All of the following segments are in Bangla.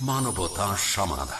বাংলা মানবতা সমাধান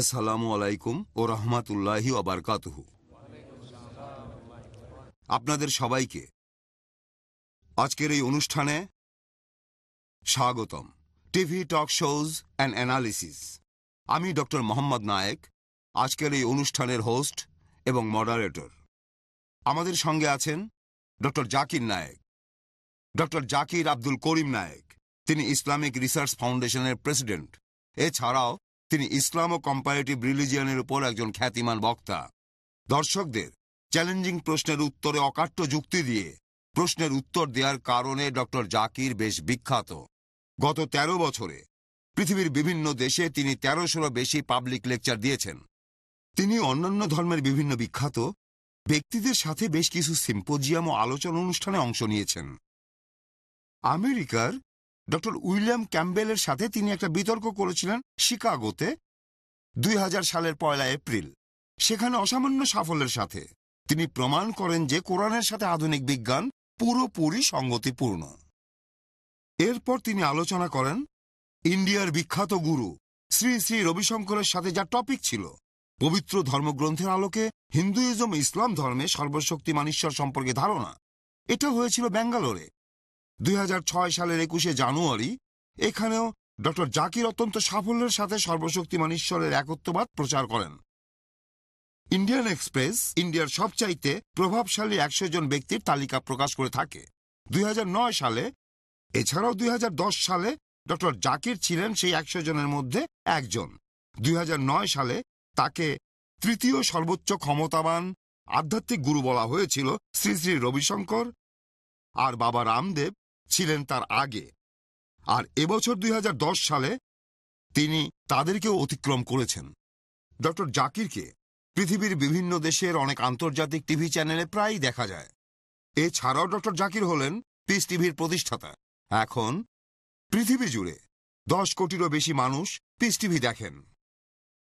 আসসালামু আলাইকুম ও রহমাতুল্লাহি ওবরকাতুহ আপনাদের সবাইকে আজকের এই অনুষ্ঠানে স্বাগতম। TV talk shows and analysis. আমি ডক্টর মোহাম্মদ নায়েক, আজকের এই অনুষ্ঠানের হোস্ট এবং মডারেটর। আমাদের সঙ্গে আছেন ডক্টর জাকির নায়েক, ডক্টর জাকির আব্দুল করিম নায়েক। তিনি ইসলামিক রিসার্চ ফাউন্ডেশনের প্রেসিডেন্ট। এছাড়াও তিনি ইসলাম ও কম্পারেটিভ রিলিজিয়ানের উপর একজন খ্যাতিমান বক্তা। দর্শকদের চ্যালেঞ্জিং প্রশ্নের উত্তরে অকাট্য যুক্তি দিয়ে প্রশ্নের উত্তর দেওয়ার কারণে ডক্টর জাকির বেশ বিখ্যাত। গত ১৩ বছরে পৃথিবীর বিভিন্ন দেশে তিনি তেরোশোরও বেশি পাবলিক লেকচার দিয়েছেন। তিনি অন্যান্য ধর্মের বিভিন্ন বিখ্যাত ব্যক্তিদের সাথে বেশ কিছু সিম্পোজিয়াম ও আলোচনা অনুষ্ঠানে অংশ নিয়েছেন। আমেরিকার ডক্টর উইলিয়াম ক্যাম্বেলের সাথে তিনি একটা বিতর্ক করেছিলেন শিকাগোতে দুই হাজার সালের পয়লা এপ্রিল। সেখানে অসামান্য সাফল্যের সাথে। তিনি প্রমাণ করেন যে কোরআনের সাথে আধুনিক বিজ্ঞান পুরোপুরি সঙ্গতিপূর্ণ। এরপর তিনি আলোচনা করেন ইন্ডিয়ার বিখ্যাত গুরু শ্রী শ্রী রবিশঙ্করের সাথে যা টপিক ছিল। পবিত্র ধর্মগ্রন্থের আলোকে হিন্দুইজম ইসলাম ধর্মে সর্বশক্তিমান ঈশ্বর সম্পর্কে ধারণা। এটা হয়েছিল ব্যাঙ্গালোরে। দুই হাজার ছয় সালের একুশে জানুয়ারি এখানেও ডক্টর জাকির অত্যন্ত সাফল্যের সাথে সর্বশক্তিমান ঈশ্বরের একত্ববাদ প্রচার করেন। ইন্ডিয়ান এক্সপ্রেস ইন্ডিয়ার সবচাইতে প্রভাবশালী একশো জন ব্যক্তির তালিকা প্রকাশ করে থাকে। দুই হাজার নয় সালে, এছাড়াও দুই হাজার দশ সালে ডক্টর জাকির ছিলেন সেই একশো জনের মধ্যে একজন। দুই হাজার নয় সালে তাকে তৃতীয় সর্বোচ্চ ক্ষমতাবান আধ্যাত্মিক গুরু বলা হয়েছিল শ্রী শ্রী রবিশঙ্কর। আর বাবা রামদেব ছিলেন তার আগে। আর এবছর দুই হাজার দশ সালে তিনি তাদেরকেও অতিক্রম করেছেন। ডক্টর জাকিরকে পৃথিবীর বিভিন্ন দেশের অনেক আন্তর্জাতিক টিভি চ্যানেলে প্রায়ই দেখা যায়। এছাড়াও ডক্টর জাকির হলেন পিস টিভির প্রতিষ্ঠাতা। এখন পৃথিবী জুড়ে দশ কোটিরও বেশি মানুষ পিস টিভি দেখেন।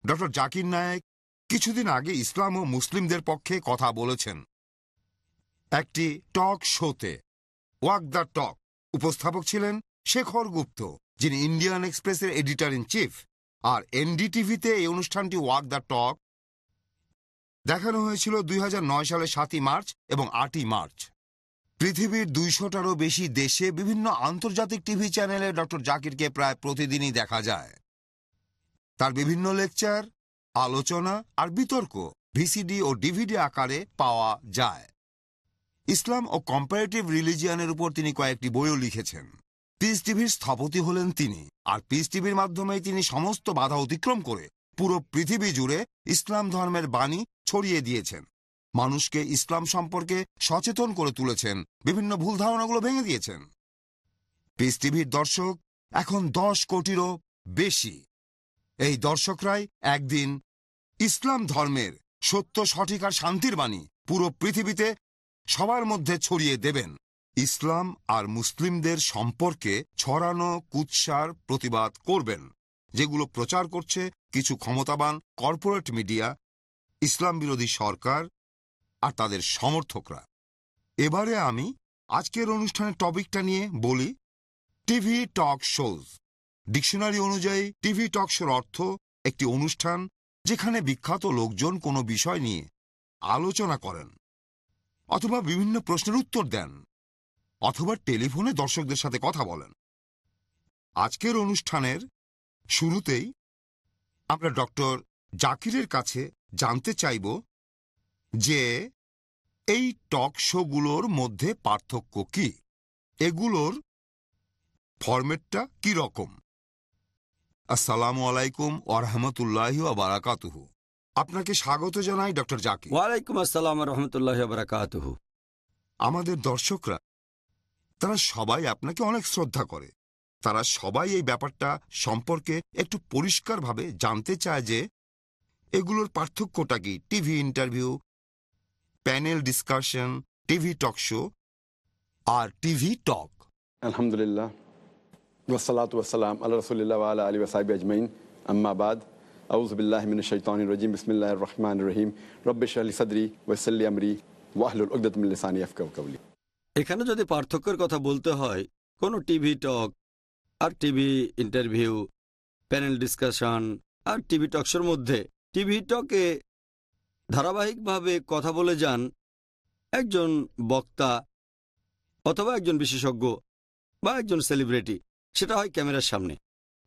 ডক্টর জাকির নায়েক কিছুদিন আগে ইসলাম ও মুসলিমদের পক্ষে কথা বলেছেন। একটি টক শোতে, ওয়াক দ্য টক উপস্থাপক ছিলেন শেখর গুপ্ত, যিনি ইন্ডিয়ান এক্সপ্রেসের এডিটর ইন চিফ। আর এনডিটিভিতে এই অনুষ্ঠানটি ওয়াক দ্য টক। দেখানো হয়েছিল দুই সালের সাতই মার্চ এবং আটই মার্চ। পৃথিবীর দুইশোটারও বেশি দেশে বিভিন্ন আন্তর্জাতিক টিভি চ্যানেলে ডক্টর জাকিরকে প্রায় প্রতিদিনই দেখা যায়। তার বিভিন্ন লেকচার, আলোচনা আর বিতর্ক ভিসিডি ও ডিভিডি আকারে পাওয়া যায়। ইসলাম ও কম্পারেটিভ রিলিজিয়ানের উপর তিনি কয়েকটি বইও লিখেছেন। পিস টিভির স্থপতি হলেন তিনি, আর পিস টিভির মাধ্যমেই তিনি সমস্ত বাধা অতিক্রম করে পুরো পৃথিবী জুড়ে ইসলাম ধর্মের বাণী ছড়িয়ে দিয়েছেন। মানুষকে ইসলাম সম্পর্কে সচেতন করে তুলেছেন, বিভিন্ন ভুল ধারণাগুলো ভেঙে দিয়েছেন। পিস টিভির দর্শক এখন দশ কোটিরও বেশি। এই দর্শকরাই একদিন ইসলাম ধর্মের সত্য, সঠিক আর শান্তির বাণী পুরো পৃথিবীতে সবার মধ্যে ছড়িয়ে দেবেন। ইসলাম আর মুসলিমদের সম্পর্কে ছড়ানো কুৎসার প্রতিবাদ করবেন, যেগুলো প্রচার করছে কিছু ক্ষমতাবান কর্পোরেট মিডিয়া ইসলাম বিরোধী সরকার আর তাদের সমর্থকরা। এবারে আমি আজকের অনুষ্ঠানের টপিকটা নিয়ে বলি টিভি টক শোজ। ডিকশনারি অনুযায়ী টিভি টক শোর অর্থ একটি অনুষ্ঠান যেখানে বিখ্যাত লোকজন কোনো বিষয় নিয়ে আলোচনা করেন। অথবা বিভিন্ন প্রশ্নের উত্তর দেন, অথবা টেলিফোনে দর্শকদের সাথে কথা বলেন। আজকের অনুষ্ঠানের শুরুতেই আমরা ডক্টর জাকিরের কাছে জানতে চাইব যে এই টক শোগুলোর মধ্যে পার্থক্য কি? এগুলোর ফরম্যাটটা কি রকম? আসসালামু আলাইকুম ওরহামতুল্লাহ বারাকাতুহু। আপনাকে স্বাগত জানাই ডক্টর জাকির। ওয়ালাইকুম আসসালাম রহমতুল্লাহ বারাকাতুহ। আমাদের দর্শকরা তারা সবাই আপনাকে অনেক শ্রদ্ধা করে। তারা সবাই এই ব্যাপারটা সম্পর্কে একটু পরিষ্কারভাবে জানতে চায় যে এগুলোর পার্থক্যটা কি? TV interview panel discussion TV talk show আর টিভি টক। আলহামদুলিল্লাহ। ওসালাত ওয়াসালাম আল্লাহ রসুলিল্লাহ আলা আলী ওসাইব আজমাইন। আম্মাবাদ মিন রহমান রহিম এখানে যদি পার্থক্যের কথা বলতে হয়, কোনো টিভি টক আর টিভি ইন্টারভিউ প্যানেল ডিসকাশন আর টিভি টকসের মধ্যে টিভি টকে ধারাবাহিকভাবে কথা বলে যান একজন বক্তা অথবা একজন বিশেষজ্ঞ বা একজন সেলিব্রিটি সেটা হয় ক্যামেরার সামনে।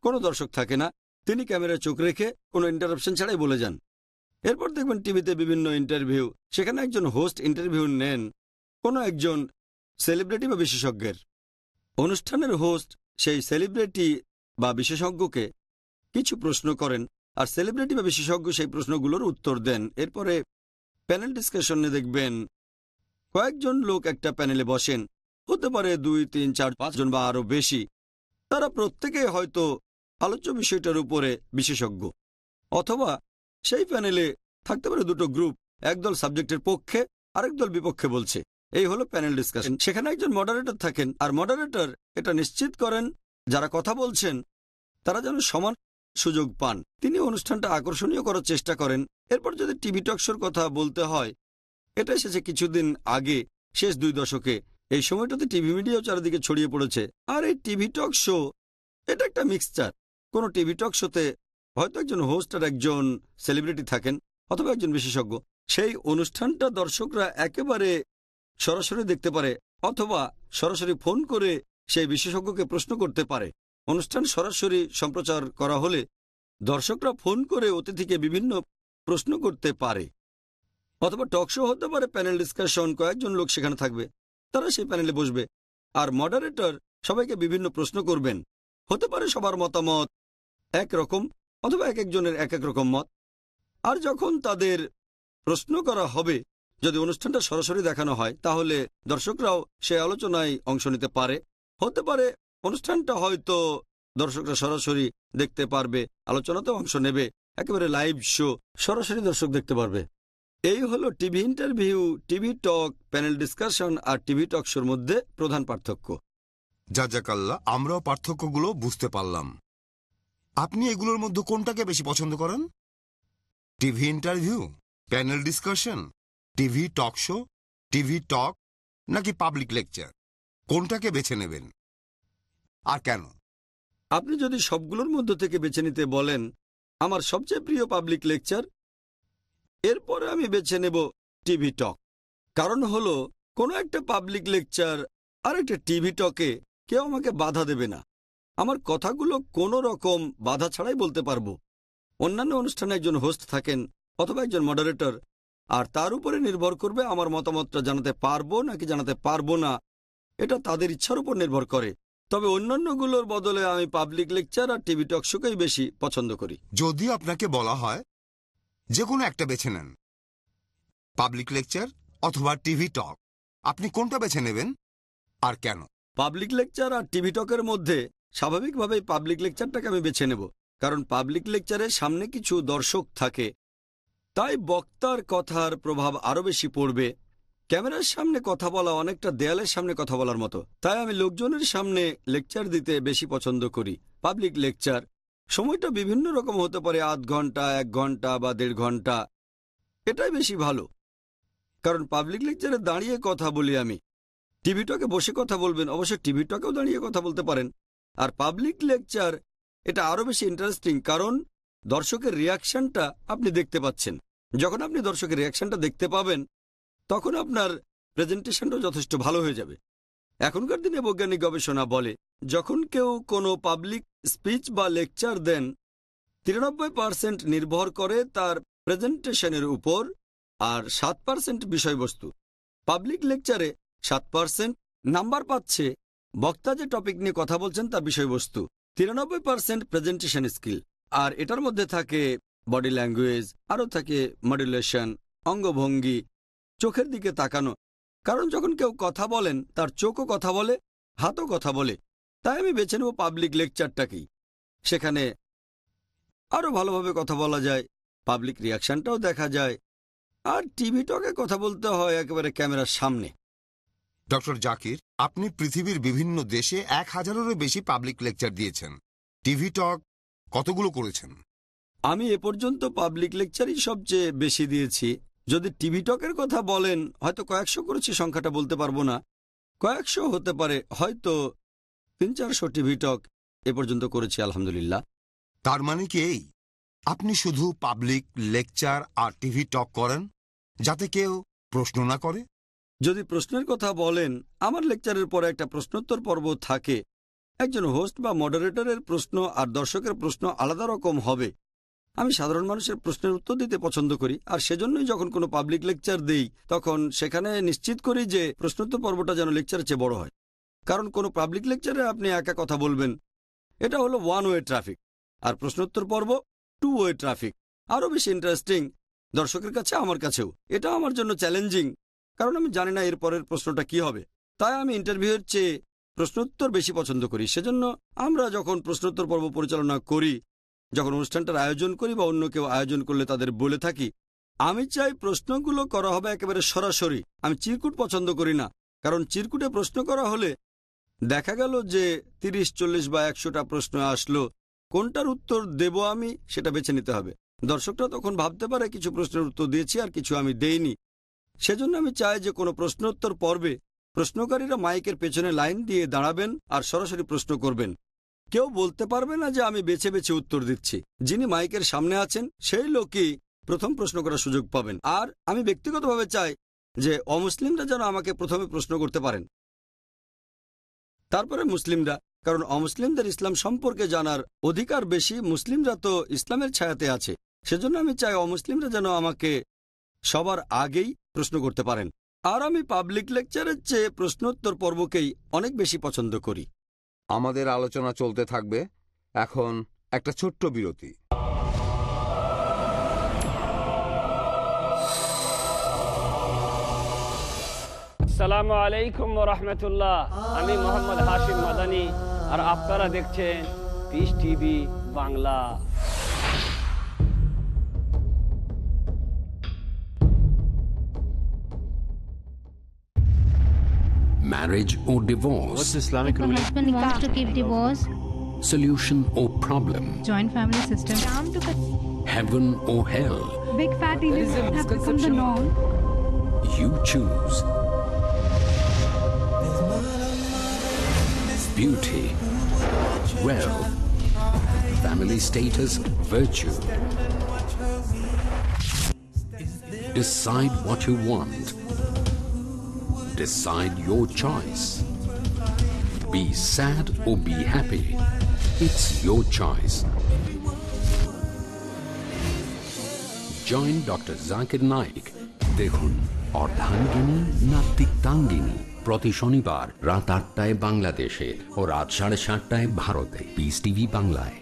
কোনো দর্শক থাকে না তিনি ক্যামেরায় চোখ রেখে কোনো ইন্টারাপশন ছাড়াই বলে যান। এরপর দেখবেন টিভিতে বিভিন্ন ইন্টারভিউ সেখানে একজন হোস্ট ইন্টারভিউ নেন, কোনো একজন সেলিব্রিটি বা বিশেষজ্ঞের। অনুষ্ঠানের হোস্ট সেই সেলিব্রিটি বা বিশেষজ্ঞকে কিছু প্রশ্ন করেন আর সেলিব্রিটি বা বিশেষজ্ঞ সেই প্রশ্নগুলোর উত্তর দেন। এরপরে প্যানেল ডিসকাশনে দেখবেন কয়েকজন লোক একটা প্যানেলে বসেন। হতে পারে দুই, তিন, চার, পাঁচজন বা আরও বেশি। তারা প্রত্যেকে হয়তো আলোচ্য বিষয়টার উপরে বিশেষজ্ঞ। অথবা সেই প্যানেলে থাকতে পারে দুটো গ্রুপ, একদল সাবজেক্টের পক্ষে আরেক দল বিপক্ষে বলছে। এই হলো প্যানেল ডিসকাশন। সেখানে একজন মডারেটর থাকেন, আর মডারেটর এটা নিশ্চিত করেন, যারা কথা বলছেন, তারা যেন সমান সুযোগ পান। তিনি অনুষ্ঠানটা আকর্ষণীয় করার চেষ্টা করেন। এরপর যদি টিভি টকশোর কথা বলতে হয় এটা এসেছে কিছুদিন আগে, শেষ দুই দশকে, এই সময়টাতে টিভি মিডিয়াও চারিদিকে ছড়িয়ে পড়েছে। আর এই টিভি টক শো, এটা একটা মিক্সচার কোনো টিভি টক শোতে হয়তো একজন হোস্ট আর একজন সেলিব্রিটি থাকেন অথবা একজন বিশেষজ্ঞ। সেই অনুষ্ঠানটা দর্শকরা একেবারে সরাসরি দেখতে পারে অথবা সরাসরি ফোন করে সেই বিশেষজ্ঞকে প্রশ্ন করতে পারে। অনুষ্ঠান সরাসরি সম্প্রচার করা হলে দর্শকরা ফোন করে অতিথিকে বিভিন্ন প্রশ্ন করতে পারে। অথবা টক শো হতে পারে, প্যানেল ডিসকাশন, কয়েকজন লোক সেখানে থাকবে, তারা সেই প্যানেলে বসবে। আর মডারেটর সবাইকে বিভিন্ন প্রশ্ন করবেন। হতে পারে সবার মতামত একরকম অথবা এক একজনের এক এক রকম মত। আর যখন তাদের প্রশ্ন করা হবে, যদি অনুষ্ঠানটা সরাসরি দেখানো হয়, তাহলে দর্শকরাও সে আলোচনায় অংশ নিতে পারে। হতে পারে অনুষ্ঠানটা হয়তো দর্শকরা সরাসরি দেখতে পারবে, আলোচনাতেও অংশ নেবে, একেবারে লাইভ শো, সরাসরি দর্শক দেখতে পারবে। এই হলো TV interview, TV talk, panel discussion আর টিভি টক শোর মধ্যে প্রধান পার্থক্য। জাজাকাল্লা আমরাও পার্থক্যগুলো বুঝতে পারলাম। আপনি এগুলোর মধ্যে কোনটাকে বেশি পছন্দ করেন? TV interview panel discussion TV talk show TV talk নাকি পাবলিক লেকচার কোনটাকে বেছে নেবেন? আর কেন? আপনি যদি সবগুলোর মধ্য থেকে বেছে নিতে বলেন, আমার সবচেয়ে প্রিয় পাবলিক লেকচার এরপরে আমি বেছে নেব টিভি টক কারণ হলো, কোনো একটা পাবলিক লেকচার আর একটা টিভি টকে কেউ আমাকে বাধা দেবে না। আমার কথাগুলো কোনো রকম বাধা ছাড়াই বলতে পারব। অন্যান্য অনুষ্ঠানে একজন হোস্ট থাকেন অথবা একজন মডারেটর আর তার উপরে নির্ভর করবে আমার মতামতটা জানাতে পারব নাকি জানাতে পারব না। এটা তাদের ইচ্ছার উপর নির্ভর করে। তবে অন্যান্যগুলোর বদলে আমি পাবলিক লেকচার আর টিভি টক শোকেই বেশি পছন্দ করি। যদি আপনাকে বলা হয় যে কোনো একটা বেছে নেন। পাবলিক লেকচার অথবা টিভি টক আপনি কোনটা বেছে নেবেন আর কেন? পাবলিক লেকচার আর টিভি টকের মধ্যে স্বাভাবিকভাবেই পাবলিক লেকচারটাকে আমি বেছে নেব, কারণ পাবলিক লেকচারের সামনে কিছু দর্শক থাকে। তাই বক্তার কথার প্রভাব আরও বেশি পড়বে। ক্যামেরার সামনে কথা বলা অনেকটা দেয়ালের সামনে কথা বলার মতো। তাই আমি লোকজনের সামনে লেকচার দিতে বেশি পছন্দ করি পাবলিক লেকচার সময়টা বিভিন্ন রকম হতে পারে, আধ ঘণ্টা, এক ঘণ্টা বা দেড় ঘণ্টা। এটাই বেশি ভালো। কারণ পাবলিক লেকচারে দাঁড়িয়ে কথা বলি আমি। টিভি টকে বসে কথা বলবেন, অবশ্য টিভি টকেও দাঁড়িয়ে কথা বলতে পারেন। আর পাবলিক লেকচার এটা আরও বেশি ইন্টারেস্টিং কারণ দর্শকের রিয়াকশনটা আপনি দেখতে পাচ্ছেন। যখন আপনি দর্শকের রিয়াকশনটা দেখতে পাবেন, তখন আপনার প্রেজেন্টেশনটাও যথেষ্ট ভালো হয়ে যাবে। এখনকার দিনে বৈজ্ঞানিক গবেষণা বলে, যখন কেউ কোনো পাবলিক স্পিচ বা লেকচার দেন, তিরানব্বই পার্সেন্ট নির্ভর করে তার প্রেজেন্টেশনের উপর আর সাত পার্সেন্ট বিষয়বস্তু। পাবলিক লেকচারে সাত পার্সেন্ট নাম্বার পাচ্ছে বক্তা যে টপিক নিয়ে কথা বলছেন তার বিষয়বস্তু। তিরানব্বই পার্সেন্ট প্রেজেন্টেশন স্কিল আর এটার মধ্যে থাকে বডি ল্যাঙ্গুয়েজ আরও থাকে মডুলেশন অঙ্গভঙ্গি, চোখের দিকে তাকানো। কারণ যখন কেউ কথা বলেন, তার চোখও কথা বলে, হাতও কথা বলে। তাই আমি বেছে নেব পাবলিক লেকচারটাকেই সেখানে আরও ভালোভাবে কথা বলা যায় পাবলিক রিয়াকশনটাও দেখা যায়। আর টিভি টকে কথা বলতে হয় একেবারে ক্যামেরার সামনে। ডক্টর জাকির আপনি পৃথিবীর বিভিন্ন দেশে এক হাজারেরও বেশি পাবলিক লেকচার দিয়েছেন। টিভি টক কতগুলো করেছেন? আমি এ পর্যন্ত পাবলিক লেকচারই সবচেয়ে বেশি দিয়েছি। যদি টিভি টকের কথা বলেন হয়তো কয়েকশো করেছি সংখ্যাটা বলতে পারব না। কয়েকশো হতে পারে হয়তো তিন চারশো টিভি টক এ পর্যন্ত করেছি আলহামদুলিল্লাহ। তার মানে কি এই? আপনি শুধু পাবলিক লেকচার আর টিভি টক করেন যাতে কেউ প্রশ্ন না করে? যদি প্রশ্নের কথা বলেন, আমার লেকচারের পরে একটা প্রশ্নোত্তর পর্ব থাকে। একজন হোস্ট বা মডারেটরের প্রশ্ন আর দর্শকের প্রশ্ন আলাদা রকম হবে। আমি সাধারণ মানুষের প্রশ্নের উত্তর দিতে পছন্দ করি, আর সেজন্যই যখন কোনো পাবলিক লেকচার দেই, তখন সেখানে নিশ্চিত করি যে প্রশ্নোত্তর পর্বটা যেন লেকচারের চেয়ে বড় হয়। কারণ কোনো পাবলিক লেকচারে আপনি একা কথা বলবেন। এটা হলো ওয়ান ওয়ে ট্রাফিক আর প্রশ্নোত্তর পর্ব টু ওয়ে ট্রাফিক আরও বেশি ইন্টারেস্টিং দর্শকের কাছে আমার কাছেও। এটা আমার জন্য চ্যালেঞ্জিং কারণ আমি জানি না এর পরের প্রশ্নটা কি হবে। তাই আমি ইন্টারভিউয়ের চেয়ে প্রশ্নোত্তর বেশি পছন্দ করি। সেজন্য আমরা যখন প্রশ্নোত্তর পর্ব পরিচালনা করি, যখন অনুষ্ঠানটার আয়োজন করি বা অন্য কেউ আয়োজন করলে তাদের বলে থাকি, আমি চাই প্রশ্নগুলো করা হবে একেবারে সরাসরি। আমি চিরকুট পছন্দ করি না। কারণ চিরকুটে প্রশ্ন করা হলে দেখা গেল যে তিরিশ, চল্লিশ বা একশোটা প্রশ্ন আসলো। কোনটার উত্তর দেব আমি সেটা বেছে নিতে হবে। দর্শকরা তখন ভাবতে পারে কিছু প্রশ্নের উত্তর দিয়েছি আর কিছু আমি দেইনি। সেজন্য আমি চাই যে কোনো প্রশ্নোত্তর পর্বে প্রশ্নকারীরা মাইকের পেছনে লাইন দিয়ে দাঁড়াবেন আর সরাসরি প্রশ্ন করবেন। কেউ বলতে পারবে না যে আমি বেছে বেছে উত্তর দিচ্ছি। যিনি মাইকের সামনে আছেন, সেই লোকই প্রথম প্রশ্ন করার সুযোগ পাবেন। আর আমি ব্যক্তিগতভাবে চাই যে অমুসলিমরা যেন আমাকে প্রথমে প্রশ্ন করতে পারেন। তারপরে মুসলিমরা, কারণ অমুসলিমদের ইসলাম সম্পর্কে জানার অধিকার বেশি, মুসলিমরা তো ইসলামের ছায়াতে আছে। সেজন্য আমি চাই অমুসলিমরা যেন আমাকে সবার আগেই প্রশ্ন করতে পারেন। আর আমি পাবলিক লেকচারের চেয়ে প্রশ্নোত্তর পর্বকেই অনেক বেশি পছন্দ করি। আমাদের আলোচনা চলতে থাকবে। এখন একটা ছোট্ট বিরতি। সালামু আলাইকুম রহমতুল্লাহ। আমি মোহাম্মদ হাশিম মাদানি। আর আপনারা দেখছেন Peace TV Bangla. Marriage or divorce? What's Islamic If a ruling? husband wants to keep divorce, Solution or problem? joint family system. Heaven or hell? Big fat elephants have become the norm. You choose. Beauty, wealth, family status, virtue. Decide what you want. Decide your choice. Be sad or be happy. It's your choice. Join Dr. Zakir Naik. দেখুন অর্ধাঙ্গিনী না প্রতি শনিবার রাত আটটায় বাংলাদেশে ও রাত সাড়ে সাতটায় ভারতে পিস টিভি বাংলায়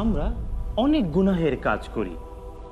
আমরা অনেক গুনাহের কাজ করি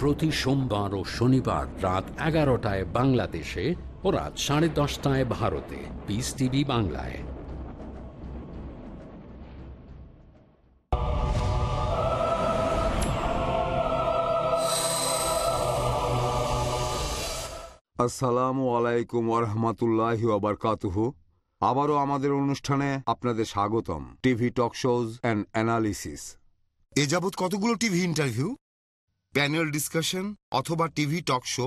প্রতি সোমবার ও শনিবার রাত এগারোটায় বাংলাদেশে ও রাত সাড়ে দশটায় ভারতে। পিস টিভি বাংলায়। আসসালামু আলাইকুম ওরহমতুল্লাহ আবরকাতুহু আবারও আমাদের অনুষ্ঠানে আপনাদের স্বাগতম। TV talk shows and analysis. এ যাবৎ কতগুলো টিভি ইন্টারভিউ? প্যানেল ডিসকাশন অথবা টিভি টক শো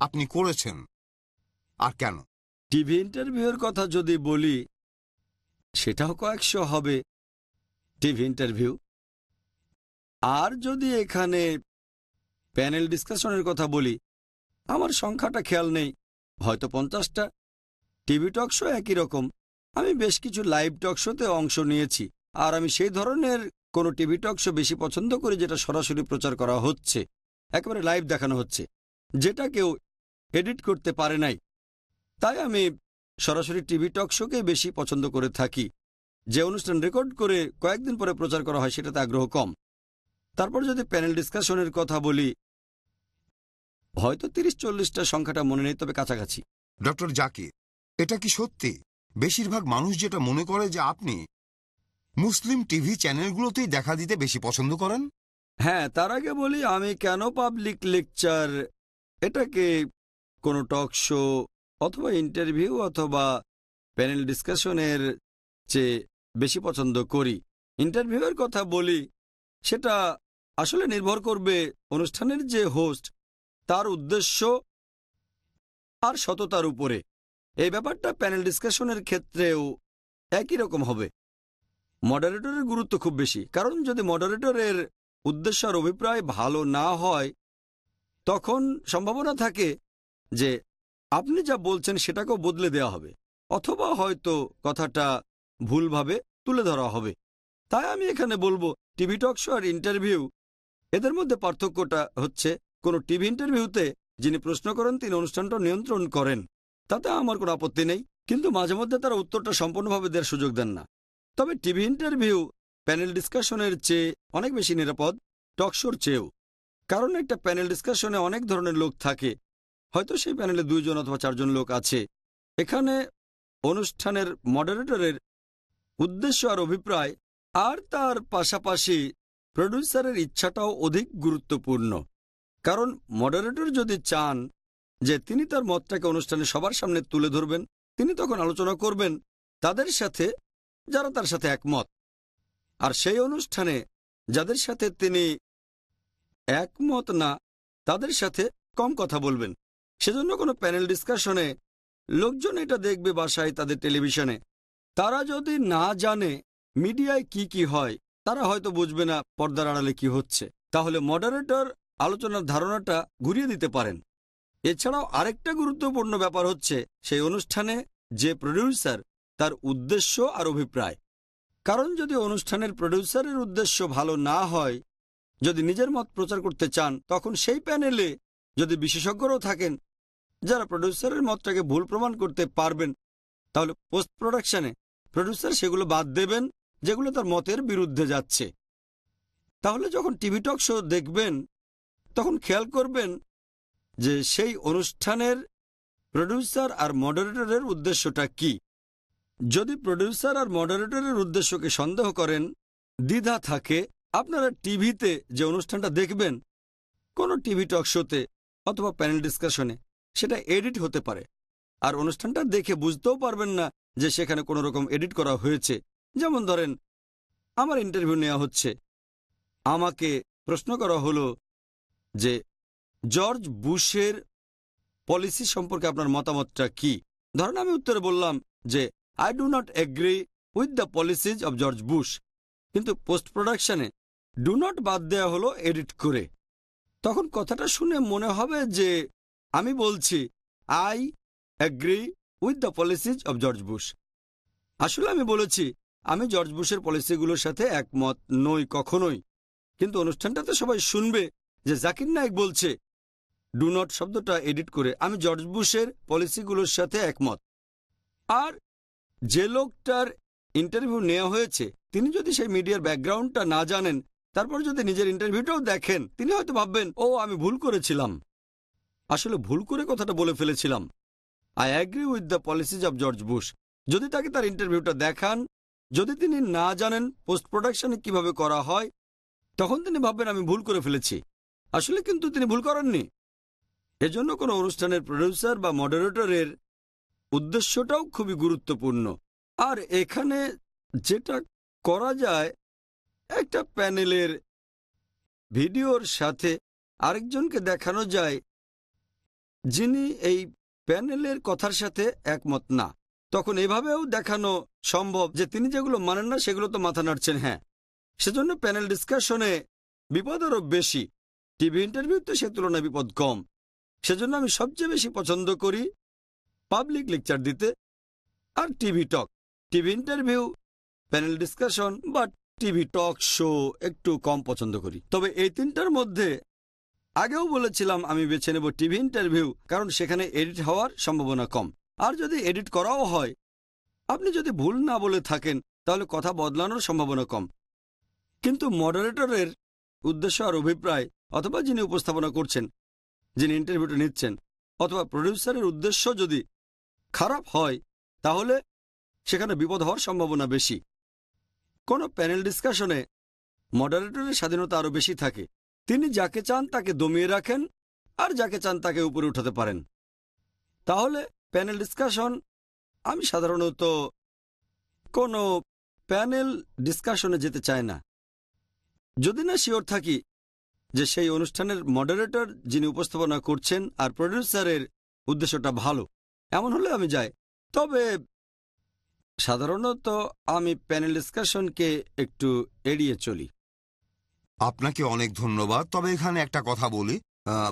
আপনি করেছেন। আর কেন? টিভি ইন্টারভিউয়ের কথা যদি বলি, সেটাও কয়েকশো হবে টিভি ইন্টারভিউ। আর যদি এখানে প্যানেল ডিসকাশনের কথা বলি, আমার সংখ্যাটা খেয়াল নেই, হয়তো পঞ্চাশটা। টিভি টক শো একই রকম, আমি বেশ কিছু লাইভ টক শোতে অংশ নিয়েছি, আর আমি সেই ধরনের কোনো টিভি টক শো বেশি পছন্দ করি যেটা সরাসরি প্রচার করা হচ্ছে, একেবারে লাইভ দেখানো হচ্ছে, যেটা কেউ এডিট করতে পারে নাই। তাই আমি সরাসরি টিভি টক শোকেই বেশি পছন্দ করে থাকি। যে অনুষ্ঠান রেকর্ড করে কয়েকদিন পরে প্রচার করা হয় সেটাতে আগ্রহ কম। তারপর যদি প্যানেল ডিসকাশনের কথা বলি, হয়তো তিরিশ চল্লিশটা সংখ্যাটা মনে নেই, তবে কাছাকাছি। ডক্টর জাকির, এটা কি সত্যি? বেশিরভাগ মানুষ যেটা মনে করে যে আপনি মুসলিম টিভি চ্যানেলগুলোতেই দেখা দিতে বেশি পছন্দ করেন? হ্যাঁ তার আগে বলি, আমি কেন পাবলিক লেকচার এটাকে কোনো টক শো অথবা ইন্টারভিউ অথবা প্যানেল ডিসকাশনের চেয়ে বেশি পছন্দ করি। ইন্টারভিউয়ের কথা বলি, সেটা আসলে নির্ভর করবে অনুষ্ঠানের যে হোস্ট তার উদ্দেশ্য আর সততার উপরে। এই ব্যাপারটা প্যানেল ডিসকাশনের ক্ষেত্রেও একই রকম হবে। মডারেটরের গুরুত্ব খুব বেশি। কারণ যদি মডারেটরের উদ্দেশ্য আর অভিপ্রায় ভালো না হয়, তখন সম্ভাবনা থাকে যে আপনি যা বলছেন সেটাকেও বদলে দেওয়া হবে। অথবা হয়তো কথাটা ভুলভাবে তুলে ধরা হবে। তাই আমি এখানে বলব, টিভি টক শো আর ইন্টারভিউ এদের মধ্যে পার্থক্যটা হচ্ছে, কোনো টিভি ইন্টারভিউতে যিনি প্রশ্ন করেন, তিনি অনুষ্ঠানটা নিয়ন্ত্রণ করেন। তাতে আমার কোনো আপত্তি নেই। কিন্তু মাঝে মধ্যে তারা উত্তরটা সম্পূর্ণভাবে দেওয়ার সুযোগ দেন না। তবে টিভি ইন্টারভিউ প্যানেল ডিসকাশনের চেয়ে অনেক বেশি নিরাপদ টকশোর চেয়েও। কারণ একটা প্যানেল ডিসকাশনে অনেক ধরনের লোক থাকে। হয়তো সেই প্যানেলে দুইজন অথবা চারজন লোক আছে। এখানে অনুষ্ঠানের মডারেটরের উদ্দেশ্য আর অভিপ্রায় আর তার পাশাপাশি প্রডিউসারের ইচ্ছাটাও অধিক গুরুত্বপূর্ণ। কারণ মডারেটর যদি চান যে তিনি তার মতটাকে অনুষ্ঠানে সবার সামনে তুলে ধরবেন, তিনি তখন আলোচনা করবেন, তাদের সাথে যারা তার সাথে একমত। আর সেই অনুষ্ঠানে যাদের সাথে তিনি একমত না, তাদের সাথে কম কথা বলবেন। সেজন্য কোনো প্যানেল ডিসকাশনে লোকজন এটা দেখবে বাসায় তাদের টেলিভিশনে। তারা যদি না জানে মিডিয়ায় কি কি হয়, তারা হয়তো বুঝবে না পর্দার আড়ালে কি হচ্ছে। তাহলে মডারেটর আলোচনার ধারণাটা ঘুরিয়ে দিতে পারেন। এছাড়াও আরেকটা গুরুত্বপূর্ণ ব্যাপার হচ্ছে, সেই অনুষ্ঠানে যে প্রডিউসার তার উদ্দেশ্য আর অভিপ্রায়। কারণ যদি অনুষ্ঠানের প্রডিউসারের উদ্দেশ্য ভালো না হয়, যদি নিজের মত প্রচার করতে চান, তখন সেই প্যানেলে যদি বিশেষজ্ঞরাও থাকেন, যারা প্রডিউসারের মতটাকে ভুল প্রমাণ করতে পারবেন, তাহলে পোস্ট প্রোডাকশনে প্রডিউসার সেগুলো বাদ দেবেন, যেগুলো তার মতের বিরুদ্ধে যাচ্ছে। তাহলে যখন টিভি টক শো দেখবেন, তখন খেয়াল করবেন যে সেই অনুষ্ঠানের প্রডিউসার আর মডারেটরের উদ্দেশ্যটা কি। যদি প্রডিউসার আর মডারেটরের উদ্দেশ্যকে সন্দেহ করেন, দ্বিধা থাকে, আপনারা টিভিতে যে অনুষ্ঠানটা দেখবেন, কোনো টিভি টক শোতে অথবা প্যানেল ডিসকাশনে, সেটা এডিট হতে পারে। আর অনুষ্ঠানটা দেখে বুঝতেও পারবেন না যে সেখানে কোনো রকম এডিট করা হয়েছে। যেমন ধরেন, আমার ইন্টারভিউ নেওয়া হচ্ছে। আমাকে প্রশ্ন করা হলো যে, জর্জ বুশের পলিসি সম্পর্কে আপনার মতামতটা কি? ধরেন আমি উত্তরে বললাম যে I do not agree with the policies of George Bush কিন্তু পোস্ট প্রোডাকশনে ডু নট বাদ দেয়া হলো এডিট করে। তখন কথাটা শুনে মনে হবে যে আমি বলছি I agree with the policies of George Bush আসলে আমি বলেছি, আমি জর্জ বুশের পলিসিগুলোর সাথে একমত নই কখনোই। কিন্তু অনুষ্ঠানটাতে সবাই শুনবে যে জাকির নায়ক বলছে ডু নট শব্দটা এডিট করে আমি জর্জ বুশের পলিসিগুলোর সাথে একমত। আর যে লোকটার ইন্টারভিউ নেওয়া হয়েছে, তিনি যদি সেই মিডিয়ার ব্যাকগ্রাউন্ডটা না জানেন, তারপর যদি নিজের ইন্টারভিউটাও দেখেন, তিনি হয়তো ভাববেন, ও, আমি ভুল করেছিলাম। আসলে ভুল করে কথাটা বলে ফেলেছিলাম। I agree with the policies of George Bush যদি তাকে তার ইন্টারভিউটা দেখান, যদি তিনি না জানেন পোস্ট প্রোডাকশনে কীভাবে করা হয়, তখন তিনি ভাববেন, আমি ভুল করে ফেলেছি। আসলে কিন্তু তিনি ভুল করেননি। এজন্য কোনো অনুষ্ঠানের প্রডিউসার বা মডারেটরের উদ্দেশ্যটাও খুবই গুরুত্বপূর্ণ। আর এখানে যেটা করা যায়, একটা প্যানেলের ভিডিওর সাথে আরেকজনকে দেখানো যায়, যিনি এই প্যানেলের কথার সাথে একমত না। তখন এভাবেও দেখানো সম্ভব যে তিনি যেগুলো মানেন না, সেগুলো তো মাথা নাড়ছেন হ্যাঁ। সেজন্য প্যানেল ডিসকাশনে বিপদ আরও বেশি। টিভি ইন্টারভিউতে সে তুলনায় বিপদ কম। সেজন্য আমি সবচেয়ে বেশি পছন্দ করি পাবলিক লেকচার দিতে আর TV talk TV interview panel discussion বা টিভি টক শো একটু কম পছন্দ করি। তবে এই তিনটার মধ্যে আগেও বলেছিলাম আমি বেছে নেব টিভি ইন্টারভিউ কারণ সেখানে এডিট হওয়ার সম্ভাবনা কম। আর যদি এডিট করাও হয়, আপনি যদি ভুল না বলে থাকেন, তাহলে কথা বদলানোর সম্ভাবনা কম। কিন্তু মডারেটরের উদ্দেশ্য আর অভিপ্রায় অথবা যিনি উপস্থাপনা করছেন, যিনি ইন্টারভিউটা নিচ্ছেন, অথবা প্রডিউসারের উদ্দেশ্য যদি খারাপ হয়, তাহলে সেখানে বিপদ হওয়ার সম্ভাবনা বেশি। কোনো প্যানেল ডিসকাশনে মডারেটরের স্বাধীনতা আরও বেশি থাকে। তিনি যাকে চান তাকে দমিয়ে রাখেন আর যাকে চান তাকে উপরে উঠাতে পারেন। তাহলে প্যানেল ডিসকাশন আমি সাধারণত কোনো প্যানেল ডিসকাশনে যেতে চাই না। যদি না শিওর থাকি যে সেই অনুষ্ঠানের মডারেটর যিনি উপস্থাপনা করছেন আর প্রডিউসারের উদ্দেশ্যটা ভালো এমন হলে আমি যাই। তবে সাধারণত আমি প্যানেল ডিসকাশনকে একটু এড়িয়ে চলি। আপনাকে অনেক ধন্যবাদ। তবে এখানে একটা কথা বলি।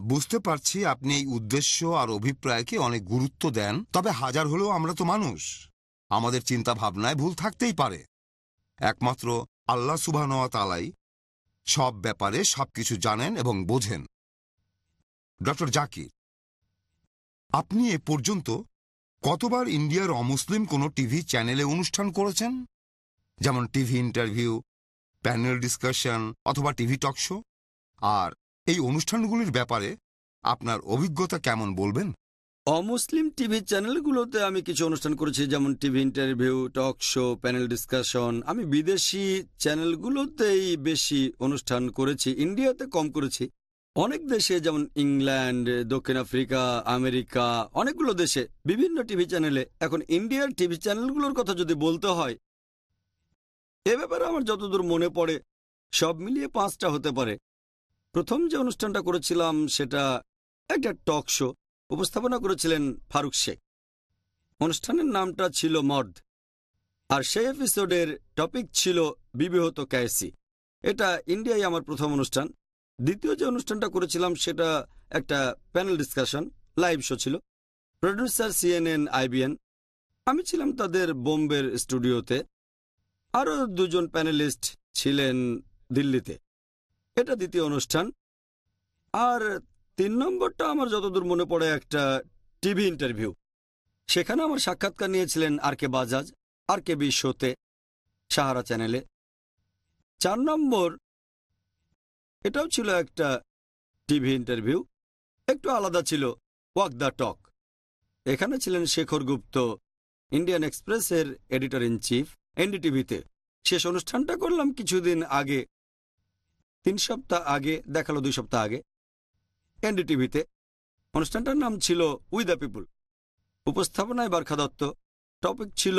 বুঝতে পারছি আপনি এই উদ্দেশ্য আর অভিপ্রায়কে অনেক গুরুত্ব দেন। তবে হাজার হলেও আমরা তো মানুষ। আমাদের চিন্তা ভাবনায় ভুল থাকতেই পারে। একমাত্র আল্লাহ সুবাহ তালাই সব ব্যাপারে সবকিছু জানেন এবং বোঝেন। ডক্টর জাকির, আপনি এ পর্যন্ত কতবার ইন্ডিয়ার অমুসলিম কোনো টিভি চ্যানেলে অনুষ্ঠান করেছেন? যেমন টিভি ইন্টারভিউ, প্যানেল ডিসকাশন অথবা টিভি টক শো। আর এই অনুষ্ঠানগুলির ব্যাপারে আপনার অভিজ্ঞতা কেমন বলবেন? অমুসলিম টিভি চ্যানেলগুলোতে আমি কিছু অনুষ্ঠান করেছি, যেমন TV interview, talk show, panel discussion. আমি বিদেশি চ্যানেলগুলোতেই বেশি অনুষ্ঠান করেছি, ইন্ডিয়াতে কম করেছি। অনেক দেশে যেমন ইংল্যান্ড, দক্ষিণ আফ্রিকা, আমেরিকা, অনেকগুলো দেশে বিভিন্ন টিভি চ্যানেলে এখন ইন্ডিয়ার টিভি চ্যানেলগুলোর কথা যদি বলতে হয়, এ ব্যাপারে আমার যতদূর মনে পড়ে, সব মিলিয়ে পাঁচটা হতে পারে। প্রথম যে অনুষ্ঠানটা করেছিলাম সেটা একটা টক শো উপস্থাপনা করেছিলেন ফারুক শেখ। অনুষ্ঠানের নামটা ছিল মর্দ, আর সেই এপিসোডের টপিক ছিল বিবাহত ক্যাসি। এটা ইন্ডিয়ায় আমার প্রথম অনুষ্ঠান। দ্বিতীয় যে অনুষ্ঠানটা করেছিলাম সেটা একটা প্যানেল ডিসকাশন লাইভ শো ছিল। প্রডিউসার সিএনএন আইবিএন আমি ছিলাম তাদের বোম্বের স্টুডিওতে। আরও দুজন প্যানেলিস্ট ছিলেন দিল্লিতে। এটা দ্বিতীয় অনুষ্ঠান। আর তিন নম্বরটা আমার যতদূর মনে পড়ে একটা টিভি ইন্টারভিউ সেখানে আমার সাক্ষাৎকার নিয়েছিলেন আর কে বাজাজ, আর কে বি শোতে, সাহারা চ্যানেলে চার নম্বর এটাও ছিল একটা টিভি ইন্টারভিউ। একটু আলাদা ছিল, ওয়াক দ্য টক। এখানে ছিলেন শেখর গুপ্ত, ইন্ডিয়ান এক্সপ্রেসের এডিটর ইন চিফ, এনডিটিভিতে। শেষ অনুষ্ঠানটা করলাম কিছুদিন আগে, তিন সপ্তাহ আগে, দেখাল দুই সপ্তাহ আগে, এনডিটিভিতে। অনুষ্ঠানটার নাম ছিল উই দ্য পিপুল। উপস্থাপনায় বারখা দত্ত। টপিক ছিল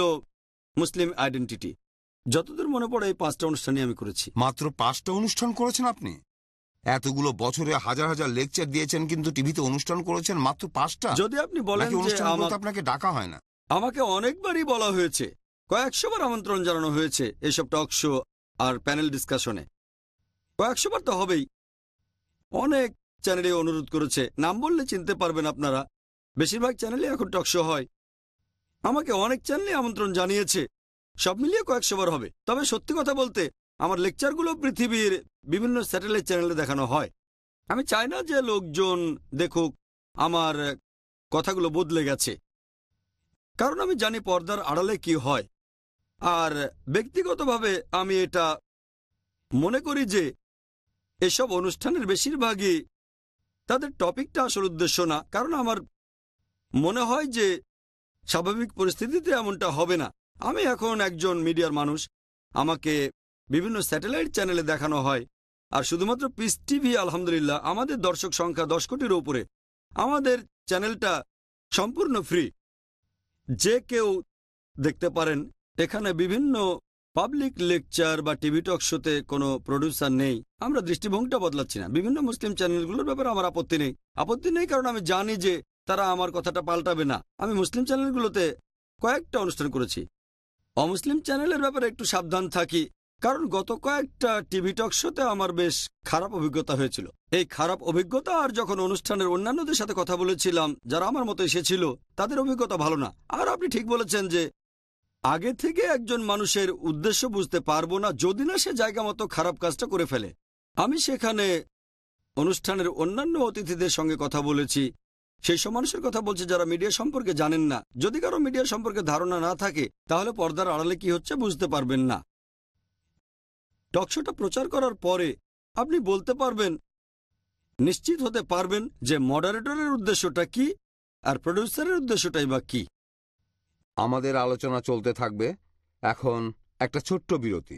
মুসলিম আইডেন্টিটি। যতদূর মনে পড়ে এই পাঁচটা অনুষ্ঠানই আমি করেছি। মাত্র পাঁচটা অনুষ্ঠান করেছেন আপনি? এতগুলো বছরে হাজার হাজার লেকচার দিয়েছেন কিন্তু টিভিতে অনুষ্ঠান করেছেন মাত্র পাঁচটা। যদি আপনি বলেন নাকি যে অনুষ্ঠানগুলোতে আপনাকে ডাকা হয় না? আমাকে অনেকবারই বলা হয়েছে। কয়েকশো বার আমন্ত্রণ জানানো হয়েছে এসব টক শো আর প্যানেল ডিসকাশনে। কয়েকশো বার তো হবেই। অনেক চ্যানেলে অনুরোধ করেছে। নাম বললে চিনতে পারবেন আপনারা। বেশিরভাগ চ্যানেলে এখন টক শো হয়। আমাকে অনেক চ্যানেলে আমন্ত্রণ জানিয়েছে। সব মিলিয়ে কয়েকশো বার হবে। তবে সত্যি কথা বলতে আমার লেকচারগুলো পৃথিবীর বিভিন্ন স্যাটেলাইট চ্যানেলে দেখানো হয়। আমি চাই না যে লোকজন দেখুক আমার কথাগুলো বদলে গেছে। কারণ আমি জানি পর্দার আড়ালে কি হয়। আর ব্যক্তিগতভাবে আমি এটা মনে করি যে এসব অনুষ্ঠানের বেশিরভাগই তাদের টপিকটা আসল উদ্দেশ্য না। কারণ আমার মনে হয় যে স্বাভাবিক পরিস্থিতিতে এমনটা হবে না। আমি এখন একজন মিডিয়ার মানুষ। আমাকে বিভিন্ন স্যাটেলাইট চ্যানেলে দেখানো হয়। আর শুধুমাত্র পিস টিভি আলহামদুলিল্লাহ, আমাদের দর্শক সংখ্যা দশ কোটির উপরে। আমাদের চ্যানেলটা সম্পূর্ণ ফ্রি যে কেউ দেখতে পারেন, এখানে বিভিন্ন পাবলিক লেকচার বা টিভি টক শোতে কোনো প্রডিউসার নেই। আমরা দৃষ্টিভঙ্গিটা বদলাচ্ছি না। বিভিন্ন মুসলিম চ্যানেলগুলোর ব্যাপারে আমার আপত্তি নেই। আপত্তি নেই কারণ আমি জানি যে তারা আমার কথাটা পাল্টাবে না। আমি মুসলিম চ্যানেলগুলোতে কয়েকটা অনুষ্ঠান করেছি। অমুসলিম চ্যানেলের ব্যাপারে একটু সাবধান থাকি। কারণ গত কয়েকটা টিভি টক শোতে আমার বেশ খারাপ অভিজ্ঞতা হয়েছিল। এই খারাপ অভিজ্ঞতা আর যখন অনুষ্ঠানের অন্যান্যদের সাথে কথা বলেছিলাম, যারা আমার মতো এসেছিল, তাদের অভিজ্ঞতা ভালো না। আর আপনি ঠিক বলেছেন যে, আগে থেকে একজন মানুষের উদ্দেশ্য বুঝতে পারব না যদি না সে জায়গা মতো খারাপ কাজটা করে ফেলে। আমি সেখানে অনুষ্ঠানের অন্যান্য অতিথিদের সঙ্গে কথা বলেছি। সেই সব মানুষের কথা বলছে যারা মিডিয়া সম্পর্কে জানেন না। যদি কারও মিডিয়া সম্পর্কে ধারণা না থাকে, তাহলে পর্দার আড়ালে কি হচ্ছে বুঝতে পারবেন না। টকশোটা প্রচার করার পরে আপনি বলতে পারবেন, নিশ্চিত হতে পারবেন যে মডারেটরের উদ্দেশ্যটা কি আর প্রডিউসারের উদ্দেশ্যটাই বা কি। আমাদের আলোচনা চলতে থাকবে এখন একটা ছোট্ট বিরতি।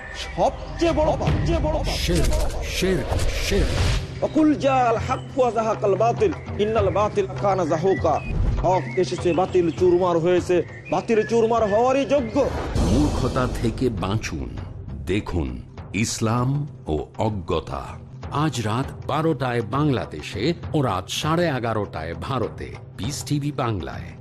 সবচেয়ে বড় সবচেয়ে বড় পাপ। শিরক শিরক শিরক অকুল জাল হাক ওয়া যাহাকাল বাতিল ইন্নাল বাতিল কানা যাহুকা হক এসেছে বাতিল চুরমার হয়েছে। বাতিল চুরমার হওয়ারই যোগ্য। মূর্খতা থেকে বাঁচুন। দেখুন ইসলাম ও অজ্ঞতা। আজ রাত বারোটায় বাংলাদেশে ও রাত সাড়ে এগারোটায় ভারতে। পিস টিভি বাংলায়।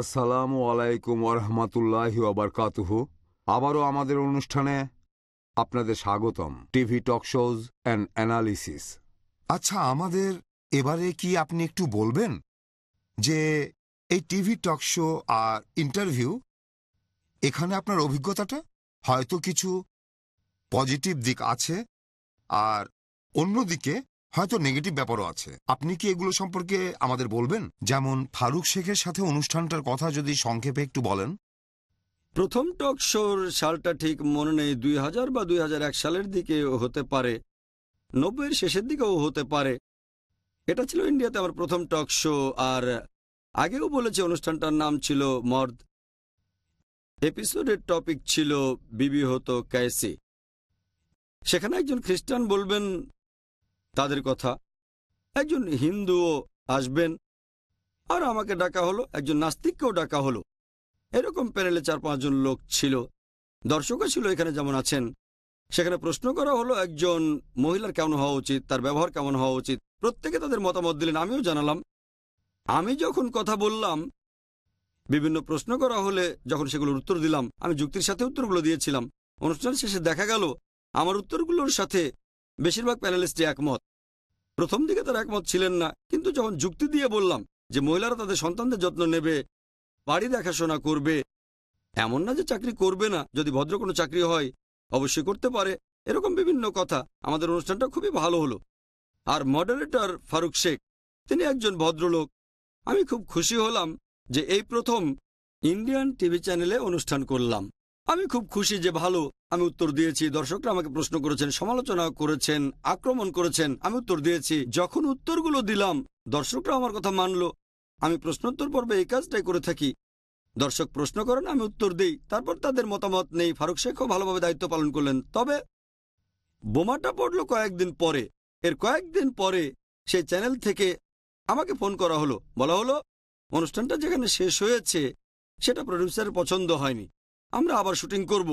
আসসালামু আলাইকুম ওরহমতুল্লাহ আবরকাতুহ আবারও আমাদের অনুষ্ঠানে আপনাদের স্বাগতম। TV talk shows and analysis. আচ্ছা আমাদের এবারে কি আপনি একটু বলবেন যে এই টিভি টক শো আর ইন্টারভিউ, এখানে আপনার অভিজ্ঞতাটা? হয়তো কিছু পজিটিভ দিক আছে আর অন্যদিকে হয়তো নেগেটিভ ব্যাপারও আছে। আপনি কি এগুলো সম্পর্কে আমাদের বলবেন? যেমন ফারুক শেখের সাথে অনুষ্ঠানটার কথা যদি সংক্ষেপে একটু বলেন। প্রথম টক শোর সালটা ঠিক মনে নেই, দুই হাজার বা দুই হাজার এক সালের দিকে হতে পারে। নব্বইয়ের শেষের দিকেও হতে পারে। এটা ছিল ইন্ডিয়াতে আমার প্রথম টক শো, আর আগেও বলেছে অনুষ্ঠানটার নাম ছিল মর্দ। এপিসোডের টপিক ছিল বিবি হতো ক্যাসি। সেখানে একজন খ্রিস্টান বলবেন তাদের কথা। একজন হিন্দুও আসবেন আর আমাকে ডাকা হলো, একজন নাস্তিককেও ডাকা হলো। এরকম প্যানেলে চার পাঁচজন লোক ছিল। দর্শকও ছিল এখানে যেমন আছেন। সেখানে প্রশ্ন করা হলো, একজন মহিলার কেমন হওয়া উচিত? তার ব্যবহার কেমন হওয়া উচিত? প্রত্যেকে তাদের মতামত দিলেন, আমিও জানালাম। আমি যখন কথা বললাম, বিভিন্ন প্রশ্ন করা হলে যখন সেগুলোর উত্তর দিলাম, আমি যুক্তির সাথে উত্তরগুলো দিয়েছিলাম। অনুষ্ঠান শেষে দেখা গেল, আমার উত্তরগুলোর সাথে বেশিরভাগ প্যানেলিস্টই একমত। প্রথম দিকে তারা একমত ছিলেন না, কিন্তু যখন যুক্তি দিয়ে বললাম যে মহিলারা তাদের সন্তানদের যত্ন নেবে, বাড়ি দেখাশোনা করবে, এমন না যে চাকরি করবে না, যদি ভদ্র কোনো চাকরি হয়, অবশ্যই করতে পারে। এরকম বিভিন্ন কথা। আমাদের অনুষ্ঠানটা খুবই ভালো হলো। আর মডারেটর ফারুক শেখ, তিনি একজন ভদ্রলোক। আমি খুব খুশি হলাম যে এই প্রথম ইন্ডিয়ান টিভি চ্যানেলে অনুষ্ঠান করলাম। আমি খুব খুশি যে ভালো, আমি উত্তর দিয়েছি। দর্শকরা আমাকে প্রশ্ন করেছেন, সমালোচনা করেছেন, আক্রমণ করেছেন, আমি উত্তর দিয়েছি। যখন উত্তরগুলো দিলাম, দর্শকরা আমার কথা মানল। আমি প্রশ্নোত্তর পর্বে এই কাজটাই করে থাকি। দর্শক প্রশ্ন করেন, আমি উত্তর দিই। তারপর তাদের মতামত নেই। ফারুক শেখও ভালোভাবে দায়িত্ব পালন করলেন। তবে বোমাটা পড়ল কয়েকদিন পরে। এর কয়েকদিন পরে সেই চ্যানেল থেকে আমাকে ফোন করা হলো। বলা হলো, অনুষ্ঠানটা যেখানে শেষ হয়েছে, সেটা প্রডিউসারের পছন্দ হয়নি। আমরা আবার শুটিং করব।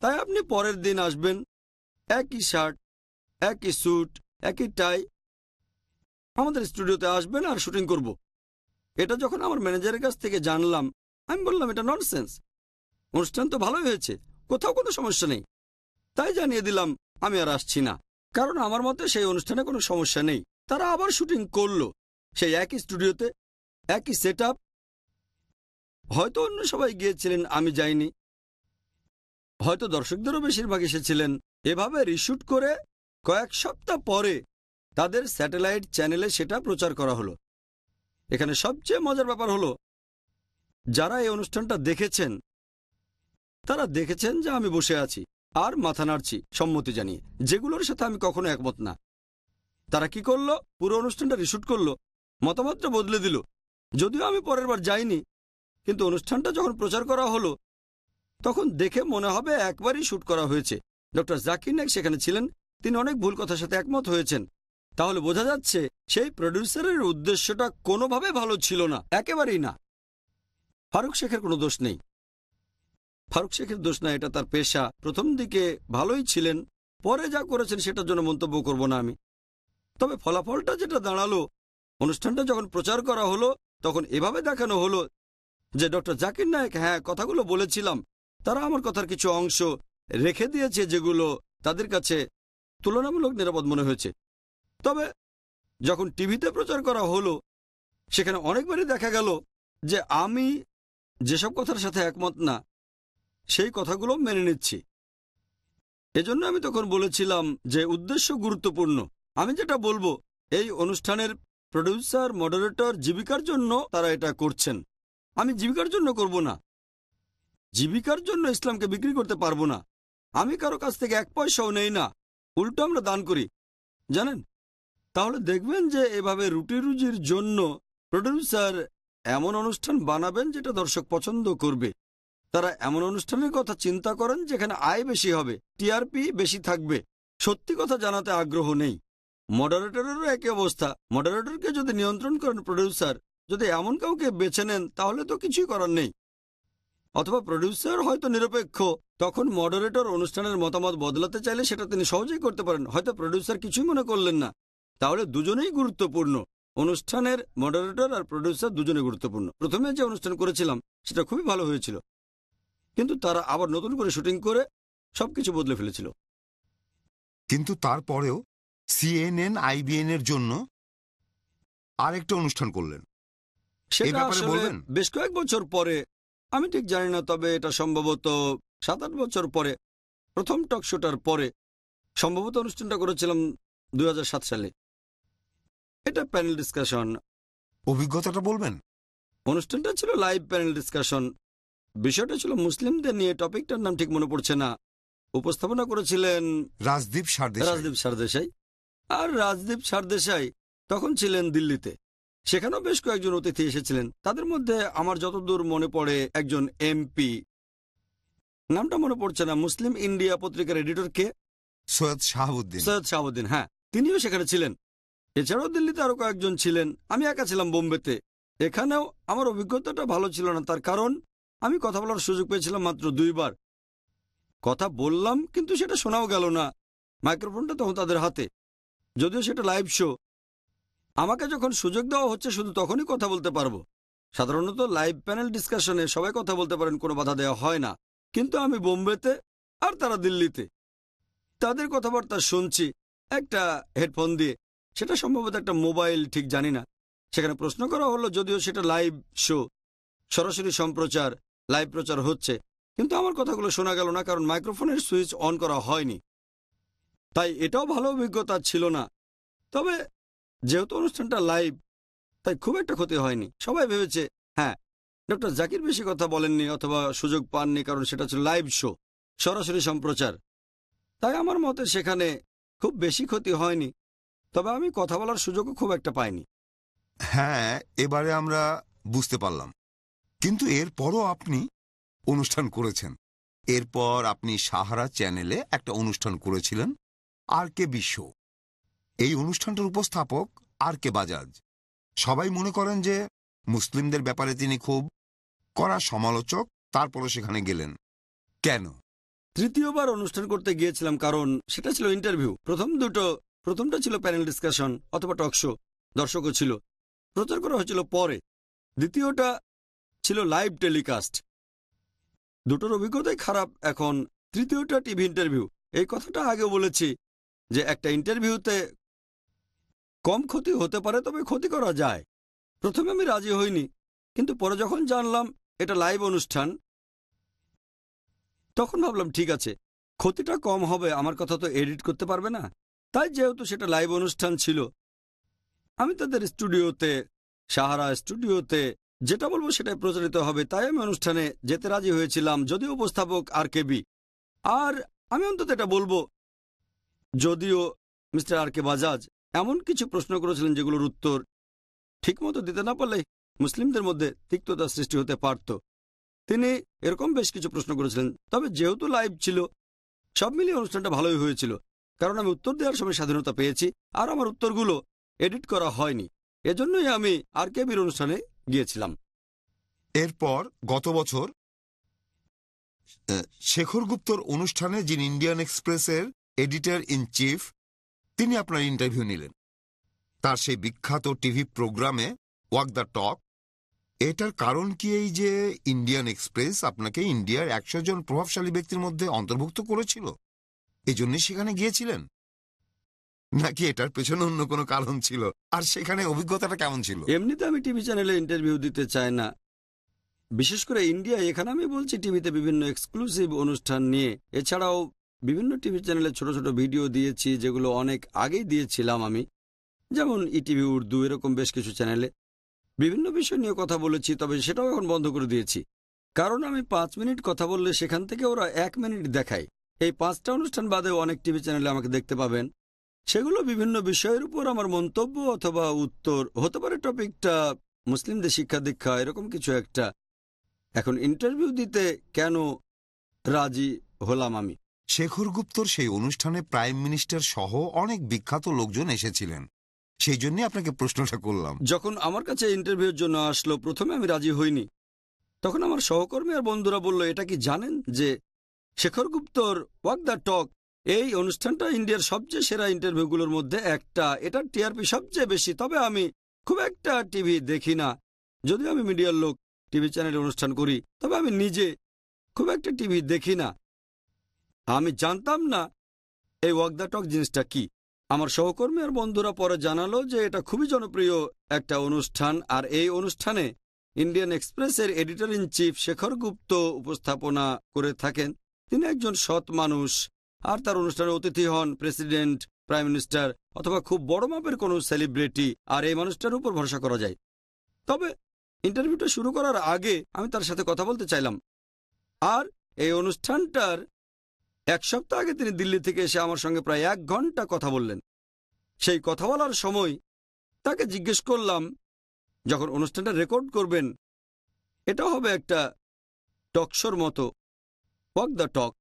তাই আপনি পরের দিন আসবেন। একই শার্ট, একই স্যুট, একই টাই। আমাদের স্টুডিওতে আসবেন আর শুটিং করব। এটা যখন আমার ম্যানেজারের কাছ থেকে জানলাম, আমি বললাম, এটা ননসেন্স অনুষ্ঠান তো ভালোই হয়েছে, কোথাও কোনো সমস্যা নেই। তাই জানিয়ে দিলাম, আমি আর আসছি না। কারণ আমার মতে সেই অনুষ্ঠানে কোনো সমস্যা নেই। তারা আবার শুটিং করল। সেই একই স্টুডিওতে, একই সেট হয়তো অন্য সবাই গিয়েছিলেন, আমি যাইনি। হয়তো দর্শকদেরও বেশিরভাগ এসেছিলেন। এভাবে রিশুট করে কয়েক সপ্তাহ পরে তাদের স্যাটেলাইট চ্যানেলে সেটা প্রচার করা হলো। এখানে সবচেয়ে মজার ব্যাপার হলো, যারা এই অনুষ্ঠানটা দেখেছেন, তারা দেখেছেন যে আমি বসে আছি আর মাথা নাড়ছি সম্মতি জানিয়ে। যেগুলোর সাথে আমি কখনো একমত না। তারা কি করল? পুরো অনুষ্ঠানটা রিশুট করল, মতামতটা বদলে দিল। যদিও আমি পরের বার যাইনি কিন্তু অনুষ্ঠানটা যখন প্রচার করা হলো, তখন দেখে মনে হবে একবারই শ্যুট করা হয়েছে। ডক্টর জাকির নাইক সেখানে ছিলেন, তিনি অনেক ভুল কথার সাথে একমত হয়েছেন। তাহলে বোঝা যাচ্ছে সেই প্রডিউসারের উদ্দেশ্যটা কোনোভাবে ভালো ছিল না, একেবারেই না। ফারুক শেখের কোনো দোষ নেই। ফারুক শেখের দোষ না, এটা তার পেশা। প্রথম দিকে ভালোই ছিলেন, পরে যা করেছেন সেটার জন্য মন্তব্য করব না আমি। তবে ফলাফলটা যেটা দাঁড়াল, অনুষ্ঠানটা যখন প্রচার করা হলো, তখন এভাবে দেখানো হলো যে ডক্টর জাকির নায়ক হ্যাঁ কথাগুলো বলেছিলাম। তারা আমার কথার কিছু অংশ রেখে দিয়েছে যেগুলো তাদের কাছে তুলনামূলক নিরাপদ মনে হয়েছে। তবে যখন টিভিতে প্রচার করা হলো, সেখানে অনেকবারই দেখা গেল যে আমি যেসব কথার সাথে একমত না, সেই কথাগুলো মেনে নিচ্ছি। এজন্য আমি তখন বলেছিলাম যে উদ্দেশ্য গুরুত্বপূর্ণ। আমি যেটা বলব, এই অনুষ্ঠানের প্রডিউসার, মডারেটর জীবিকার জন্য তারা এটা করছেন। আমি জীবিকার জন্য করব না। জীবিকার জন্য ইসলামকে বিক্রি করতে পারব না। আমি কারও কাছ থেকে এক পয়সাও নেই না। উল্টো আমরা দান করি। জানেন? তাহলে দেখবেন যে এভাবে রুটি রুজির জন্য প্রডিউসার এমন অনুষ্ঠান বানাবেন যেটা দর্শক পছন্দ করবে। তারা এমন অনুষ্ঠানের কথা চিন্তা করেন যেখানে আয় বেশি হবে টিআরপি বেশি থাকবে। সত্যি কথা জানাতে আগ্রহ নেই। মডারেটরেরও একই অবস্থা। মডারেটরকে যদি নিয়ন্ত্রণ করেন প্রডিউসার যদি এমন কাউকে বেছে নেন, তাহলে তো কিছুই করার নেই। অথবা প্রডিউসার হয়তো নিরপেক্ষ, তখন মডারেটর অনুষ্ঠানের মতামত বদলাতে চাইলে সেটা তিনি সহজেই করতে পারেন। হয়তো প্রডিউসার কিছুই মনে করলেন না। তাহলে দুজনেই গুরুত্বপূর্ণ। অনুষ্ঠানের মডারেটর আর প্রডিউসার দুজনে গুরুত্বপূর্ণ। প্রথমে যে অনুষ্ঠান করেছিলাম, সেটা খুবই ভালো হয়েছিল। কিন্তু তারা আবার নতুন করে শুটিং করে সবকিছু বদলে ফেলেছিল। কিন্তু তারপরেও সিএনএন আইবিএন এর জন্য আরেকটা অনুষ্ঠান করলেন। সেটা আসলে বেশ কয়েক বছর পরে আমি ঠিক জানি না তবে এটা সম্ভবত সাত আট বছর পরে প্রথম টক শোটার পরে সম্ভবত অনুষ্ঠানটা করেছিলাম দু হাজার সাত সালে। এটা প্যানেল ডিসকাশন অভিজ্ঞতাটা বলবেন? অনুষ্ঠানটা ছিল লাইভ প্যানেল ডিসকাশন বিষয়টা ছিল মুসলিমদের নিয়ে টপিকটার নাম ঠিক মনে পড়ছে না। উপস্থাপনা করেছিলেন রাজদীপ সারদেশাই। রাজদীপ সারদেশাই। আর রাজদীপ সারদেশাই তখন ছিলেন দিল্লিতে। সেখানেও বেশ কয়েকজন অতিথি এসেছিলেন। তাদের মধ্যে আমার যতদূর মনে পড়ে একজন এমপি। নামটা মনে পড়ছে না। মুসলিম ইন্ডিয়া পত্রিকার এডিটর কে? সৈয়দ শাহাবুদ্দিন। সৈয়দ শাহাবুদ্দিন হ্যাঁ। তিনিও সেখানে ছিলেন। এছাড়াও দিল্লিতে আরও কয়েকজন ছিলেন। আমি একা ছিলাম বোম্বেতে। এখানেও আমার অভিজ্ঞতাটা ভালো ছিল না। তার কারণ আমি কথা বলার সুযোগ পেয়েছিলাম মাত্র দুইবার। কথা বললাম কিন্তু সেটা শোনাও গেল না। মাইক্রোফোনটা তখন তাদের হাতে। যদিও সেটা লাইভ শো আমাকে যখন সুযোগ দেওয়া হচ্ছে, শুধু তখনই কথা বলতে পারব। সাধারণত লাইভ প্যানেল ডিসকাশনে সবাই কথা বলতে পারেন, কোনো বাধা দেওয়া হয় না। কিন্তু আমি বোম্বেতে আর তারা দিল্লিতে। তাদের কথাবার্তা শুনছি, একটা হেডফোন দিয়ে। সেটা সম্ভবত একটা মোবাইল ঠিক জানি না। সেখানে প্রশ্ন করা হলো, যদিও সেটা লাইভ শো সরাসরি সম্প্রচার লাইভ প্রচার হচ্ছে। কিন্তু আমার কথাগুলো শোনা গেল না, কারণ মাইক্রোফোনের সুইচ অন করা হয়নি। তাই এটাও ভালো অভিজ্ঞতা ছিল না। তবে যেহেতু অনুষ্ঠানটা লাইভ তাই খুব একটা ক্ষতি হয়নি। সবাই ভেবেছে হ্যাঁ ডক্টর জাকির বেশি কথা বলেননি অথবা সুযোগ পাননি কারণ সেটা ছিল লাইভ শো সরাসরি সম্প্রচার। তাই আমার মতে সেখানে খুব বেশি ক্ষতি হয়নি, তবে আমি কথা বলার সুযোগও খুব একটা পাইনি। হ্যাঁ এবারে আমরা বুঝতে পারলাম। কিন্তু এরপরও আপনি অনুষ্ঠান করেছেন। এরপর আপনি সাহারা চ্যানেলে একটা অনুষ্ঠান করেছিলেন, আর কে বিশ্ব এই অনুষ্ঠানটার উপস্থাপক আর কে বাজাজ। সবাই মনে করেন যে মুসলিমদের ব্যাপারে তিনি খুব কড়া সমালোচক, তারপরও সেখানে গেলেন। কেন? তৃতীয়বার অনুষ্ঠান করতে গিয়েছিলাম কারণ সেটা ছিল ইন্টারভিউ। প্রথম দুটো, প্রথমটা ছিল প্যানেল ডিসকাশন অথবা টক শো, দর্শকও ছিল। প্রচার করা হয়েছিল পরে। দ্বিতীয়টা ছিল লাইভ টেলিকাস্ট। দুটোর অভিজ্ঞতাই খারাপ এখন। তৃতীয়টা টিভি ইন্টারভিউ। এই কথাটা আগে বলেছি যে একটা ইন্টারভিউতে কম ক্ষতি হতে পারে তবে ক্ষতি করা যায়। প্রথমে আমি রাজি হইনি, কিন্তু পরে যখন জানলাম এটা লাইভ অনুষ্ঠান, তখন ভাবলাম, ঠিক আছে, ক্ষতিটা কম হবে, আমার কথা তো এডিট করতে পারবে না। তাই যেহেতু সেটা লাইভ অনুষ্ঠান ছিল, আমি তাদের স্টুডিওতে, সাহারা স্টুডিওতে যেটা বলব সেটাই প্রচারিত হবে। তাই আমি অনুষ্ঠানে যেতে রাজি হয়েছিলাম, যদিও উপস্থাপক আর কেবি আর আমি অন্তত এটা বলব, যদিও মিস্টার আর কে বাজাজ এমন কিছু প্রশ্ন করেছিলেন যেগুলোর উত্তর ঠিকমতো দিতে না পারলে মুসলিমদের মধ্যে তিক্ততা সৃষ্টি হতে পারত। তিনি এরকম বেশ কিছু প্রশ্ন করেছিলেন, তবে যেহেতু লাইভ ছিল, সব মিলিয়ে অনুষ্ঠানটা ভালোই হয়েছিল, কারণ আমি উত্তর দেওয়ার সময় স্বাধীনতা পেয়েছি আর আমার উত্তরগুলো এডিট করা হয়নি। এজন্যই আমি আর কেবির অনুষ্ঠানে গিয়েছিলাম। এরপর গত বছর শেখর গুপ্তর অনুষ্ঠানে যিনি ইন্ডিয়ান এক্সপ্রেসের এডিটর ইন চিফ তিনি আপনার ইন্টারভিউ নিলেন। তার সেই বিখ্যাত টিভি প্রোগ্রামে ওয়াক দ্য টক এটার কারণ কি এই যে ইন্ডিয়ান এক্সপ্রেস আপনাকে ইন্ডিয়ার একশো জন প্রভাবশালী ব্যক্তির মধ্যে অন্তর্ভুক্ত করেছিল? এই জন্যই সেখানে গিয়েছিলেন? নাকি এটার পেছনে অন্য কোনো কারণ ছিল? আর সেখানে অভিজ্ঞতাটা কেমন ছিল? এমনিতে আমি টিভি চ্যানেলে ইন্টারভিউ দিতে চাই না। বিশেষ করে ইন্ডিয়া এখানে আমি বলছি টিভিতে বিভিন্ন এক্সক্লুসিভ অনুষ্ঠান নিয়ে। এছাড়াও বিভিন্ন টিভি চ্যানেলে ছোট ছোট ভিডিও দিয়েছি, যেগুলো অনেক আগেই দিয়েছিলাম আমি। যেমন ইটিভি উর্দু, এরকম বেশ কিছু চ্যানেলে। বিভিন্ন বিষয় নিয়ে কথা বলেছি, তবে সেটাও এখন বন্ধ করে দিয়েছি। কারণ আমি পাঁচ মিনিট কথা বললে সেখান থেকে ওরা এক মিনিট দেখায়। এই পাঁচটা অনুষ্ঠান বাদেও অনেক টিভি চ্যানেলে আমাকে দেখতে পাবেন। সেগুলো বিভিন্ন বিষয়ের উপর আমার মন্তব্য অথবা উত্তর, হতে পারে টপিকটা মুসলিমদের শিক্ষা দীক্ষা, এরকম কিছু একটা। এখন ইন্টারভিউ দিতে কেন রাজি হলাম আমি? শেখর গুপ্তর সেই অনুষ্ঠানে প্রাইম মিনিস্টার সহ অনেক বিখ্যাত লোকজন এসেছিলেন। সেই জন্য আপনাকে প্রশ্নটা করলাম। যখন আমার কাছে ইন্টারভিউর জন্য আসলো, প্রথমে আমি রাজি হইনি। তখন আমার সহকর্মী আর বন্ধুরা বলল, এটা কি জানেন যে শেখর গুপ্তর ওয়াক দ্য টক, এই অনুষ্ঠানটা ইন্ডিয়ার সবচেয়ে সেরা ইন্টারভিউগুলোর মধ্যে একটা। এটার টিআরপি সবচেয়ে বেশি। তবে আমি খুব একটা টিভি দেখি না। যদিও আমি মিডিয়ার লোক, টিভি চ্যানেলে অনুষ্ঠান করি, তবে আমি নিজে খুব একটা টিভি দেখি না। আমি জানতাম না। এই ওয়াক টক জিনিসটা কি? আমার সহকর্মী আর বন্ধুরা পরে জানালো যে এটা খুবই জনপ্রিয় একটা অনুষ্ঠান আর এই অনুষ্ঠানে ইন্ডিয়ান এক্সপ্রেসের editor in chief Shekhar Gupta উপস্থাপনা করে থাকেন। তিনি একজন সৎ মানুষ আর তার অনুষ্ঠানে অতিথি হন প্রেসিডেন্ট, প্রাইম মিনিস্টার অথবা খুব বড় মাপের কোনো সেলিব্রিটি আর এই মানুষটার উপর ভরসা করা যায়। তবে ইন্টারভিউটা শুরু করার আগে আমি তার সাথে কথা বলতে চাইলাম। আর এই অনুষ্ঠানটার এক সপ্তাহ আগে তিনি দিল্লি থেকে এসে আমার সঙ্গে প্রায় এক ঘণ্টা কথা বললেন। সেই কথা বলার সময় তাকে জিজ্ঞেস করলাম, যখন অনুষ্ঠানটা রেকর্ড করবেন, এটা হবে একটা টকশোর মতো। ওয়াক দ্য টক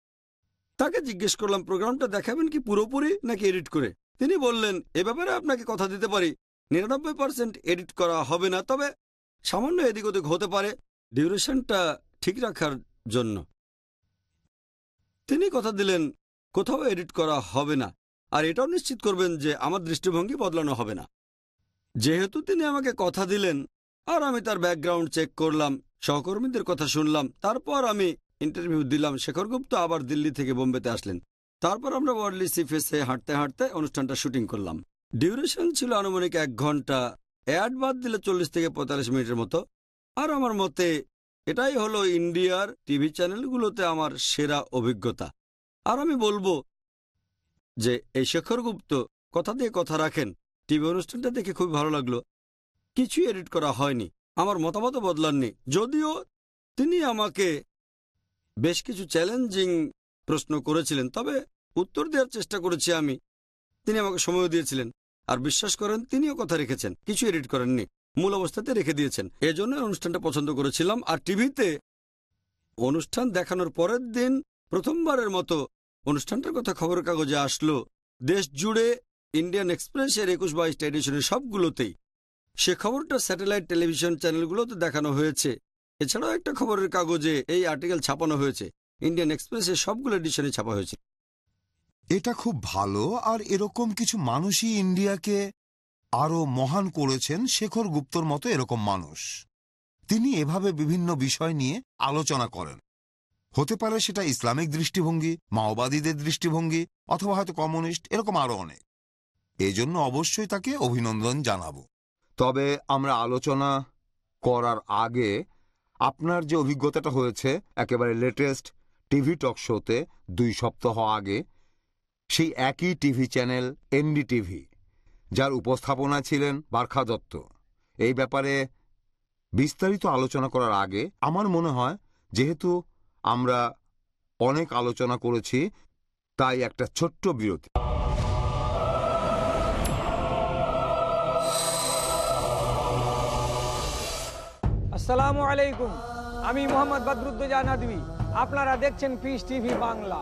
তাকে জিজ্ঞেস করলাম, প্রোগ্রামটা দেখাবেন কি পুরোপুরি নাকি এডিট করে? তিনি বললেন, এ ব্যাপারে আপনাকে কথা দিতে পারি। নিরানব্বই পার্সেন্ট এডিট করা হবে না, তবে সামান্য এদিক ওদিক হতে পারে। ডিউরেশনটা ঠিক রাখার জন্য। তিনি কথা দিলেন, কোথাও এডিট করা হবে না। আর এটাও নিশ্চিত করবেন যে আমার দৃষ্টিভঙ্গি বদলানো হবে না। যেহেতু তিনি আমাকে কথা দিলেন, আর আমি তার ব্যাকগ্রাউন্ড চেক করলাম, সহকর্মীদের কথা শুনলাম, তারপর আমি ইন্টারভিউ দিলাম, শেখর গুপ্ত আবার দিল্লি থেকে বোম্বেতে আসলেন। তারপর আমরা ওয়ার্লি সিফেসে হাঁটতে হাঁটতে অনুষ্ঠানটা শুটিং করলাম। ডিউরেশন ছিল আনুমানিক এক ঘণ্টা, অ্যাড বাদ দিলে চল্লিশ থেকে পঁয়তাল্লিশ মিনিটের মতো। আর আমার মতে এটাই হলো ইন্ডিয়ার টিভি চ্যানেলগুলোতে আমার সেরা অভিজ্ঞতা। আর আমি বলব যে এই শেখর গুপ্ত কথা দিয়ে কথা রাখেন, টিভি অনুষ্ঠানটা দেখে খুব ভালো লাগল। কিছুই এডিট করা হয়নি, আমার মতামত বদলাননি। যদিও তিনি আমাকে বেশ কিছু চ্যালেঞ্জিং প্রশ্ন করেছিলেন, তবে উত্তর দেওয়ার চেষ্টা করেছি আমি। তিনি আমাকে সময় দিয়েছিলেন, আর বিশ্বাস করেন তিনিও কথা রেখেছেন কিছু এডিট করেননি। মূল অবস্থাতে রেখে দিয়েছেন। এজন্য অনুষ্ঠানটা পছন্দ করেছিলাম। আর টিভিতে অনুষ্ঠান দেখানোর পরের দিন প্রথমবারের মতো অনুষ্ঠানটার কথা খবরের কাগজে আসলো। দেশ জুড়ে ইন্ডিয়ান এক্সপ্রেসের একুশ বাইশটা এডিশনের সবগুলোতেই। সে খবরটা স্যাটেলাইট টেলিভিশন চ্যানেলগুলোতে দেখানো হয়েছে। এছাড়াও একটা খবরের কাগজে এই আর্টিকেল ছাপানো হয়েছে। ইন্ডিয়ান এক্সপ্রেসের সবগুলো এডিশনে ছাপা হয়েছে। এটা খুব ভালো। আর এরকম কিছু মানুষই ইন্ডিয়াকে আরও মহান করেছেন শেখর গুপ্তর মতো এরকম মানুষ। তিনি এভাবে বিভিন্ন বিষয় নিয়ে আলোচনা করেন। হতে পারে সেটা ইসলামিক দৃষ্টিভঙ্গি, মাওবাদীদের দৃষ্টিভঙ্গি, অথবা হয়তো কমিউনিস্ট, এরকম আরও অনেক। এজন্য অবশ্যই তাকে অভিনন্দন জানাব। তবে আমরা আলোচনা করার আগে আপনার যে অভিজ্ঞতাটা হয়েছে, একেবারে লেটেস্ট টিভি টক শোতে দুই সপ্তাহ আগে, সেই একই টিভি চ্যানেল এনডিটিভি। যার উপস্থাপনা ছিলেন বার্খা দত্ত। এই ব্যাপারে বিস্তারিত আলোচনা করার আগে আমার মনে হয়, যেহেতু আমরা অনেক আলোচনা করেছি, তাই একটা ছোট্ট বিরতি। আসসালামু আলাইকুম। আমি মোহাম্মদ বদরুদ্দোজা নদী আপনারা দেখছেন পিস টিভি বাংলা।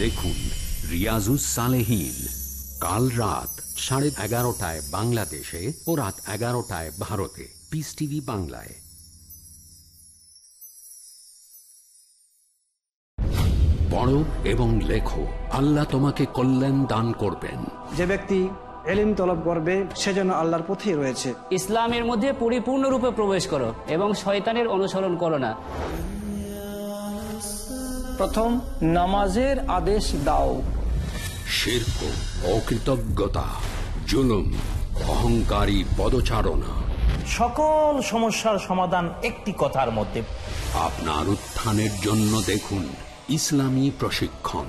দেখুন রিয়াজুস সালেহীন। কাল রাত সাড়ে এগারোটায় বাংলাদেশে ও রাত এগারোটায় ভারতে। পিস টিভি বাংলায়। পড়ো এবং লেখো আল্লাহ তোমাকে কল্যাণ দান করবেন। যে ব্যক্তি এলিম তলব করবে সে যেন আল্লাহর পথেই রয়েছে। ইসলামের মধ্যে পরিপূর্ণরূপে প্রবেশ করো এবং শয়তানের অনুসরণ করো না। প্রথম নামাজের আদেশ দাও। শির্ক অকৃতজ্ঞতা জুলুম অহংকারী পদচারণা। সকল সমস্যার সমাধান একটি কথার মধ্যে। আপনার উত্থানের জন্য দেখুন ইসলামী প্রশিক্ষণ।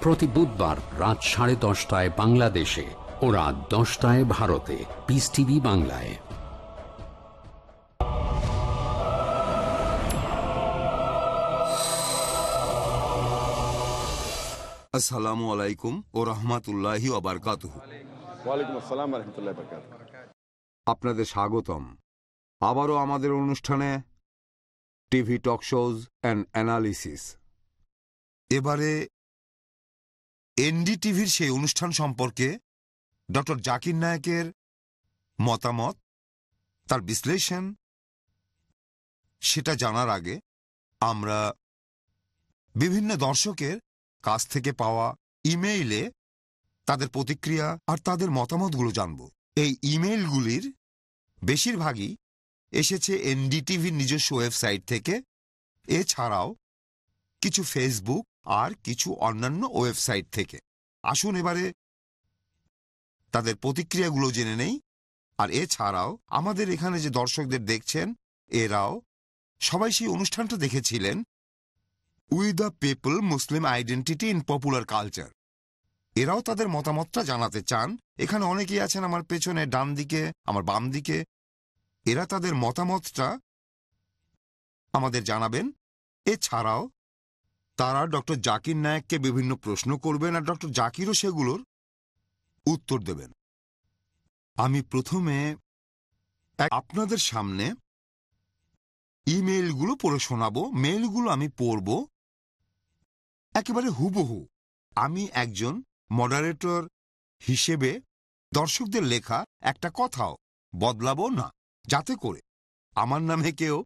প্রতি বুধবার রাত সাড়ে দশটায় বাংলাদেশে ও রাত দশটায় ভারতে। পিস টিভি বাংলায়। আসসালামু আলাইকুম ও রহমাতুল্লাহি ওবরকাতুহ রহমতুল্লাহ বরকাত আপনাদের স্বাগতম। আবারও আমাদের অনুষ্ঠানে TV talk shows and analysis. এবারে এনডিটিভির সেই অনুষ্ঠান সম্পর্কে ডক্টর জাকির নায়কের মতামত তার বিশ্লেষণ সেটা জানার আগে আমরা বিভিন্ন দর্শকের কাছ থেকে পাওয়া ইমেইলে তাদের প্রতিক্রিয়া আর তাদের মতামতগুলো জানব। এই ইমেইলগুলির বেশিরভাগই এসেছে এনডিটিভির নিজস্ব ওয়েবসাইট থেকে। এছাড়াও কিছু ফেসবুক আর কিছু অন্যান্য ওয়েবসাইট থেকে। আসুন এবারে তাদের প্রতিক্রিয়াগুলো জেনে নেই। আর এছাড়াও আমাদের এখানে যে দর্শকদের দেখছেন, এরাও সবাই সেই অনুষ্ঠানটা দেখেছিলেন। We the people Muslim identity in popular culture. এরাও তাদের মতামতটা জানাতে চান, এখানে অনেকেই আছেন আমার পেছনে, ডান দিকে, আমার বাম দিকে। এরা তাদের মতামতটা আমাদের জানাবেন। এছাড়াও তারা ডক্টর জাকির নায়েককে বিভিন্ন প্রশ্ন করবেন আর ডক্টর জাকিরও সেগুলোর উত্তর দেবেন। আমি প্রথমে আপনাদের সামনে ইমেইলগুলো পড়ে শোনাবো, মেইলগুলো আমি পড়ব। একেবারে হুবহু। আমি একজন মডারেটর হিসেবে দর্শকদের লেখা একটা কথাও বদলাবো না, যাতে করে আমার নামে কেউ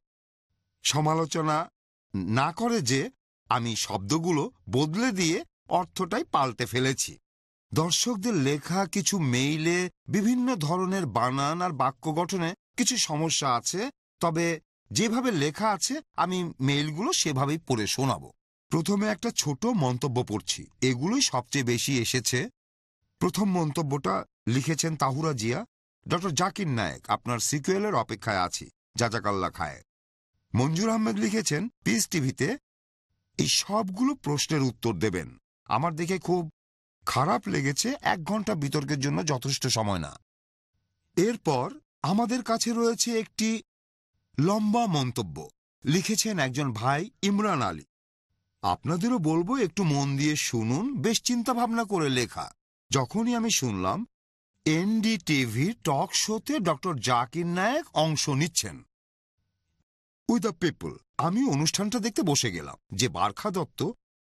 সমালোচনা না করে যে আমি শব্দগুলো বদলে দিয়ে অর্থটাই পাল্টে ফেলেছি। দর্শকদের লেখা কিছু মেইলে বিভিন্ন ধরনের বানান আর বাক্য গঠনে কিছু সমস্যা আছে, তবে যেভাবে লেখা আছে, আমি মেইলগুলো সেভাবেই পড়ে শোনাব। প্রথমে একটা ছোট মন্তব্য পড়ছি। এগুলোই সবচেয়ে বেশি এসেছে। প্রথম মন্তব্যটা লিখেছেন তাহুরা জিয়া। ডক্টর জাকির নায়েক, আপনার সিকুয়েলের অপেক্ষায় আছি, জাজাকাল্লা খায় মঞ্জুর আহমেদ লিখেছেন, পিস টিভিতে এই সবগুলো প্রশ্নের উত্তর দেবেন। আমার দেখে খুব খারাপ লেগেছে, এক ঘণ্টা বিতর্কের জন্য যথেষ্ট সময় না। এরপর আমাদের কাছে রয়েছে একটি লম্বা মন্তব্য। লিখেছেন একজন ভাই ইমরান আলী। আপনাদেরও বলব একটু মন দিয়ে শুনুন, বেশ চিন্তা ভাবনা করে লেখা। যখনই আমি শুনলাম, এনডিটিভি টক শোতে ডক্টর জাকির নায়েক অংশ নিচ্ছেন। উইথ দ্য পিপল, আমি অনুষ্ঠানটা দেখতে বসে গেলাম যে বারখা দত্ত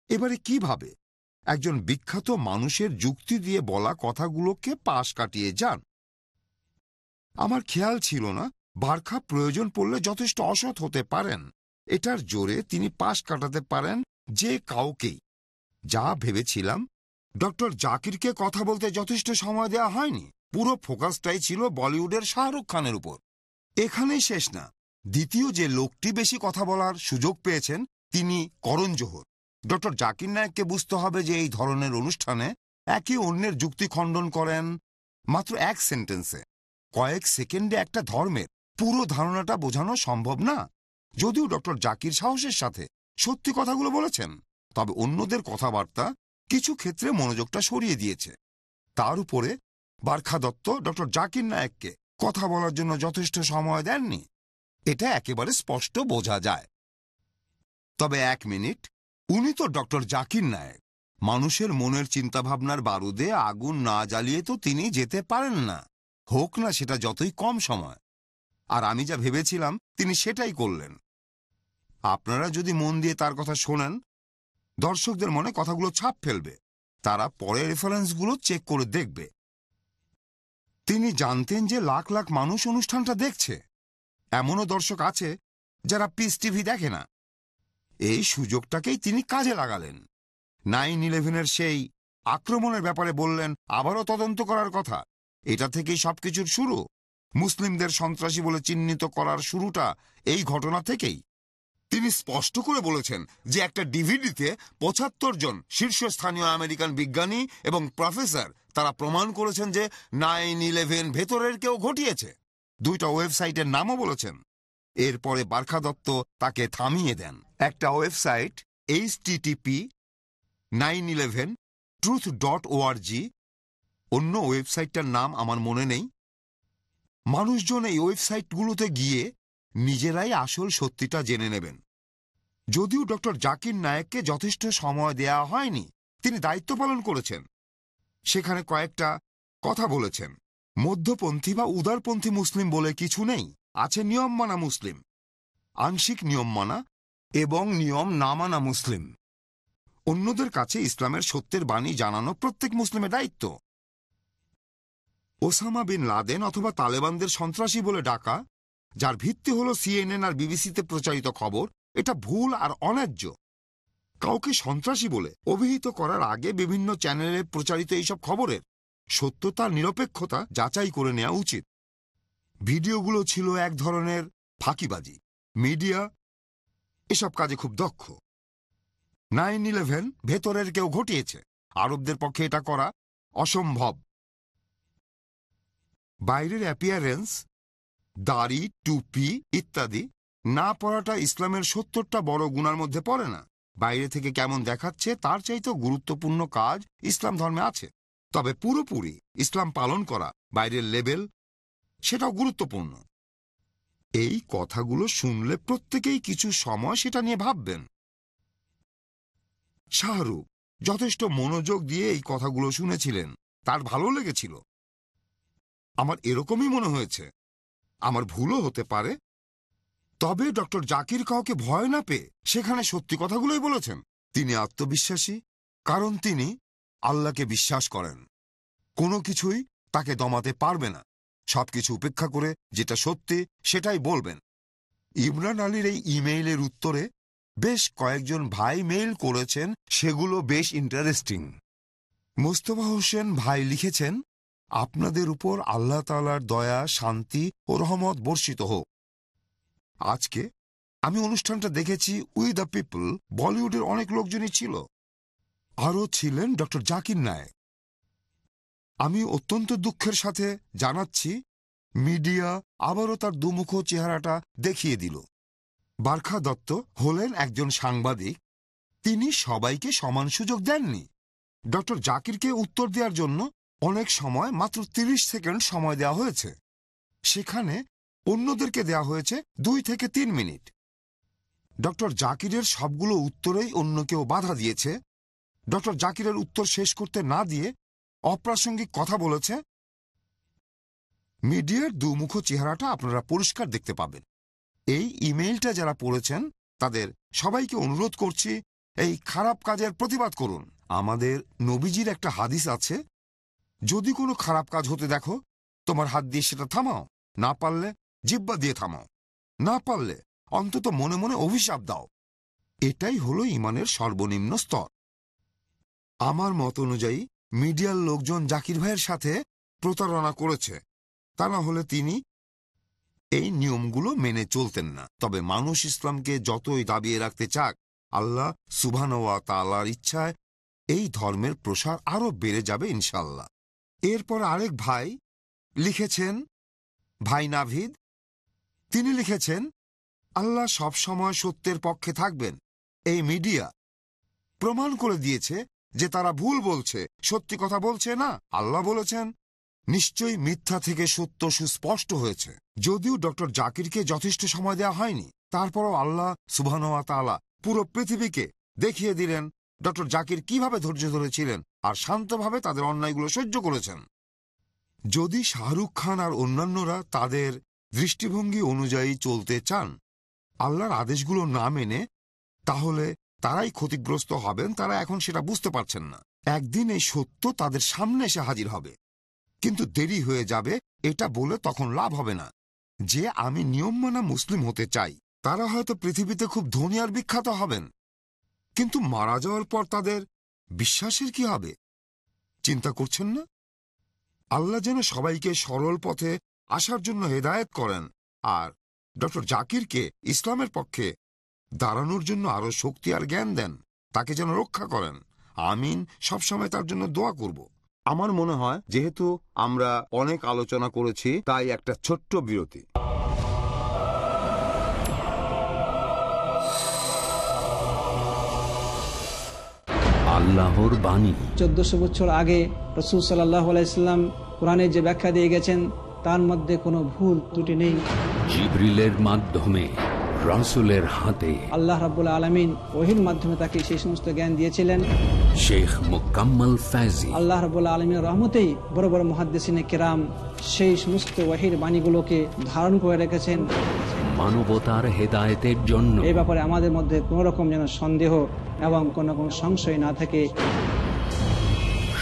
এবারে কীভাবে একজন বিখ্যাত মানুষের যুক্তি দিয়ে বলা কথাগুলোকে পাশ কাটিয়ে যান। আমার খেয়াল ছিল না, বারখা প্রয়োজন পড়লে যথেষ্ট অসৎ হতে পারেন। এটার জোরে তিনি পাশ কাটাতে পারেন যে কাউকেই। যা ভেবেছিলাম, ডক্টর জাকিরকে কথা বলতে যথেষ্ট সময় দেওয়া হয়নি। পুরো ফোকাসটাই ছিল বলিউডের শাহরুখ খানের উপর। এখানেই শেষ না। দ্বিতীয় যে লোকটি বেশি কথা বলার সুযোগ পেয়েছেন, তিনি করণ জোহর। ডক্টর জাকির নায়ককে বুঝতে হবে যে এই ধরনের অনুষ্ঠানে একে অন্যের যুক্তি খণ্ডন করেন মাত্র এক সেন্টেন্সে। কয়েক সেকেন্ডে একটা ধর্মের পুরো ধারণাটা বোঝানো সম্ভব না। যদিও ডক্টর জাকির সাহসের সাথে সত্যি কথাগুলো বলেছেন। তবে অন্যদের কথাবার্তা কিছু ক্ষেত্রে মনোযোগটা সরিয়ে দিয়েছে। তার উপরে বারখা দত্ত ডক্টর জাকির নায়েককে কথা বলার জন্য যথেষ্ট সময় দেননি। এটা একেবারে স্পষ্ট বোঝা যায়। তবে এক মিনিট, উনি তো ডক্টর জাকির নায়েক। মানুষের মনের চিন্তাভাবনার বারুদে আগুন না জ্বালিয়ে তো তিনি যেতে পারেন না। হোক না সেটা যতই কম সময়। আর আমি যা ভেবেছিলাম, তিনি সেটাই করলেন। আপনারা যদি মন দিয়ে তার কথা শোনেন, দর্শকদের মনে কথাগুলো ছাপ ফেলবে। তারা পরে রেফারেন্সগুলো চেক করে দেখবে। তিনি জানতেন যে লাখ লাখ মানুষ অনুষ্ঠানটা দেখছে। এমনও দর্শক আছে যারা পিস টিভি দেখে না। এই সুযোগটাকেই তিনি কাজে লাগালেন। নাইন ইলেভেনের সেই আক্রমণের ব্যাপারে বললেন, আবারও তদন্ত করার কথা। এটা থেকেই সবকিছুর শুরু। মুসলিমদের সন্ত্রাসী বলে চিহ্নিত করার শুরুটা এই ঘটনা থেকেই। তিনি স্পষ্ট করে বলেছেন যে একটা ডিভিডিতে পঁচাত্তর জন শীর্ষস্থানীয় আমেরিকান বিজ্ঞানী এবং প্রফেসর তারা প্রমাণ করেছেন যে নাইন ইলেভেন ভেতরের কেউ ঘটিয়েছে। দুইটা ওয়েবসাইটের নামও বলেছেন। এরপরে বার্খা দত্ত তাকে থামিয়ে দেন। একটা website H TTP nine eleven truth dot ORG. অন্য ওয়েবসাইটটার নাম আমার মনে নেই। মানুষজন এই ওয়েবসাইটগুলোতে গিয়ে নিজেরাই আসল সত্যিটা জেনে নেবেন। যদিও ডক্টর জাকির নায়েককে যথেষ্ট সময় দেয়া হয়নি, তিনি দায়িত্ব পালন করেছেন। সেখানে কয়েকটা কথা বলেছেন। মধ্যপন্থী বা উদারপন্থী মুসলিম বলে কিছু নেই, আছে নিয়ম মানা মুসলিম, আংশিক নিয়ম মানা এবং নিয়ম না মানা মুসলিম। অন্যদের কাছে ইসলামের সত্যের বাণী জানানো প্রত্যেক মুসলিমের দায়িত্ব। ওসামা বিন লাদেন অথবা তালেবানদের সন্ত্রাসী বলে ডাকা যার ভিত্তি হল সিএনএন আর বিবিসিতে প্রচারিত খবর, এটা ভুল আর অন্যায্য। কাউকে সন্ত্রাসী বলে অভিহিত করার আগে বিভিন্ন চ্যানেলে প্রচারিত এইসব খবরের সত্যতার নিরপেক্ষতা যাচাই করে নেওয়া উচিত। ভিডিওগুলো ছিল এক ধরনের ফাঁকিবাজি। মিডিয়া এসব কাজে খুব দক্ষ। নাইন ইলেভেন ভেতরের কেউ ঘটিয়েছে। আরবদের পক্ষে এটা করা অসম্ভব। বাইরের অ্যাপিয়ারেন্স দাড়ি, টুপি ইত্যাদি না পড়াটা ইসলামের সত্তরটা বড় গুণার মধ্যে পড়ে না। বাইরে থেকে কেমন দেখাচ্ছে তার চাইতেও গুরুত্বপূর্ণ কাজ ইসলাম ধর্মে আছে। তবে পুরোপুরি ইসলাম পালন করা বাইরের লেভেল সেটাও গুরুত্বপূর্ণ। এই কথাগুলো শুনলে প্রত্যেকেই কিছু সময় সেটা নিয়ে ভাববেন। শাহরুখ যথেষ্ট মনোযোগ দিয়ে এই কথাগুলো শুনেছিলেন। তার ভালো লেগেছিল। আমার এরকমই মনে হয়েছে। আমার ভুলও হতে পারে। তবে ডক্টর জাকির কাউকে ভয় না পেয়ে সেখানে সত্যি কথাগুলোই বলেছেন। তিনি আত্মবিশ্বাসী, কারণ তিনি আল্লাহকে বিশ্বাস করেন। কোনো কিছুই তাকে দমাতে পারবে না। সবকিছু উপেক্ষা করে যেটা সত্যি সেটাই বলবেন। ইমরান আলীর এই ইমেইলের উত্তরে বেশ কয়েকজন ভাই মেইল করেছেন, সেগুলো বেশ ইন্টারেস্টিং মোস্তফা হোসেন ভাই লিখেছেন আপনাদের উপর আল্লাহ তালার দয়া, শান্তি ও রহমত বর্ষিত হোক। আজকে আমি অনুষ্ঠানটা দেখেছি উই দ্য পিপল, বলিউডের অনেক লোকজনই ছিল। আরও ছিলেন ডক্টর জাকির নায়েক। আমি অত্যন্ত দুঃখের সাথে জানাচ্ছি, মিডিয়া আবারও তার দুমুখ চেহারাটা দেখিয়ে দিল। বারখা দত্ত হলেন একজন সাংবাদিক। তিনি সবাইকে সমান সুযোগ দেননি। ডক্টর জাকিরকে উত্তর দেওয়ার জন্য অনেক সময় মাত্র ৩০ সেকেন্ড সময় দেওয়া হয়েছে। সেখানে অন্যদেরকে দেওয়া হয়েছে দুই থেকে তিন মিনিট। ডক্টর জাকিরের সবগুলো উত্তরেই অন্য কেউ বাধা দিয়েছে। ডক্টর জাকিরের উত্তর শেষ করতে না দিয়ে অপ্রাসঙ্গিক কথা বলেছে। মিডিয়ার দুমুখ চেহারাটা আপনারা পরিষ্কার দেখতে পাবেন। এই ইমেইলটা যারা পড়েছেন, তাদের সবাইকে অনুরোধ করছি, এই খারাপ কাজের প্রতিবাদ করুন। আমাদের নবীজির একটা হাদিস আছে যদি কোনো খারাপ কাজ হতে দেখো, তোমার হাত দিয়ে সেটা থামাও। না পারলে জিব্বা দিয়ে থামাও। না পারলে অন্তত মনে মনে অভিশাপ দাও। এটাই হলো ইমানের সর্বনিম্ন স্তর। আমার মত অনুযায়ী, মিডিয়ার লোকজন জাকির ভাইয়ের সাথে প্রতারণা করেছে। তা না হলে তিনি এই নিয়মগুলো মেনে চলতেন না। তবে মানুষ ইসলামকে যতই দাবিয়ে রাখতে চাক, আল্লাহ সুবহানওয়া তালার ইচ্ছায় এই ধর্মের প্রসার আরও বেড়ে যাবে ইনশাল্লাহ এরপর আরেক ভাই লিখেছেন, ভাই নাভিদ, তিনি লিখেছেন, আল্লাহ সবসময় সত্যের পক্ষে থাকবেন। এই মিডিয়া প্রমাণ করে দিয়েছে যে তারা ভুল বলছে, সত্যি কথা বলছে না, আল্লাহ বলেছেন। নিশ্চয়ই মিথ্যা থেকে সত্য সুস্পষ্ট হয়েছে। যদিও ডক্টর জাকিরকে যথেষ্ট সময় দেওয়া হয়নি, তারপরও আল্লাহ তাআলা পুরো পৃথিবীকে দেখিয়ে দিলেন ডক্টর জাকির কীভাবে ধৈর্য ধরেছিলেন আর শান্তভাবে তাদের অন্যায়গুলো সহ্য করেছেন? যদি শাহরুখ খান আর অন্যান্যরা তাদের দৃষ্টিভঙ্গি অনুযায়ী চলতে চান, আল্লাহর আদেশগুলো না মেনে, তাহলে তারাই ক্ষতিগ্রস্ত হবেন, তারা এখন সেটা বুঝতে পারছেন না। একদিন এই সত্য তাদের সামনে এসে হাজির হবে। কিন্তু দেরি হয়ে যাবে, এটা বলে তখন লাভ হবে না। যে আমি নিয়ম মানা মুসলিম হতে চাই, তারা হয়তো পৃথিবীতে খুব ধনী আর বিখ্যাত হবেন। কিন্তু মারা যাওয়ার পর তাদের বিশ্বাসের কি হবে? চিন্তা করছেন না? আল্লাহ যেন সবাইকে সরল পথে আসার জন্য হেদায়েত করেন আর ডক্টর জাকিরকে ইসলামের পক্ষে দাঁড়ানোর জন্য আরও শক্তি আর জ্ঞান দেন, তাকে যেন রক্ষা করেন। আমিন, সবসময় তার জন্য দোয়া করব। আমার মনে হয়, যেহেতু আমরা অনেক আলোচনা করেছি, তাই একটা ছোট্ট বিরতি। আল্লাহর বাণী। চোদ্দশো বছর আগে রসুল সাল্লাহ আলাইস্লাম কোরআনের যে ব্যাখ্যা দিয়ে গেছেন তার মধ্যে কোনো ভুল ত্রুটি নেই। জিব্রিলের মাধ্যমে রাসুলের হাতে। আল্লাহ রাবুল আলমিন ওহির মাধ্যমে তাকে সেই সমস্ত জ্ঞান দিয়েছিলেন। শেখ মোকাম্মল ফ্যাজি। আল্লাহ রাবুল আলমীর রহমতেই বড় বড় মহাদ্দেশিনে কেরাম সেই সমস্ত ওয়াহির বাণীগুলোকে ধারণ করে রেখেছেন। মানবতার হেদায়েতের জন্য। এই ব্যাপারে আমাদের মধ্যে কোনো রকম যেন সন্দেহ এবং কোনো রকম সংশয় না থাকে।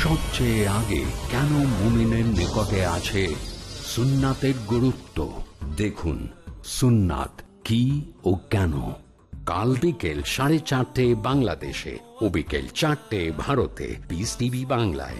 সবচেয়ে আগে কেন মুমিনের নিকটে আছে সুন্নাতের গুরুত্ব? দেখুন সুন্নাত কি ও কেন? কাল বিকেল সাড়ে চারটে বাংলাদেশে ও বিকেল চারটে ভারতে পিস টিভি বাংলায়।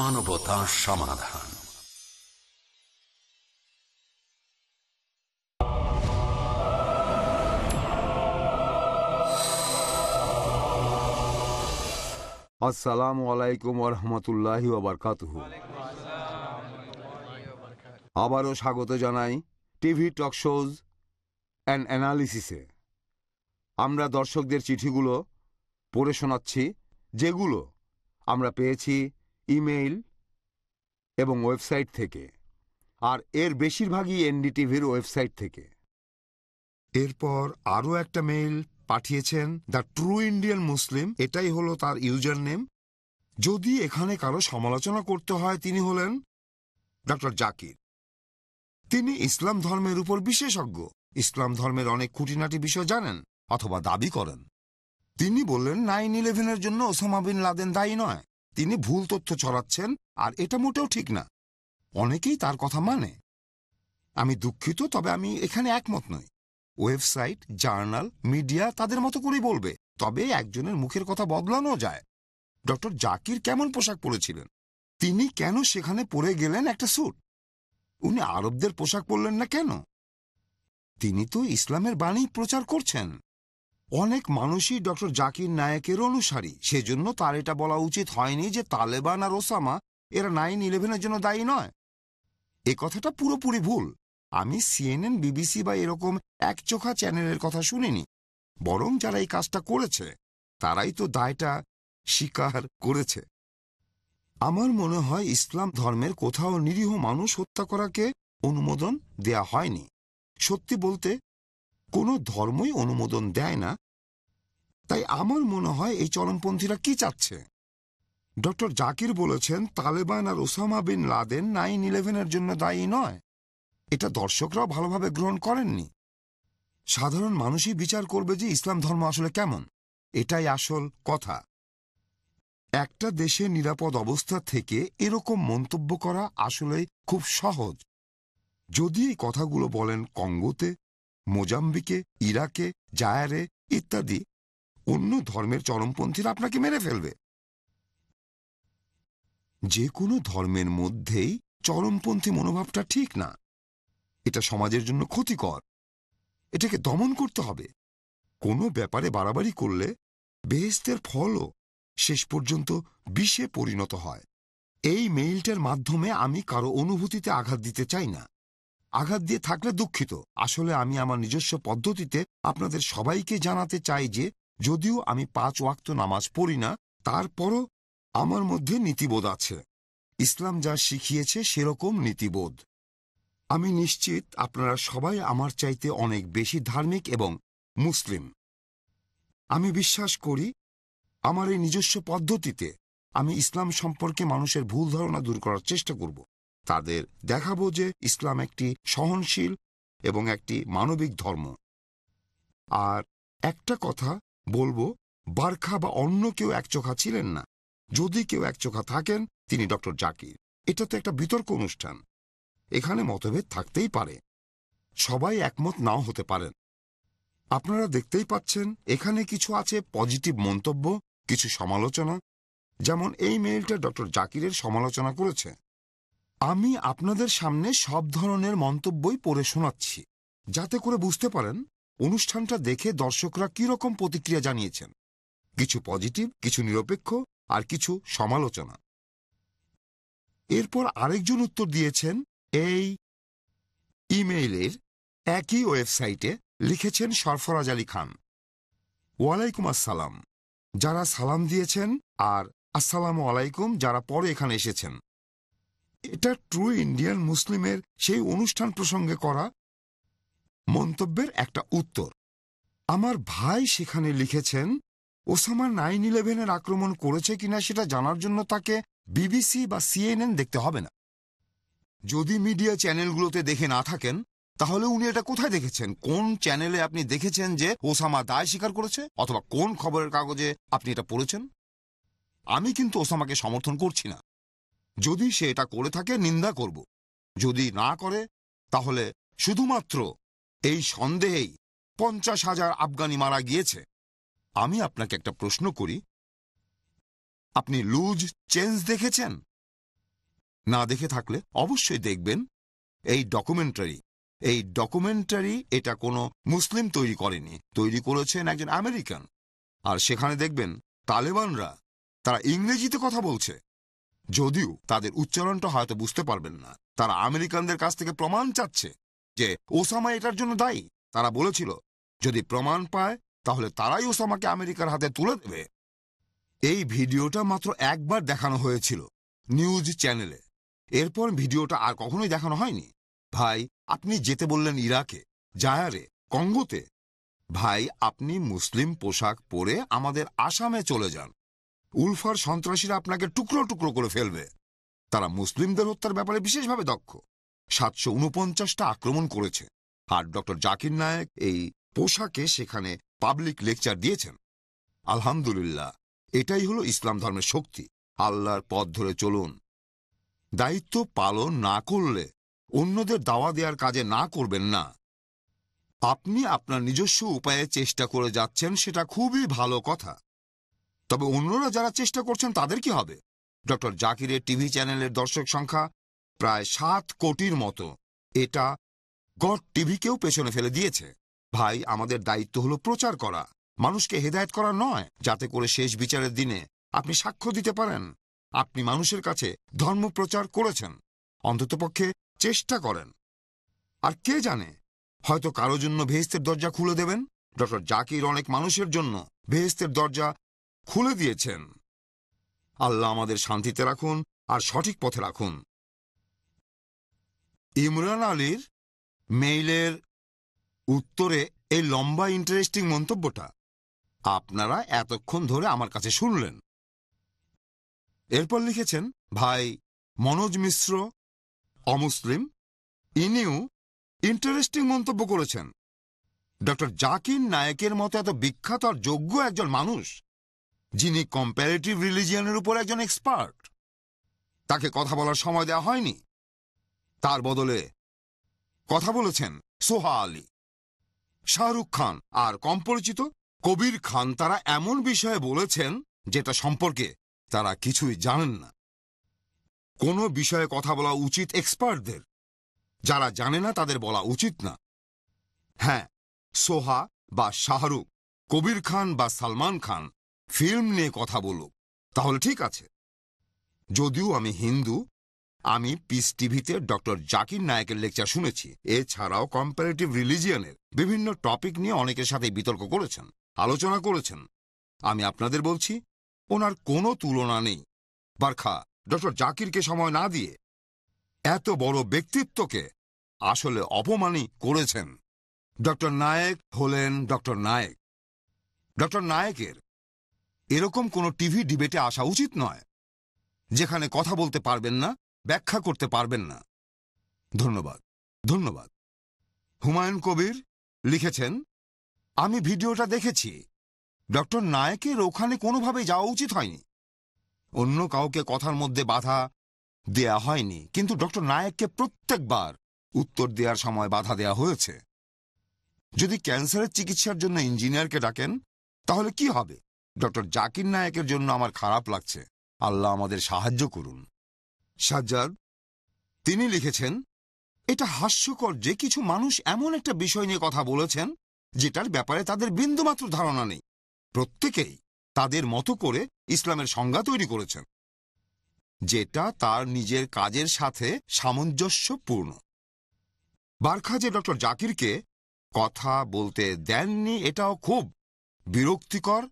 মানবতার সমাধান। আসসালামু আলাইকুম ওরহমতুল্লাহ ওবরকাতুহ আবারও স্বাগত জানাই টিভি টক শোজ অ্যান্ড অ্যানালিসিসে। আমরা দর্শকদের চিঠিগুলো পড়ে শোনাচ্ছি, যেগুলো আমরা পেয়েছি ইমেইল এবং ওয়েবসাইট থেকে। আর এর বেশিরভাগই এনডিটিভির ওয়েবসাইট থেকে। এরপর আরও একটা মেইল পাঠিয়েছেন দ্য ট্রু ইন্ডিয়ান মুসলিম, এটাই হলো তার ইউজার নেম যদি এখানে কারও সমালোচনা করতে হয়, তিনি হলেন ডক্টর জাকির। তিনি ইসলাম ধর্মের উপর বিশেষজ্ঞ। ইসলাম ধর্মের অনেক খুঁটিনাটি বিষয় জানেন অথবা দাবি করেন। তিনি বললেন, নাইন ইলেভেনের জন্য ওসামা বিন লাদেন দায়ী নয়। তিনি ভুল তথ্য ছড়াচ্ছেন আর এটা মোটেও ঠিক না। অনেকেই তার কথা মানে। আমি দুঃখিত, তবে আমি এখানে একমত নই। ওয়েবসাইট, জার্নাল, মিডিয়া তাদের মতো করেই বলবে, তবে একজনের মুখের কথা বদলানো যায়। ডক্টর জাকির কেমন পোশাক পরেছিলেন? তিনি কেন সেখানে পরে গেলেন একটা স্যুট? উনি আরবদের পোশাক পরলেন না কেন? তিনি তো ইসলামের বাণী প্রচার করছেন। অনেক মানুষই ডক্টর জাকির নায়কের অনুসারী। সেজন্য তার এটা বলা উচিত হয়নি যে তালেবান আর ওসামা এরা নাইন ইলেভেনের জন্য দায়ী নয়। এ কথাটা পুরোপুরি ভুল। আমি সিএনএন, বিবিসি বা এরকম একচোখা চ্যানেলের কথা শুনিনি। বরং যারা এই কাজটা করেছে, তারাই তো দায়টা স্বীকার করেছে। আমার মনে হয় ইসলাম ধর্মের কোথাও নিরীহ মানুষ হত্যা করাকে অনুমোদন দেয়া হয়নি। সত্যি বলতে কোনো ধর্মই অনুমোদন দেয় না। তাই আমার মনে হয় এই চরমপন্থীরা কি চাচ্ছে? ডক্টর জাকির বলেছেন, তালেবান আর ওসামা বিন লাদেন নাইন ইলেভেনের জন্য দায়ী নয়। এটা দর্শকরাও ভালোভাবে গ্রহণ করেননি। সাধারণ মানুষই বিচার করবে যে ইসলাম ধর্ম আসলে কেমন। এটাই আসল কথা। একটা দেশে নিরাপদ অবস্থা থেকে এরকম মন্তব্য করা আসলে খুব সহজ। যদি এই কথাগুলো বলেন কঙ্গোতে মোজাম্বিকে, ইরাকে, জায়ারে ইত্যাদি অন্য ধর্মের চরমপন্থীরা আপনাকে মেরে ফেলবে। যে কোনো ধর্মের মধ্যেই চরমপন্থী মনোভাবটা ঠিক না। এটা সমাজের জন্য ক্ষতিকর। এটাকে দমন করতে হবে। কোনো ব্যাপারে বাড়াবাড়ি করলে বেহেস্তের ফলও শেষ পর্যন্ত বিষে পরিণত হয়। এই মেইলটার মাধ্যমে আমি কারও অনুভূতিতে আঘাত দিতে চাই না। আঘাত দিয়ে থাকলে দুঃখিত। আসলে আমি আমার নিজস্ব পদ্ধতিতে আপনাদের সবাইকে জানাতে চাই যে, যদিও আমি পাঁচ ওয়াক্ত নামাজ পড়ি না, তারপরও আমার মধ্যে নীতিবোধ আছে। ইসলাম যা শিখিয়েছে সেরকম নীতিবোধ। আমি নিশ্চিত আপনারা সবাই আমার চাইতে অনেক বেশি ধার্মিক এবং মুসলিম। আমি বিশ্বাস করি আমার এই নিজস্ব পদ্ধতিতে আমি ইসলাম সম্পর্কে মানুষের ভুল ধারণা দূর করার চেষ্টা করব। তাদের দেখাবো যে ইসলাম একটি সহনশীল এবং একটি মানবিক ধর্ম। আর একটা কথা বলব, বারখা বা অন্য কেউ একচোখা ছিলেন না। যদি কেউ একচোখা থাকেন, তিনি ডক্টর জাকির। এটা তো একটা বিতর্ক অনুষ্ঠান। এখানে মতভেদ থাকতেই পারে। সবাই একমত নাও হতে পারেন। আপনারা দেখতেই পাচ্ছেন, এখানে কিছু আছে পজিটিভ মন্তব্য, কিছু সমালোচনা। যেমন এই মেইলটা ডক্টর জাকিরের সমালোচনা করেছে। আমি আপনাদের সামনে সব ধরনের মন্তব্যই পড়ে শোনাচ্ছি। যাতে করে বুঝতে পারেন, অনুষ্ঠানটা দেখে দর্শকরা কীরকম প্রতিক্রিয়া জানিয়েছেন। কিছু পজিটিভ, কিছু নিরপেক্ষ, আর কিছু সমালোচনা। এরপর আরেকজন উত্তর দিয়েছেন, এই ইমেইলের একই ওয়েবসাইটে লিখেছেন সরফরাজ আলী খান। ওয়ালাইকুম আসসালাম। যারা সালাম দিয়েছেন, আর আসসালামু আলাইকুম, যারা পরে এখানে এসেছেন। এটা ট্রু ইন্ডিয়ান মুসলিমের সেই অনুষ্ঠান প্রসঙ্গে করা মন্তব্যের একটা উত্তর। আমার ভাই সেখানে লিখেছেন, ওসামা নাইন ইলেভেনের আক্রমণ করেছে কিনা সেটা জানার জন্য তাকে বিবিসি বা সিএনএন দেখতে হবে না। যদি মিডিয়া চ্যানেলগুলোতে দেখে না থাকেন, তাহলে উনি এটা কোথায় দেখেছেন? কোন চ্যানেলে আপনি দেখেছেন যে ওসামা দায় স্বীকার করেছে? অথবা কোন খবরের কাগজে আপনি এটা পড়েছেন? আমি কিন্তু ওসামাকে সমর্থন করছি না। যদি সে এটা করে থাকে, নিন্দা করব। যদি না করে, তাহলে শুধুমাত্র এই সন্দেহেই পঞ্চাশ হাজার আফগানি মারা গিয়েছে। আমি আপনাকে একটা প্রশ্ন করি। আপনি লুজ চেঞ্জ দেখেছেন? না দেখে থাকলে অবশ্যই দেখবেন। এই ডকুমেন্টারি এই ডকুমেন্টারি এটা কোনো মুসলিম তৈরি করেনি। তৈরি করেছেন একজন আমেরিকান। আর সেখানে দেখবেন তালেবানরা, তারা ইংরেজিতে কথা বলছে। যদিও তাদের উচ্চারণটা হয়তো বুঝতে পারবেন না। তারা আমেরিকানদের কাছ থেকে প্রমাণ চাচ্ছে যে ওসামা এটার জন্য দায়ী। তারা বলেছিল, যদি প্রমাণ পায়, তাহলে তারাই ওসামাকে আমেরিকার হাতে তুলে দেবে। এই ভিডিওটা মাত্র একবার দেখানো হয়েছিল নিউজ চ্যানেলে। এরপর ভিডিওটা আর কখনোই দেখানো হয়নি। ভাই, আপনি যেতে বললেন ইরাকে, জায়ারে, কঙ্গোতে। ভাই, আপনি মুসলিম পোশাক পরে আমাদের আসামে চলে যান। উলফার সন্ত্রাসীরা আপনাকে টুকরো টুকরো করে ফেলবে। তারা মুসলিমদের হত্যার ব্যাপারে বিশেষভাবে দক্ষ। সাতশো উনপঞ্চাশটা আক্রমণ করেছে। আর ডক্টর জাকির নায়েক এই পোশাকে সেখানে পাবলিক লেকচার দিয়েছেন। আলহামদুলিল্লাহ, এটাই হলো ইসলাম ধর্মের শক্তি। আল্লাহর পথ ধরে চলুন। দায়িত্ব পালন না করলে অন্যদের দাওয়া দেওয়ার কাজে না করবেন না। আপনি আপনার নিজস্ব উপায়ে চেষ্টা করে যাচ্ছেন, সেটা খুবই ভালো কথা। তবে অন্যরা যারা চেষ্টা করছেন, তাদের কি হবে? ডক্টর জাকিরের টিভি চ্যানেলের দর্শক সংখ্যা প্রায় সাত কোটির মতো। এটা গড টিভিকেও পেছনে ফেলে দিয়েছে। ভাই, আমাদের দায়িত্ব হলো প্রচার করা। মানুষকে হেদায়ত করা নয়, যাতে করে শেষ বিচারের দিনে আপনি সাক্ষ্য দিতে পারেন। আপনি মানুষের কাছে ধর্ম প্রচার করেছেন। অন্ততপক্ষে চেষ্টা করেন। আর কে জানে, হয়তো কারও জন্য ভেস্তের দরজা খুলে দেবেন? ডক্টর জাকির অনেক মানুষের জন্য ভেস্তের দরজা খুলে দিয়েছেন। আল্লাহ আমাদের শান্তিতে রাখুন আর সঠিক পথে রাখুন। ইমরান আলীর মেইলের উত্তরে এই লম্বা ইন্টারেস্টিং মন্তব্যটা আপনারা এতক্ষণ ধরে আমার কাছে শুনলেন। এরপর লিখেছেন, ভাই মনোজ মিশ্র, অমুসলিম, ইনিও ইন্টারেস্টিং মন্তব্য করেছেন। ডক্টর জাকির নায়কের মতো এত বিখ্যাত আর যোগ্য একজন মানুষ যিনি কম্পারেটিভ রিলিজিয়নের উপর একজন এক্সপার্ট তাকে কথা বলার সময় দেওয়া হয়নি। তার বদলে কথা বলেছেন সোহা আলী। শাহরুখ খান আর কম পরিচিত কবির খান তারা এমন বিষয়ে বলেছেন যেটা সম্পর্কে তারা কিছুই জানেন না। কোনো বিষয়ে কথা বলা উচিত এক্সপার্টদের যারা জানে না তাদের বলা উচিত না। হ্যাঁ সোহা বা শাহরুখ, কবির খান বা সালমান খান ফিল্ম নিয়ে কথা বলুক, তাহলে ঠিক আছে। যদিও আমি হিন্দু, আমি পিস টিভিতে ডক্টর জাকির নায়কের লেকচার শুনেছি। এছাড়াও কম্পারেটিভ রিলিজিয়নের বিভিন্ন টপিক নিয়ে অনেকের সাথে বিতর্ক করেছেন, আলোচনা করেছেন। আমি আপনাদের বলছি, ওনার কোনো তুলনা নেই। বারখা, ডক্টর জাকিরকে সময় না দিয়ে এত বড় ব্যক্তিত্বকে আসলে অপমানই করেছেন। ডক্টর নায়েক হলেন ডক্টর নায়েক। ডক্টর নায়েকের এরকম কোনো টিভি ডিবেটে আসা উচিত নয়, যেখানে কথা বলতে পারবেন না, ব্যাখ্যা করতে পারবেন না। ধন্যবাদ। ধন্যবাদ। হুমায়ুন কবির লিখেছেন, আমি ভিডিওটা দেখেছি। ডক্টর নায়কের ওখানে কোনোভাবে যাওয়া উচিত হয়নি। অন্য কাউকে কথার মধ্যে বাধা দেয়া হয়নি। কিন্তু ডক্টর নায়ককে প্রত্যেকবার উত্তর দেওয়ার সময় বাধা দেয়া হয়েছে। যদি ক্যান্সারের চিকিৎসার জন্য ইঞ্জিনিয়ারকে ডাকেন, তাহলে কি হবে? ডক্টর জাকির নায়কের জন্য আমার খারাপ লাগছে। আল্লাহ আমাদের সাহায্য করুন। সাজ্জাদ, তিনি লিখেছেন, এটা হাস্যকর যে কিছু মানুষ এমন একটা বিষয় নিয়ে কথা বলেছেন, যেটার ব্যাপারে তাদের বিন্দুমাত্র ধারণা নেই। প্রত্যেকেই তাদের মতো করে ইসলামের সংজ্ঞা তৈরি করেছেন, যেটা তার নিজের কাজের সাথে সামঞ্জস্যপূর্ণ। বারখা যে ডক্টর জাকিরকে কথা বলতে দেননি, এটাও খুব বিরক্তিকর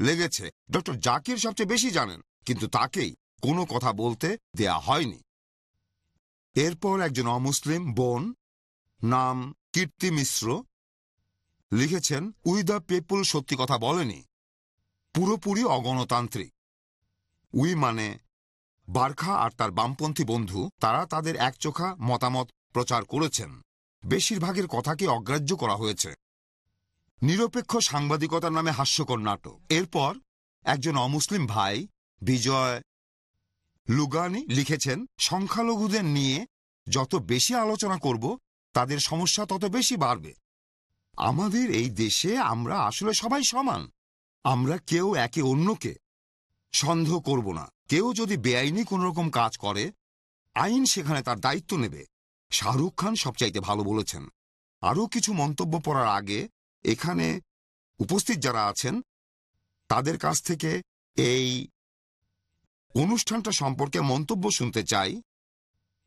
লেগেছে। ডক্টর জাকির সবচেয়ে বেশি জানেন, কিন্তু তাকেই কোনো কথা বলতে দেয়া হয়নি। এরপর একজন অমুসলিম বোন নাম কীর্তি মিশ্র লিখেছেন, উই দ্য পিপুল সত্যি কথা বলেনি। পুরোপুরি অগণতান্ত্রিক। উই মানে বারখা আর তার বামপন্থী বন্ধু। তারা তাদের একচোখা মতামত প্রচার করেছেন। বেশিরভাগের কথাকে অগ্রাহ্য করা হয়েছে। নিরপেক্ষ সাংবাদিকতার নামে হাস্যকর নাটক। এরপর একজন অমুসলিম ভাই, বিজয় লুগানি, লিখেছেন, সংখ্যালঘুদের নিয়ে যত বেশি আলোচনা করব, তাদের সমস্যা তত বেশি বাড়বে। আমাদের এই দেশে আমরা আসলে সবাই সমান। আমরা কেউ একে অন্যকে সন্দেহ করব না। কেউ যদি বেআইনি কোন রকম কাজ করে, আইন সেখানে তার দায়িত্ব নেবে। শাহরুখ খান সবচাইতে ভালো বলেছেন। আরও কিছু মন্তব্য পড়ার আগে এখানে উপস্থিত যারা আছেন, তাদের কাছ থেকে এই অনুষ্ঠানটা সম্পর্কে মন্তব্য শুনতে চাই।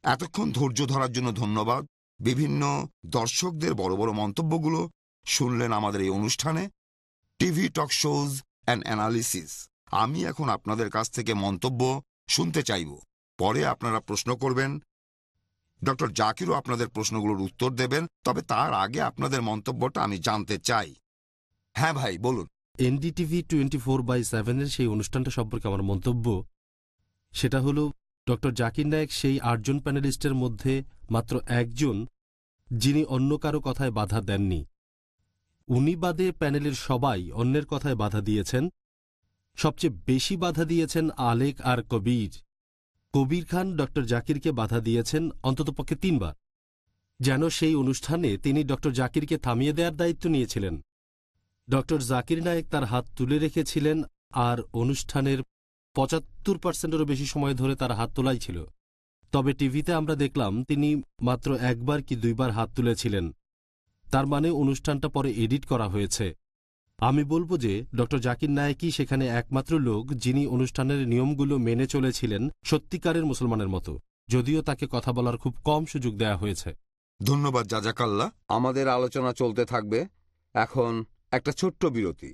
এতক্ষণ ধৈর্য ধরার জন্য ধন্যবাদ। বিভিন্ন দর্শকদের বড় বড় মন্তব্যগুলো শুনলেন আমাদের এই অনুষ্ঠানে। TV talk shows and analysis. আমি এখন আপনাদের কাছ থেকে মন্তব্য শুনতে চাইব। পরে আপনারা প্রশ্ন করবেন ডক্টর জাকিরও আপনাদের প্রশ্নগুলোর উত্তর দেবেন, তবে তার আগে আপনাদের মন্তব্যটা আমি জানতে চাই। হ্যাঁ ভাই, বলুন। এনডিটিভি টোয়েন্টি ফোর বাই সেভেনের সেই অনুষ্ঠানটা সম্পর্কে আমার মন্তব্য, সেটা হল, ডক্টর জাকির নায়েক সেই আটজন প্যানেলিস্টের মধ্যে মাত্র একজন, যিনি অন্য কারও কথায় বাধা দেননি। উনি বাদে প্যানেলের সবাই অন্যের কথায় বাধা দিয়েছেন। সবচেয়ে বেশি বাধা দিয়েছেন আলেক আর কবির। কবির খান ডক্টর জাকিরকে বাধা দিয়েছেন অন্ততপক্ষে তিনবার। যেন সেই অনুষ্ঠানে তিনি ডক্টর জাকিরকে থামিয়ে দেওয়ার দায়িত্ব নিয়েছিলেন। ডক্টর জাকির নায়েক তার হাত তুলে রেখেছিলেন আর অনুষ্ঠানের পঁচাত্তর পার্সেন্টেরও বেশি সময় ধরে তার হাত তোলাই ছিল। তবে টিভিতে আমরা দেখলাম তিনি মাত্র একবার কি দুইবার হাত তুলেছিলেন। তার মানে অনুষ্ঠানটা পরে এডিট করা হয়েছে। আমি বলব যে ড জাকির নায়েকই সেখানে একমাত্র লোক যিনি অনুষ্ঠানের নিয়মগুলো মেনে চলেছিলেন সত্যিকারের মুসলমানের মতো যদিও তাকে কথা বলার খুব কম সুযোগ দেয়া হয়েছে। ধন্যবাদ জাজাকাল্লা আমাদের আলোচনা চলতে থাকবে। এখন একটা ছোট্ট বিরতি।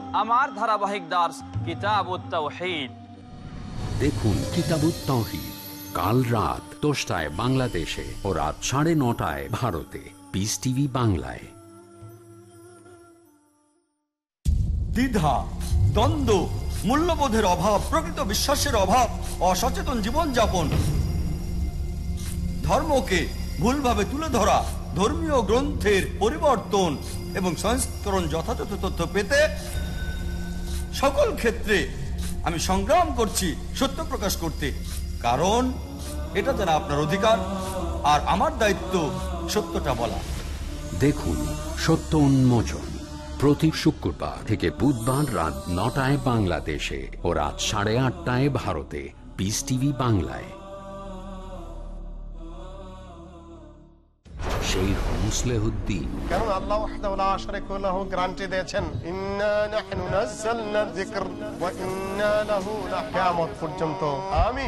আমার ধারাবাহিক দাস তাওহিদ। দেখুন তৌহিদ কাল রাত দশটায় বাংলাদেশে ও রাত সাড়ে নটায় ভারতে। পিস টিভি বাংলায়। দ্বিধা দ্বন্দ্ব মূল্যবোধের অভাব প্রকৃত বিশ্বাসের অভাব অসচেতন জীবনযাপন। ধর্মকে ভুলভাবে তুলে ধরা ধর্মীয় গ্রন্থের পরিবর্তন এবং সংস্করণ যথাযথ তথ্য পেতে সকল ক্ষেত্রে আমি সংগ্রাম করছি, সত্য প্রকাশ করতে। কারণ এটা যারা আপনার অধিকার আর আমার দায়িত্ব সত্যটা বলা। দেখুন, সত্য উন্মোচন প্রতি শুক্রবার থেকে বুধবার রাত নটায় বাংলাদেশে ও রাত সাড়ে আটটায় ভারতে। পিস টিভি বাংলায়। শেখ মুসলেহুদ্দিন আল্লাহ ওয়াহদাহু লাহু গ্যারান্টি দিয়েছেন? ইন্না নাহনু নাযালনা যিকর ওয়া ইন্না লাহু লাকিয়ামত পর্যন্ত। আমি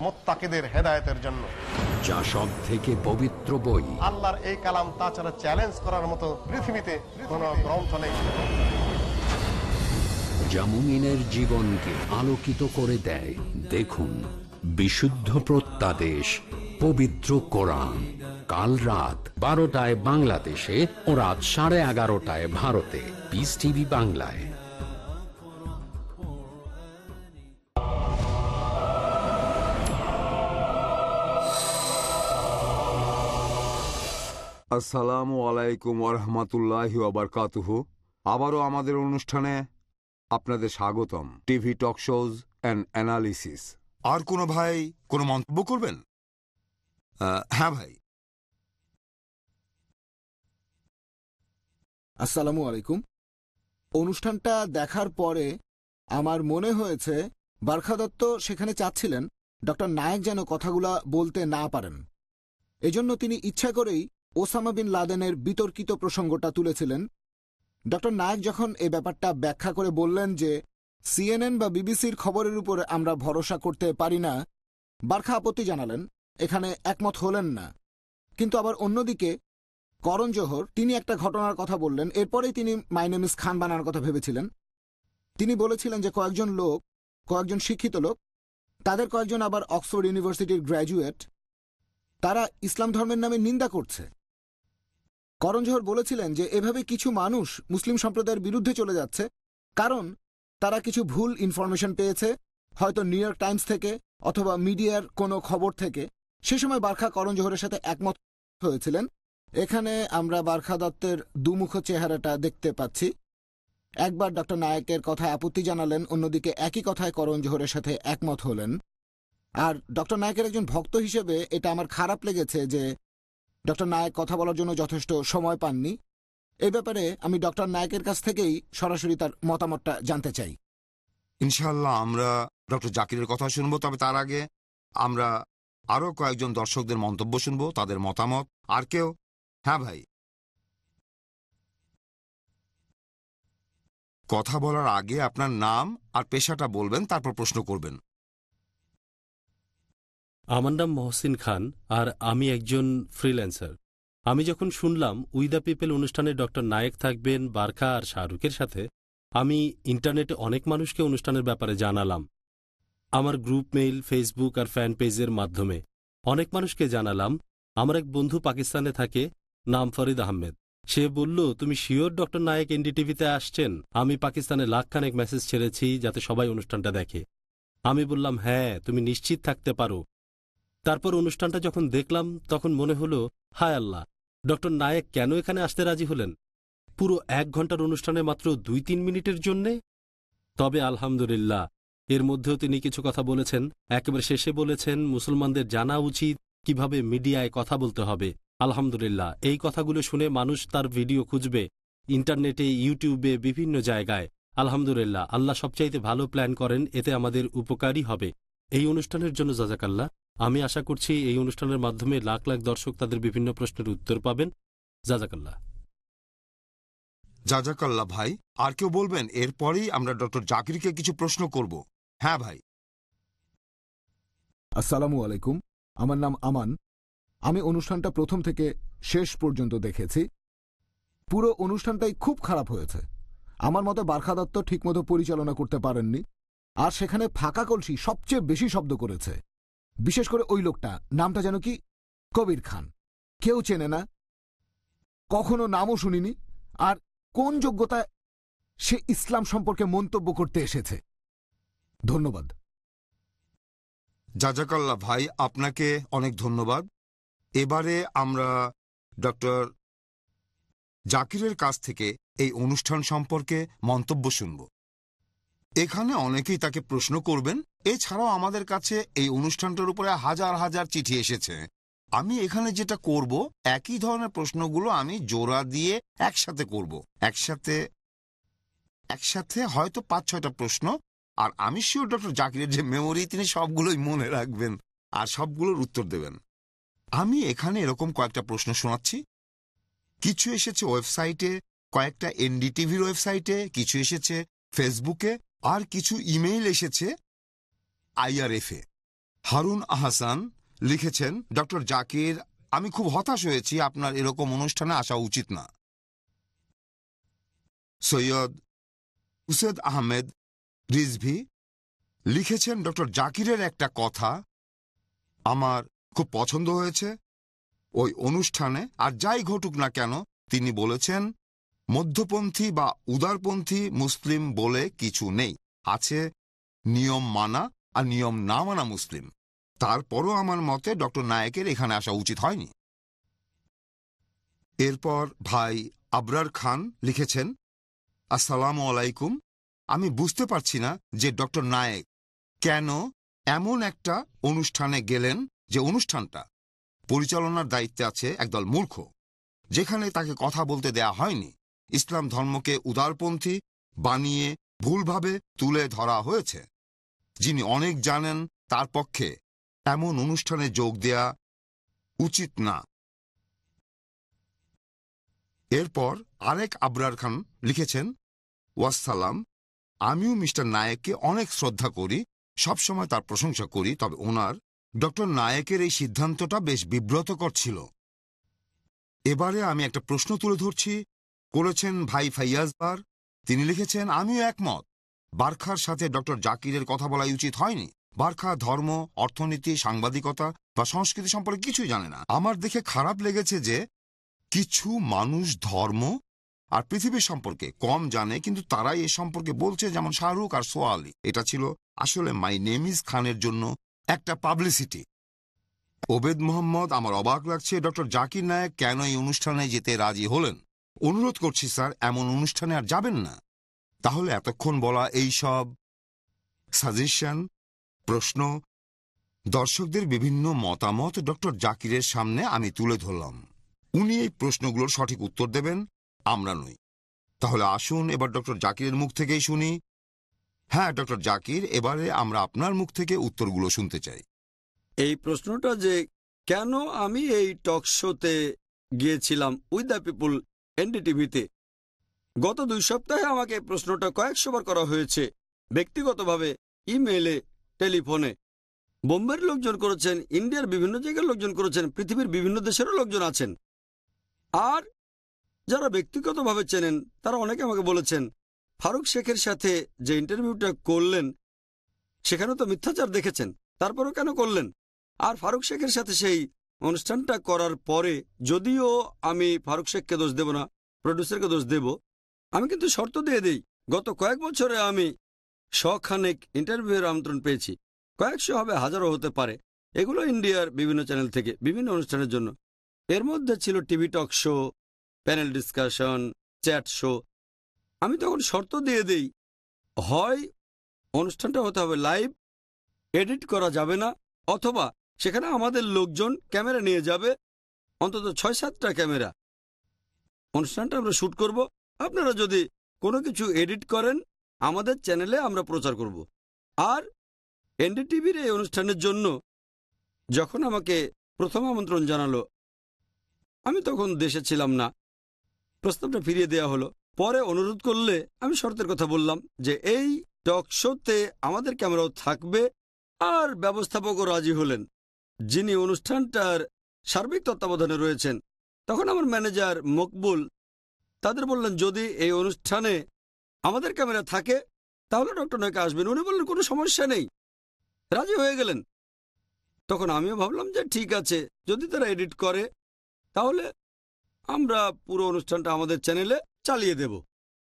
মুত্তাকিদের হেদায়েতের জন্য। যা সব থেকে পবিত্র বই। আল্লাহর এই কালাম তাছাড়া চ্যালেঞ্জ করার মতো পৃথিবীতে কোনো গ্রন্থ নেই। যা মুমিনের জীবনকে আলোকিত করে দেয়। দেখুন বিশুদ্ধ প্রত্যাদেশ পবিত্র কোরআন। কাল রাত বারোটায় বাংলাদেশে ও রাত সাড়ে এগারোটায় ভারতে। পিস টিভি বাংলায়। আসসালামু আলাইকুম ওরহমতুল্লাহ আবরকাতুহু আবারও আমাদের অনুষ্ঠানে আপনাদের স্বাগতম। TV talk shows and analysis. আর কোনো ভাই কোনো মন্তব্য করবেন? আহ, হ্যাঁ ভাই। আসসালামু আলাইকুম। অনুষ্ঠানটা দেখার পরে আমার মনে হয়েছে বারখা দত্ত সেখানে চাচ্ছিলেন ডক্টর নায়ক যেন কথাগুলা বলতে না পারেন। এজন্য তিনি ইচ্ছা করেই ওসামা বিন লাদেনের বিতর্কিত প্রসঙ্গটা তুলেছিলেন। ডক্টর নায়ক যখন এ ব্যাপারটা ব্যাখ্যা করে বললেন যে, সিএনএন বা বিবিসির খবরের উপরে আমরা ভরসা করতে পারি না, বারখা আপত্তি জানালেন, এখানে একমত হলেন না। কিন্তু আবার অন্যদিকে, করণ জোহর, তিনি একটা ঘটনার কথা বললেন, এরপরেই তিনি মাইনেমিস খান বানানোর কথা ভেবেছিলেন। তিনি বলেছিলেন যে কয়েকজন লোক, কয়েকজন শিক্ষিত লোক, তাদের কয়েকজন আবার অক্সফোর্ড ইউনিভার্সিটির গ্র্যাজুয়েট, তারা ইসলাম ধর্মের নামে নিন্দা করছে। করণ জোহর বলেছিলেন যে এভাবে কিছু মানুষ মুসলিম সম্প্রদায়ের বিরুদ্ধে চলে যাচ্ছে, কারণ তারা কিছু ভুল ইনফরমেশন পেয়েছে, হয়তো নিউ ইয়র্ক টাইমস থেকে অথবা মিডিয়ার কোনো খবর থেকে। সে সময় বারখা করণ জোহরের সাথে একমত হয়েছিলেন। এখানে আমরা বারখা দত্তের দুমুখ চেহারাটা দেখতে পাচ্ছি। একবার ডক্টর নায়কের কথায় আপত্তি জানালেন, অন্যদিকে একই কথায় করণ জোহরের সাথে একমত হলেন। আর ডক্টর নায়কের একজন ভক্ত হিসেবে এটা আমার খারাপ লেগেছে যে ডক্টর নায়ক কথা বলার জন্য যথেষ্ট সময় পাননি। এই ব্যাপারে আমি ডক্টর নায়কের কাছ থেকেই সরাসরি তার মতামতটা জানতে চাই। ইনশাল্লাহ আমরা ডক্টর জাকিরের কথা শুনব, তবে তার আগে আমরা আরও কয়েকজন দর্শকদের মন্তব্য শুনব, তাদের মতামত। আর কেউ? হ্যাঁ ভাই। কথা বলার আগে আপনার নাম আর পেশাটা বলবেন, তারপর প্রশ্ন করবেন। আমার নাম মহসিন খান আর আমি একজন ফ্রিল্যান্সার। আমি যখন শুনলাম উই দ্য পিপল অনুষ্ঠানে ডক্টর নায়েক থাকবেন, বারখা আর শাহরুখের সাথে, আমি ইন্টারনেটে অনেক মানুষকে অনুষ্ঠানের ব্যাপারে জানালাম। আমার গ্রুপ মেইল, ফেসবুক আর ফ্যান পেজের মাধ্যমে অনেক মানুষকে জানালাম, আমার এক বন্ধু পাকিস্তানে থাকে, নাম ফরিদ আহমেদ। সে বলল, তুমি শিওর ডক্টর নায়েক এনডিটিভিতে আসছেন? আমি পাকিস্তানে লাখখানেক মেসেজ ছেড়েছি যাতে সবাই অনুষ্ঠানটা দেখে। আমি বললাম হ্যাঁ তুমি নিশ্চিত থাকতে পারো। তারপর অনুষ্ঠানটা যখন দেখলাম, তখন মনে হলো, হায় আল্লাহ, ডক্টর নায়েক কেন এখানে আসতে রাজি হলেন? পুরো এক ঘণ্টার অনুষ্ঠানে মাত্র দুই তিন মিনিটের জন্যে? তবে আলহামদুলিল্লাহ, এর মধ্যেও তিনি কিছু কথা বলেছেন, একেবারে শেষে বলেছেন, মুসলমানদের জানা উচিত কীভাবে মিডিয়ায় কথা বলতে হবে। আলহামদুলিল্লাহ, এই কথাগুলো শুনে মানুষ তার ভিডিও খুঁজবে, ইন্টারনেটে, ইউটিউবে, বিভিন্ন জায়গায়। আলহামদুলিল্লাহ, আল্লাহ সবচাইতে ভালো প্ল্যান করেন, এতে আমাদের উপকারই হবে। এই অনুষ্ঠানের জন্য জাজাকাল্লাহ। আমি আশা করছি এই অনুষ্ঠানের মাধ্যমে লাখ লাখ দর্শক তাদের বিভিন্ন প্রশ্নের উত্তর পাবেন। জাজাকাল্লাহ। জাজাকাল্লা ভাই আর কেউ বলবেন এরপরেই আমরা ডক্টর জাকিরকে কিছু প্রশ্ন করব। হ্যাঁ ভাই। আসসালামু আলাইকুম আমার নাম আমান। আমি অনুষ্ঠানটা প্রথম থেকে শেষ পর্যন্ত দেখেছি। পুরো অনুষ্ঠানটাই খুব খারাপ হয়েছে। আমার মতে বারখা দত্ত ঠিকমতো পরিচালনা করতে পারেননি আর সেখানে ফাঁকা কলসি সবচেয়ে বেশি শব্দ করেছে। বিশেষ করে ওই লোকটা। নামটা যেন কি? কবির খান। কেউ চেনে না। কখনো নামও শুনিনি। আর কোন যোগ্যতায় সে ইসলাম সম্পর্কে মন্তব্য করতে এসেছে? ধন্যবাদ। জাজাকাল্লা ভাই, আপনাকে অনেক ধন্যবাদ। এবারে আমরা ডক্টর জাকিরের কাছ থেকে এই অনুষ্ঠান সম্পর্কে মন্তব্য শুনব। এখানে অনেকেই তাকে প্রশ্ন করবেন এছাড়াও আমাদের কাছে এই অনুষ্ঠানটার উপরে হাজার হাজার চিঠি এসেছে। আমি এখানে যেটা করব, একই ধরনের প্রশ্নগুলো আমি জোড়া দিয়ে একসাথে করব। একসাথে একসাথে হয়তো পাঁচ, ছয়টা প্রশ্ন, আর আমি শিওর ডক্টর জাকিরের যে মেমোরি তিনি সবগুলোই মনে রাখবেন আর সবগুলোর উত্তর দেবেন। আমি এখানে এরকম কয়েকটা প্রশ্ন শোনাচ্ছি। কিছু এসেছে ওয়েবসাইটে, কয়েকটা এনডিটিভির ওয়েবসাইটে, কিছু এসেছে ফেসবুকে, আর কিছু ইমেইল এসেছে আইআরএফে। হারুন আহসান লিখেছেন, ডক্টর জাকির, আমি খুব হতাশ হয়েছি, আপনার এরকম অনুষ্ঠানে আসা উচিত না। সৈয়দ উসেদ আহমেদ রিজভি লিখেছেন, ডক্টর জাকিরের একটা কথা আমার খুব পছন্দ হয়েছে। ওই অনুষ্ঠানে, আর যাই ঘটুক না কেন, তিনি বলেছেন, মধ্যপন্থী বা উদারপন্থী মুসলিম বলে কিছু নেই। আছে নিয়ম মানা আর নিয়ম না মানা মুসলিম। তারপরও আমার মতে ডক্টর নায়েকের এখানে আসা উচিত হয়নি। এরপর ভাই আবরার খান লিখেছেন, আসসালামু আলাইকুম। আমি বুঝতে পারছি না যে ডক্টর নায়েক কেন এমন একটা অনুষ্ঠানে গেলেন যে অনুষ্ঠানটা পরিচালনার দায়িত্বে আছে একদল মূর্খ, যেখানে তাকে কথা বলতে দেয়া হয়নি। ইসলাম ধর্মকে উদারপন্থী বানিয়ে ভুলভাবে তুলে ধরা হয়েছে। যিনি অনেক জানেন, তার পক্ষে এমন অনুষ্ঠানে যোগ দেয়া উচিত না। এরপর আরেক আবরার খান লিখেছেন ওয়াসালাম আমিও মিস্টার নায়েককে অনেক শ্রদ্ধা করি, সবসময় তার প্রশংসা করি, তবে ওনার ডক্টর নায়েকের এই সিদ্ধান্তটা বেশ বিব্রতকর ছিল। এবারে আমি একটা প্রশ্ন তুলে ধরছি। করেছেন ভাই ফাইয়াজবার তিনি লিখেছেন, আমিও একমত। বারখার সাথে ডক্টর জাকিরের কথা বলাই উচিত হয়নি। বারখা ধর্ম, অর্থনীতি, সাংবাদিকতা বা সংস্কৃতি সম্পর্কে কিছুই জানে না। আমার দেখে খারাপ লেগেছে যে কিছু মানুষ ধর্ম আর পৃথিবীর সম্পর্কে কম জানে, কিন্তু তারাই এ সম্পর্কে বলছে যেমন শাহরুখ আর সোয়ালি এটা ছিল আসলে মাই নেম ইজ খানের জন্য একটা পাবলিসিটি। ওবেদ মোহাম্মদ, আমার অবাক লাগছে ডক্টর জাকির নায়ক কেন এই অনুষ্ঠানে যেতে রাজি হলেন? অনুরোধ করছি স্যার, এমন অনুষ্ঠানে আর যাবেন না। তাহলে এতক্ষণ বলা এই সব সাজেশন প্রশ্ন, দর্শকদের বিভিন্ন মতামত ডক্টর জাকিরের সামনে আমি তুলে ধরলাম। উনি এই প্রশ্নগুলোর সঠিক উত্তর দেবেন, আমরা নই। তাহলে আসুন এবার ডক্টর জাকিরের মুখ থেকেই শুনি। হ্যাঁ ডক্টর জাকির, এবারে আমরা আপনার মুখ থেকে উত্তরগুলো শুনতে চাই। এই প্রশ্নটা যে, কেন আমি এই টক শোতে গিয়েছিলাম উইথ দ্য পিপুল এনডিটিভিতে? গত দুই সপ্তাহে আমাকে প্রশ্নটা কয়েকশোবার করা হয়েছে। ব্যক্তিগতভাবে ইমেলে টেলিফোনে। বোম্বের লোকজন করেছেন, ইন্ডিয়ার বিভিন্ন জায়গার লোকজন করেছেন, পৃথিবীর বিভিন্ন দেশেরও লোকজন আছেন। আর যারা ব্যক্তিগতভাবে চেনেন, তারা অনেকে আমাকে বলেছেন, ফারুক শেখের সাথে যে ইন্টারভিউটা করলেন, সেখানে তো মিথ্যাচার দেখেছেন, তারপরও কেন করলেন? আর ফারুক শেখের সাথে সেই অনুষ্ঠানটা করার পরে, যদিও আমি ফারুক শেখকে দোষ দেব না প্রডিউসারকে দোষ দেব আমি কিন্তু শর্ত দিয়ে দিই, গত কয়েক বছরে আমি শখানেক ইন্টারভিউয়ের আমন্ত্রণ পেয়েছি। কয়েকশো হবে, হাজারও হতে পারে। এগুলো ইন্ডিয়ার বিভিন্ন চ্যানেল থেকে, বিভিন্ন অনুষ্ঠানের জন্য। এর মধ্যে ছিল TV talk show panel discussion chat show আমি তখন শর্ত দিয়ে দিই, হয় অনুষ্ঠানটা হতে হবে লাইভ এডিট করা যাবে না, অথবা সেখানে আমাদের লোকজন ক্যামেরা নিয়ে যাবে, অন্তত ছয় সাতটা ক্যামেরা। অনুষ্ঠানটা আমরা শ্যুট করব আপনারা যদি কোনো কিছু এডিট করেন, আমাদের চ্যানেলে আমরা প্রচার করব। আর এনডিটিভির এই অনুষ্ঠানের জন্য যখন আমাকে প্রথম আমন্ত্রণ জানালো, আমি তখন দেশে ছিলাম না। প্রস্তাবটা ফিরিয়ে দেওয়া হলো। পরে অনুরোধ করলে আমি শর্তের কথা বললাম যে এই টক শোতে আমাদের ক্যামেরাও থাকবে আর ব্যবস্থাপকও রাজি হলেন। যিনি অনুষ্ঠানটার সার্বিক তত্ত্বাবধানে রয়েছেন, তখন আমার ম্যানেজার মকবুল তাদের বললেন, যদি এই অনুষ্ঠানে আমাদের ক্যামেরা থাকে, তাহলে ডক্টর নয়কে আসবেন। উনি বললেন, কোনো সমস্যা নেই। রাজি হয়ে গেলেন। তখন আমিও ভাবলাম যে, ঠিক আছে, যদি তারা এডিট করে, তাহলে আমরা পুরো অনুষ্ঠানটা আমাদের চ্যানেলে চালিয়ে দেব।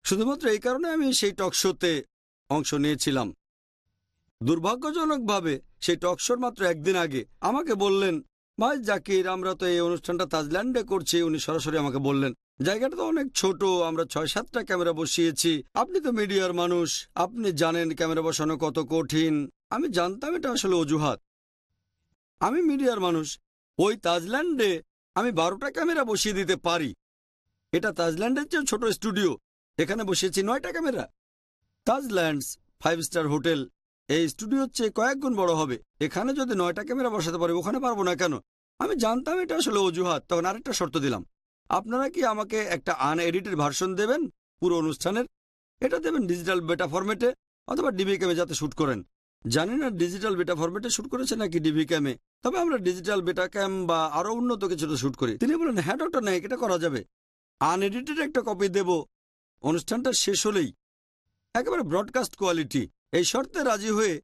শুধুমাত্র এই কারণে আমি সেই টক শোতে অংশ নিয়েছিলাম। দুর্ভাগ্যজনকভাবে সেই টক শোর মাত্র একদিন আগে আমাকে বললেন, ভাই জাকির, আমরা তো এই অনুষ্ঠানটা তাজল্যান্ডে করছি। উনি সরাসরি আমাকে বললেন জায়গাটা তো অনেক ছোট, আমরা ছয় সাতটা ক্যামেরা বসিয়েছি। আপনি তো মিডিয়ার মানুষ, আপনি জানেন ক্যামেরা বসানো কত কঠিন। আমি জানতাম এটা আসলে অজুহাত। আমি মিডিয়ার মানুষ। ওই তাজল্যান্ডে আমি বারোটা ক্যামেরা বসিয়ে দিতে পারি। এটা তাজল্যান্ডের চেয়ে ছোট স্টুডিও। এখানে বসিয়েছি নয়টা camera. Taj Lands, five star hotel, এই স্টুডিওর চেয়ে কয়েক গুণ বড় হবে। এখানে যদি নয়টা ক্যামেরা বসাতে পারি, ওখানে পারব না কেন? আমি জানতাম এটা আসলে অজুহাত, তখন আরেকটা শর্ত দিলাম। আপনারা কি আমাকে একটা আনএডিটেড ভার্সন দেবেন? পুরো অনুষ্ঠানের? এটা দেবেন ডিজিটাল বেটা ফরম্যাটে অথবা ডিবি ক্যামে যাতে শ্যুট করেন। জানি না ডিজিটাল বেটা ফরম্যাটে শ্যুট করেছে নাকি ডিবি ক্যামে তবে আমরা ডিজিটাল বেটা ক্যাম বা আরও উন্নত কিছুতে শ্যুট করি। তিনি বলেন হ্যাঁ ডক্টর নাইক এটা করা যাবে। আনএডিটেড একটা কপি দেব। অনুষ্ঠানটা শেষ হলেই একেবারে ব্রডকাস্ট কোয়ালিটি এই শর্তে রাজি হয়ে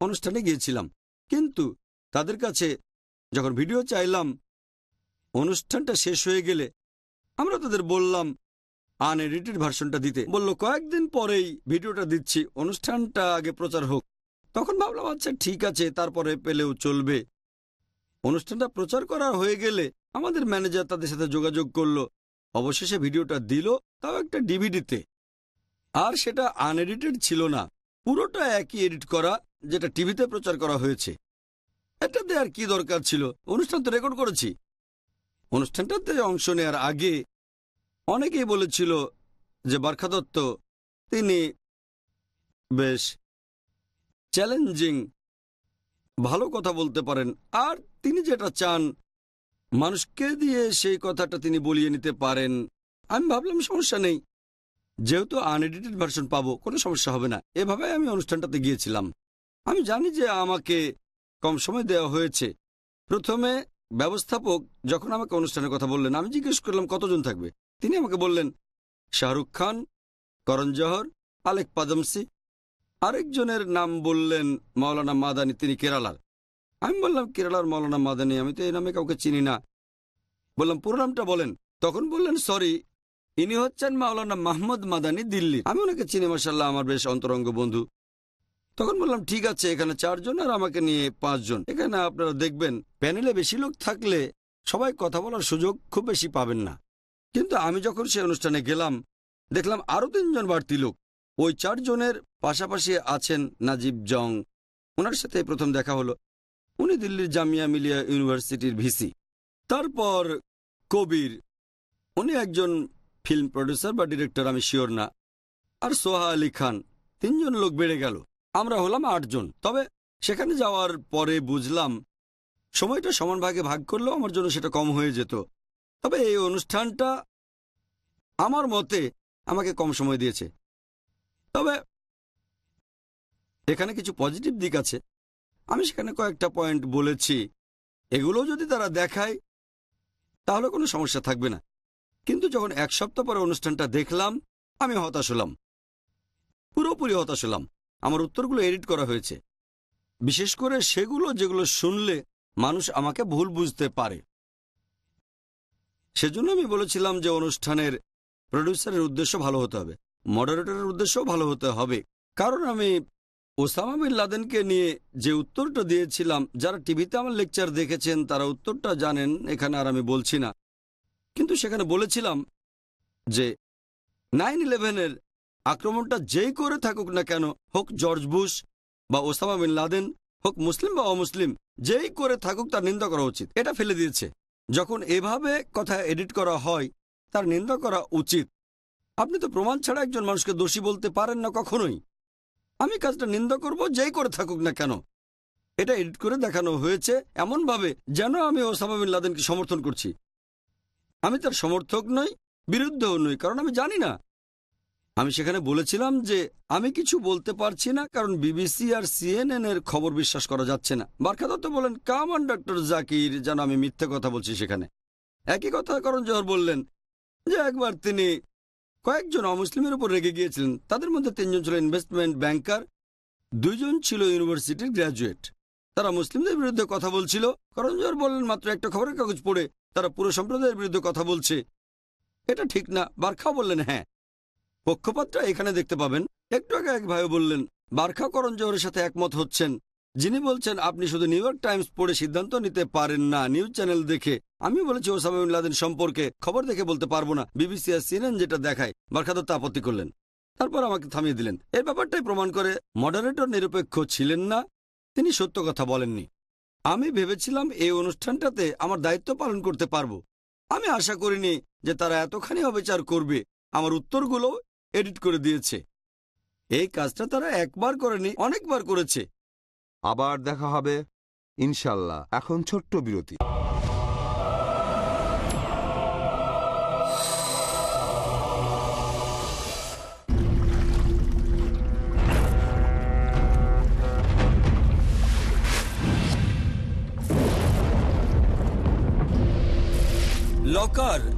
অনুষ্ঠানে গিয়েছিলাম। কিন্তু তাদের কাছে যখন ভিডিও চাইলাম, অনুষ্ঠানটা শেষ হয়ে গেলে আমরা তাদের বললাম আনএডিটেড ভার্সনটা দিতে। বলল, কয়েকদিন পরেই ভিডিওটা দিচ্ছি, অনুষ্ঠানটা আগে প্রচার হোক। তখন ভাবলাম আচ্ছা ঠিক আছে, তারপরে পেলেও চলবে। অনুষ্ঠানটা প্রচার করা হয়ে গেলে আমাদের ম্যানেজার তাদের সাথে যোগাযোগ করল। অবশেষে ভিডিওটা দিল, তাও একটা ডিভিডিতে। আর সেটা আনএডিটেড ছিল না, পুরোটা একই এডিট করা, যেটা টিভিতে প্রচার করা হয়েছে। এটাতে আর কি দরকার ছিল? অনুষ্ঠান তো রেকর্ড করেছি। অনুষ্ঠানটাতে অংশ নেওয়ার আগে অনেকেই বলেছিল যে বার্খা দত্ত তিনি বেশ চ্যালেঞ্জিং, ভালো কথা বলতে পারেন। আর তিনি যেটা চান, মানুষকে দিয়ে সেই কথাটা তিনি বলিয়ে নিতে পারেন। আমি ভাবলাম সমস্যা নেই। যেহেতু আনএডিটেড ভার্সন পাবো, কোনো সমস্যা হবে না। এভাবে আমি অনুষ্ঠানটাতে গিয়েছিলাম। আমি জানি যে আমাকে কম সময় দেওয়া হয়েছে। প্রথমে ব্যবস্থাপক যখন আমাকে অনুষ্ঠানের কথা বললেন, আমি জিজ্ঞেস করলাম, কতজন থাকবে? তিনি আমাকে বললেন, শাহরুখ খান, করণ জহর আলেক পাদমসি। আরেকজনের নাম বললেন মাওলানা মাদানি, তিনি কেরালার। আমি বললাম, কেরালার মাওলানা মাদানি, আমি তো এই নামে কাউকে চিনি না। বললাম, পুরো নামটা বলেন। তখন বললেন, সরি, ইনি হচ্ছেন মাওলানা মাহমুদ মাদানি দিল্লি আমি ওনাকে চিনি মাসাল্লাহ আমার বেশ অন্তরঙ্গ বন্ধু। তখন বললাম, ঠিক আছে, এখানে চারজন আর আমাকে নিয়ে পাঁচজন। এখানে আপনারা দেখবেন, প্যানেলে বেশি লোক থাকলে সবাই কথা বলার সুযোগ খুব বেশি পাবেন না। কিন্তু আমি যখন সেই অনুষ্ঠানে গেলাম, দেখলাম আরও তিনজন বাড়তি লোক। ওই চারজনের পাশাপাশি আছেন নাজিব জং। ওনার সাথে প্রথম দেখা হলো। উনি দিল্লির জামিয়া মিলিয়া ইউনিভার্সিটির ভিসি। তারপর কবির। উনি একজন ফিল্ম প্রডিউসার বা ডিরেক্টর, আমি শিওর না। আর সোহা আলী খান। তিনজন লোক বেড়ে গেল। আমরা হলাম আটজন। তবে সেখানে যাওয়ার পরে বুঝলাম, সময়টা সমান ভাগে ভাগ করলেও আমার জন্য সেটা কম হয়ে যেত। তবে এই অনুষ্ঠানটা আমার মতে আমাকে কম সময় দিয়েছে। তবে এখানে কিছু পজিটিভ দিক আছে। আমি সেখানে কয়েকটা পয়েন্ট বলেছি। এগুলো যদি তারা দেখায়, তাহলে কোনো সমস্যা থাকবে না। কিন্তু যখন এক সপ্তাহ পরে অনুষ্ঠানটা দেখলাম, আমি হতাশ হলাম। পুরোপুরি হতাশ হলাম। আমার উত্তরগুলো এডিট করা হয়েছে। বিশেষ করে সেগুলো যেগুলো শুনলে মানুষ আমাকে ভুল বুঝতে পারে। সেজন্য আমি বলেছিলাম যে অনুষ্ঠানের প্রডিউসারের উদ্দেশ্য ভালো হতে হবে মডারেটরের উদ্দেশ্যও ভালো হতে হবে। কারণ আমি ওসামা বিন লাদেনকে নিয়ে যে উত্তরটা দিয়েছিলাম, যারা টিভিতে আমার লেকচার দেখেছেন, তারা উত্তরটা জানেন, এখানে আর আমি বলছি না। কিন্তু সেখানে বলেছিলাম যে নাইন ইলেভেনের আক্রমণটা যেই করে থাকুক না কেন, হোক জর্জ বুশ বা ওসামা বিন লাদেন, হোক মুসলিম বা অমুসলিম, যেই করে থাকুক তার নিন্দা করা উচিত। এটা ফেলে দিয়েছে। যখন এভাবে কথা এডিট করা হয়, তার নিন্দা করা উচিত। আপনি তো প্রমাণ ছাড়া একজন মানুষকে দোষী বলতে পারেন না কখনোই। আমি কাজটা নিন্দা করব যেই করে থাকুক না কেন। এটা এডিট করে দেখানো হয়েছে এমনভাবে যেন আমি ওসামা বিন লাদেনকে সমর্থন করছি। আমি তার সমর্থক নই, বিরুদ্ধেও নই, কারণ আমি জানি না আমি সেখানে বলেছিলাম যে আমি কিছু বলতে পারছি না, কারণ বিবিসি আর সিএনএন এর খবর বিশ্বাস করা যাচ্ছে না। বারখা দত্ত বলেন কামান ডক্টর জাকির, যেন আমি মিথ্যে কথা বলছি সেখানে। একই কথা করণ জোহর বললেন যে একবার তিনি কয়েকজন অমুসলিমের উপর রেগে গিয়েছিলেন। তাদের মধ্যে তিনজন ছিল ইনভেস্টমেন্ট ব্যাংকার দুইজন ছিল ইউনিভার্সিটির গ্র্যাজুয়েট তারা মুসলিমদের বিরুদ্ধে কথা বলছিল। করণ জোহর বললেন, মাত্র একটা খবরের কাগজ পড়ে, তারা পুরো সম্প্রদায়ের বিরুদ্ধে কথা বলছে। এটা ঠিক না। বারখাও বললেন হ্যাঁ পক্ষপাতটা এখানে দেখতে পাবেন। একটু আগে এক ভাই বললেন, বার্খা করণ জোহরের সাথে একমত হচ্ছেন। যিনি বলছেন, আপনি শুধু নিউ ইয়র্ক টাইমস পড়ে সিদ্ধান্ত নিতে পারেন না নিউজ চ্যানেল দেখে। আমি বলেছি, ওসামা বিন লাদেন সম্পর্কে খবর দেখে বলতে পারব না। বিবিসি আর সিএনএন যেটা দেখায়, বারখা দত্ত আপত্তি করলেন। তারপর আমাকে থামিয়ে দিলেন। এর ব্যাপারটাই প্রমাণ করে, মডারেটর নিরপেক্ষ ছিলেন না, তিনি সত্য কথা বলেননি। আমি ভেবেছিলাম, এই অনুষ্ঠানটাতে আমার দায়িত্ব পালন করতে পারব। আমি আশা করিনি যে তারা এতখানি অবিচার করবে। আমার উত্তরগুলো এডিট করে দিয়েছে। এই কাজটা তারা একবার করেনি, অনেকবার করেছে। আবার দেখা হবে। ইনশাল্লাহ এখন ছোট্ট বিরতি। Locker.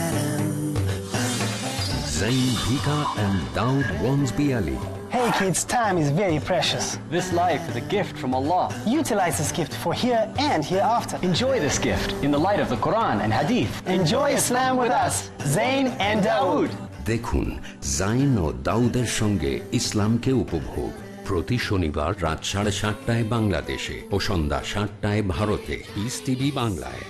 Zain Bhika and Daud Wansby Ali. Hey kids, time is very precious. This life is a gift from Allah. Utilize this gift for here and hereafter. Enjoy this gift in the light of the Quran and Hadith. Enjoy Islam with us, Zain and Dawood. দেখুন জাইন ও দাউদের সঙ্গে ইসলামকে উপভোগ প্রতি শনিবার রাত সাড়ে সাতটায় বাংলাদেশে ও সন্ধ্যা সাতটায় ভারতে টিভি বাংলায়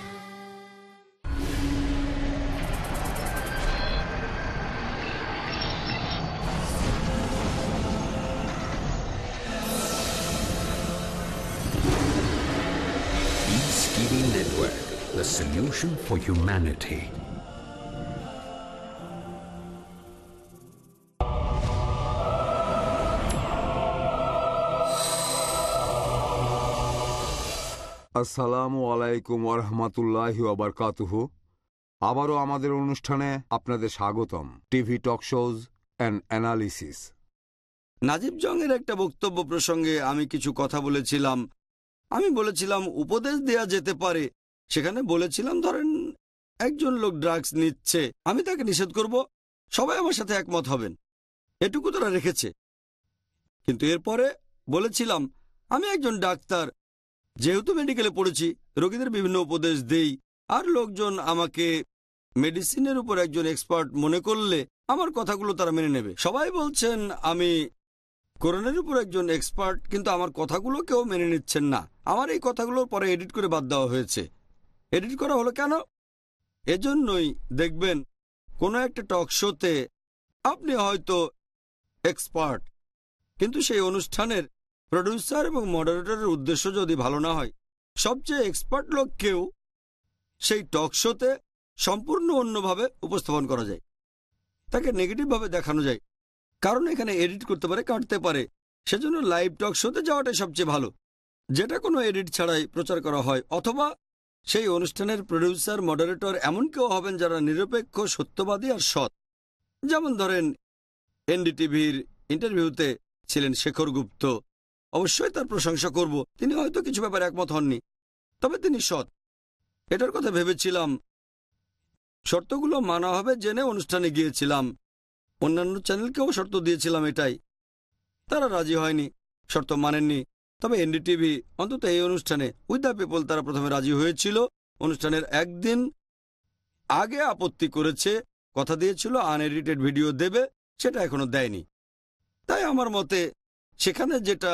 the solution for humanity. আসসালামু আলাইকুম ওরহমতুল্লাহ আবরকাতুহু আবারও আমাদের অনুষ্ঠানে আপনাদের স্বাগতম TV talk shows and analysis Najeeb জংয়ের একটা বক্তব্য প্রসঙ্গে আমি কিছু কথা বলেছিলাম আমি বলেছিলাম উপদেশ দেয়া যেতে পারে সেখানে বলেছিলাম, ধরেন, একজন লোক ড্রাগস নিচ্ছে, আমি তাকে নিষেধ করব, সবাই আমার সাথে একমত হবেন। এটুকু তারা রেখেছে। কিন্তু এরপরে বলেছিলাম, আমি একজন ডাক্তার, যেহেতু মেডিকেলে পড়েছি, রোগীদের বিভিন্ন উপদেশ দেই, আর লোকজন আমাকে মেডিসিনের উপর একজন এক্সপার্ট মনে করলে, আমার কথাগুলো তারা মেনে নেবে। সবাই বলছেন, আমি কোরআনের উপর একজন এক্সপার্ট কিন্তু আমার কথাগুলো কেউ মেনে নিচ্ছেন না। আমার এই কথাগুলোর পরে এডিট করে বাদ দেওয়া হয়েছে। এডিট করা হলো কেন? এজন্যই দেখবেন, কোনো একটা টক শোতে আপনি হয়তো এক্সপার্ট। কিন্তু সেই অনুষ্ঠানের প্রডিউসার এবং মডারেটরের উদ্দেশ্য যদি ভালো না হয়, সবচেয়ে এক্সপার্ট লোক কেউ? সেই টক শোতে সম্পূর্ণ অন্যভাবে উপস্থাপন করা যায়। তাকে নেগেটিভভাবে দেখানো যায়। কারণ এখানে এডিট করতে পারে, কাটতে পারে। সেজন্য লাইভ টক শোতে যাওয়াটাই সবচেয়ে ভালো। যেটা কোনো এডিট ছাড়াই প্রচার করা হয়, অথবা সেই অনুষ্ঠানের প্রডিউসার মডারেটর এমন কেউ হবেন যারা নিরপেক্ষ, সত্যবাদী আর সৎ। যেমন ধরেন, এনডিটিভির ইন্টারভিউতে ছিলেন শেখর গুপ্ত। অবশ্যই তার প্রশংসা করব, তিনি হয়তো কিছু ব্যাপারে একমত হননি, তবে তিনি সৎ। এটার কথা ভেবেছিলাম, শর্তগুলো মানা হবে জেনে অনুষ্ঠানে গিয়েছিলাম। অন্যান্য চ্যানেলকেও শর্ত দিয়েছিলাম এটাই। তারা রাজি হয়নি, শর্ত মানেননি। তবে এনডিটিভি অন্তত এই অনুষ্ঠানে উইথ দ্য পিপল তারা প্রথমে রাজি হয়েছিল। অনুষ্ঠানের একদিন আগে আপত্তি করেছে, কথা দিয়েছিল আনএডিটেড ভিডিও দেবে, সেটা এখনও দেয়নি। তাই আমার মতে সেখানে যেটা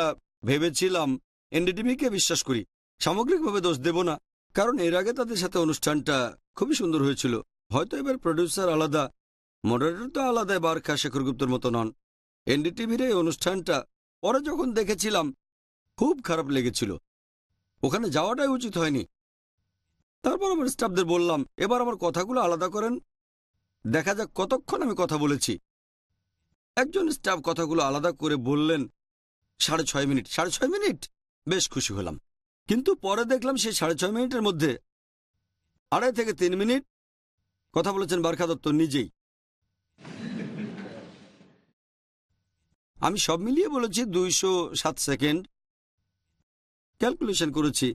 ভেবেছিলাম, এনডিটিভিকে বিশ্বাস করি, সামগ্রিকভাবে দোষ দেব না, কারণ এর আগে তাদের সাথে অনুষ্ঠানটা খুবই সুন্দর হয়েছিল। হয়তো এবার প্রডিউসার আলাদা মডারেটর তো আলাদা বারখা শেখর গুপ্তর মতো নন। এনডিটিভির এই অনুষ্ঠানটা পরে যখন দেখেছিলাম খুব খারাপ লেগেছিল। ওখানে যাওয়াটাই উচিত হয়নি। তারপর আমার স্টাফদের বললাম, এবার আমার কথাগুলো আলাদা করেন। দেখা যাক কতক্ষণ আমি কথা বলেছি। একজন স্টাফ কথাগুলো আলাদা করে বললেন, সাড়ে ছয় মিনিট। সাড়ে ছয় মিনিট? বেশ খুশি হলাম। কিন্তু পরে দেখলাম সেই সাড়ে ছয় মিনিটের মধ্যে আড়াই থেকে তিন মিনিট কথা বলেছেন বারখা দত্ত নিজেই। আমি সব মিলিয়ে বলেছি দুইশো সাত সেকেন্ড। ক্যালকুলেশন করেছি।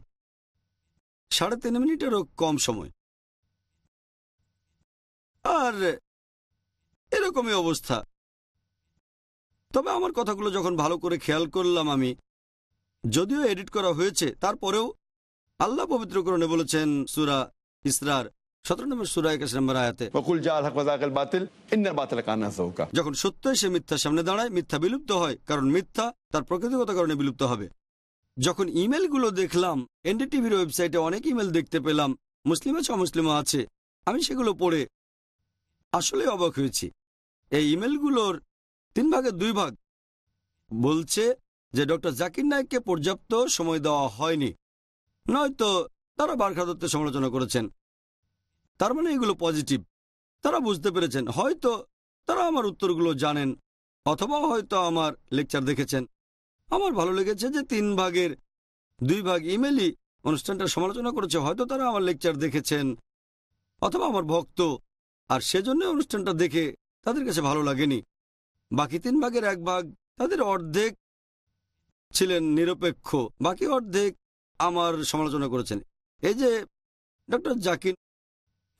সাড়ে তিন মিনিটেরও কম সময়। আর এরকমই অবস্থা। তবে আমার কথাগুলো যখন ভালো করে খেয়াল করলাম আমি যদিও এডিট করা হয়েছে তারপরেও আল্লাহ পবিত্রকরণে বলেছেন সুরা ইসরার সতেরো নম্বর সুরা একাশ নম্বর আয়াতে যখন সত্য সে মিথ্যা সামনে দাঁড়ায় মিথ্যা বিলুপ্ত হয় কারণ মিথ্যা তার প্রকৃতিগত কারণে বিলুপ্ত হবে। যখন ইমেলগুলো দেখলাম, এনডিটিভির ওয়েবসাইটে অনেক ইমেল দেখতে পেলাম, মুসলিম আছে অমুসলিমও আছে, আমি সেগুলো পড়ে আসলে অবাক হয়েছি। এই ইমেলগুলোর তিন ভাগের দুই ভাগ। বলছে যে ডক্টর জাকির নায়ককে পর্যাপ্ত সময় দেওয়া হয়নি, নয়তো তারা বারখা দত্তের সমালোচনা করেছেন। তার মানে এগুলো পজিটিভ। তারা বুঝতে পেরেছেন, হয়তো তারা আমার উত্তরগুলো জানেন, অথবা হয়তো আমার লেকচার দেখেছেন। আমার ভালো লেগেছে যে তিন ভাগের দুই ভাগ ইমেলই অনুষ্ঠানটার সমালোচনা করেছে। হয়তো তারা আমার লেকচার দেখেছেন অথবা আমার ভক্ত। আর সেজন্য অনুষ্ঠানটা দেখে তাদের কাছে ভালো লাগেনি। বাকি তিন ভাগের এক ভাগ তাদের অর্ধেক ছিলেন নিরপেক্ষ, বাকি অর্ধেক আমার সমালোচনা করেছেন। এই যে ডক্টর জাকির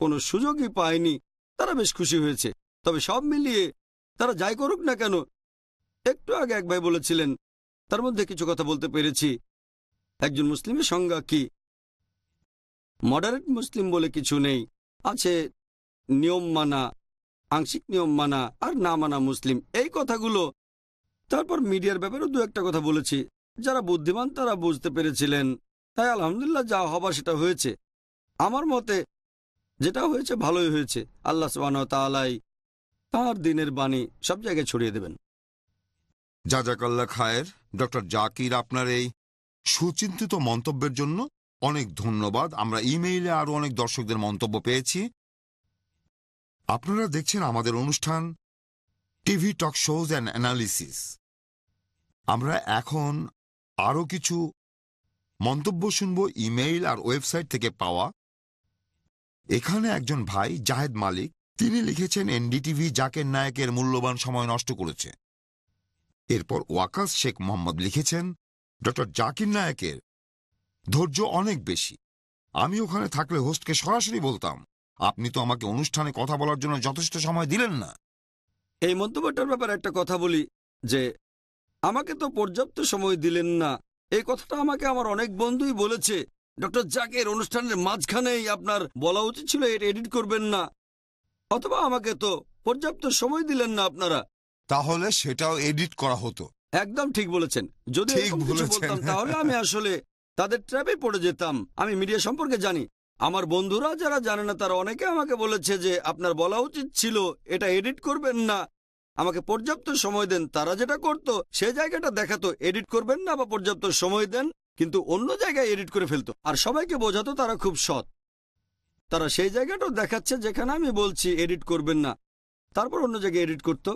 কোনো সুযোগই পায়নি, তারা বেশ খুশি হয়েছে। তবে সব মিলিয়ে তারা যাই করুক না কেন, একটু আগে এক ভাই বলেছিলেন তার মধ্যে কিছু কথা বলতে পেরেছি। একজন মুসলিমের সংজ্ঞা কি? মডারেট মুসলিম বলে কিছু নেই। আছে নিয়ম মানা, আংশিক নিয়ম মানা আর না মানা মুসলিম। এই কথাগুলো তারপর মিডিয়ার ব্যাপারেও দু একটা কথা বলেছি। যারা বুদ্ধিমান তারা বুঝতে পেরেছিলেন। তাই আলহামদুলিল্লাহ যা হবার সেটা হয়েছে। আমার মতে যেটা হয়েছে ভালোই হয়েছে। আল্লাহ সুবাহ তালাই তাঁর দিনের বাণী সব জায়গায় ছড়িয়ে দেবেন। জাজাকাল্লা খায়ের, ডক্টর জাকির আপনার এই সুচিন্তিত মন্তব্যের জন্য অনেক ধন্যবাদ। আমরা ইমেইলে আরও অনেক দর্শকদের মন্তব্য পেয়েছি। আপনারা দেখছেন আমাদের অনুষ্ঠান TV talk shows and analysis. আমরা এখন আরও কিছু মন্তব্য শুনব ইমেইল আর ওয়েবসাইট থেকে পাওয়া। এখানে একজন ভাই, জাহেদ মালিক, তিনি লিখেছেন, এনডিটিভি জাকের নায়কের মূল্যবান সময় নষ্ট করেছে। এরপর ওয়াকাস শেখ মোহাম্মদ লিখেছেন, ডক্টর জাকির নায়কের ধৈর্য অনেক বেশি। আমি ওখানে থাকলে হোস্টকে সরাসরি বলতাম, আপনি তো আমাকে অনুষ্ঠানে কথা বলার জন্য যথেষ্ট সময় দিলেন না। এই মন্তব্যটার ব্যাপারে একটা কথা বলি, যে আমাকে তো পর্যাপ্ত সময় দিলেন না। এই কথাটা আমাকে আমার অনেক বন্ধুই বলেছে, ডক্টর জাকের, অনুষ্ঠানের মাঝখানেই আপনার বলা উচিত ছিল এটা এডিট করবেন না। অথবা আমাকে তো পর্যাপ্ত সময় দিলেন না আপনারা। তাহলে সেটাও এডিট করা হতো। একদম ঠিক বলেছেন। যদি ঠিক এরকম কিছু বলেছেন। বলতাম তাহলে আমি আসলে তাদের ট্র্যাপে পড়ে যেতাম। আমি মিডিয়া সম্পর্কে জানি। আমার বন্ধুরা যারা জানে না তারা অনেকে আমাকে বলেছে যে আপনার বলা উচিত ছিল এটা এডিট করবেন না। আমাকে পর্যাপ্ত সময় দেন। তারা যেটা করত সে জায়গাটা দেখাতো এডিট করবেন না বা পর্যাপ্ত সময় দেন। কিন্তু অন্য জায়গায় এডিট করে ফেলতো। আর সবাইকে বোঝাতো তারা খুব সৎ। তারা সেই জায়গাটাও দেখাচ্ছে যেখানে আমি বলছি এডিট করবেন না। তারপর অন্য জায়গায় এডিট করত।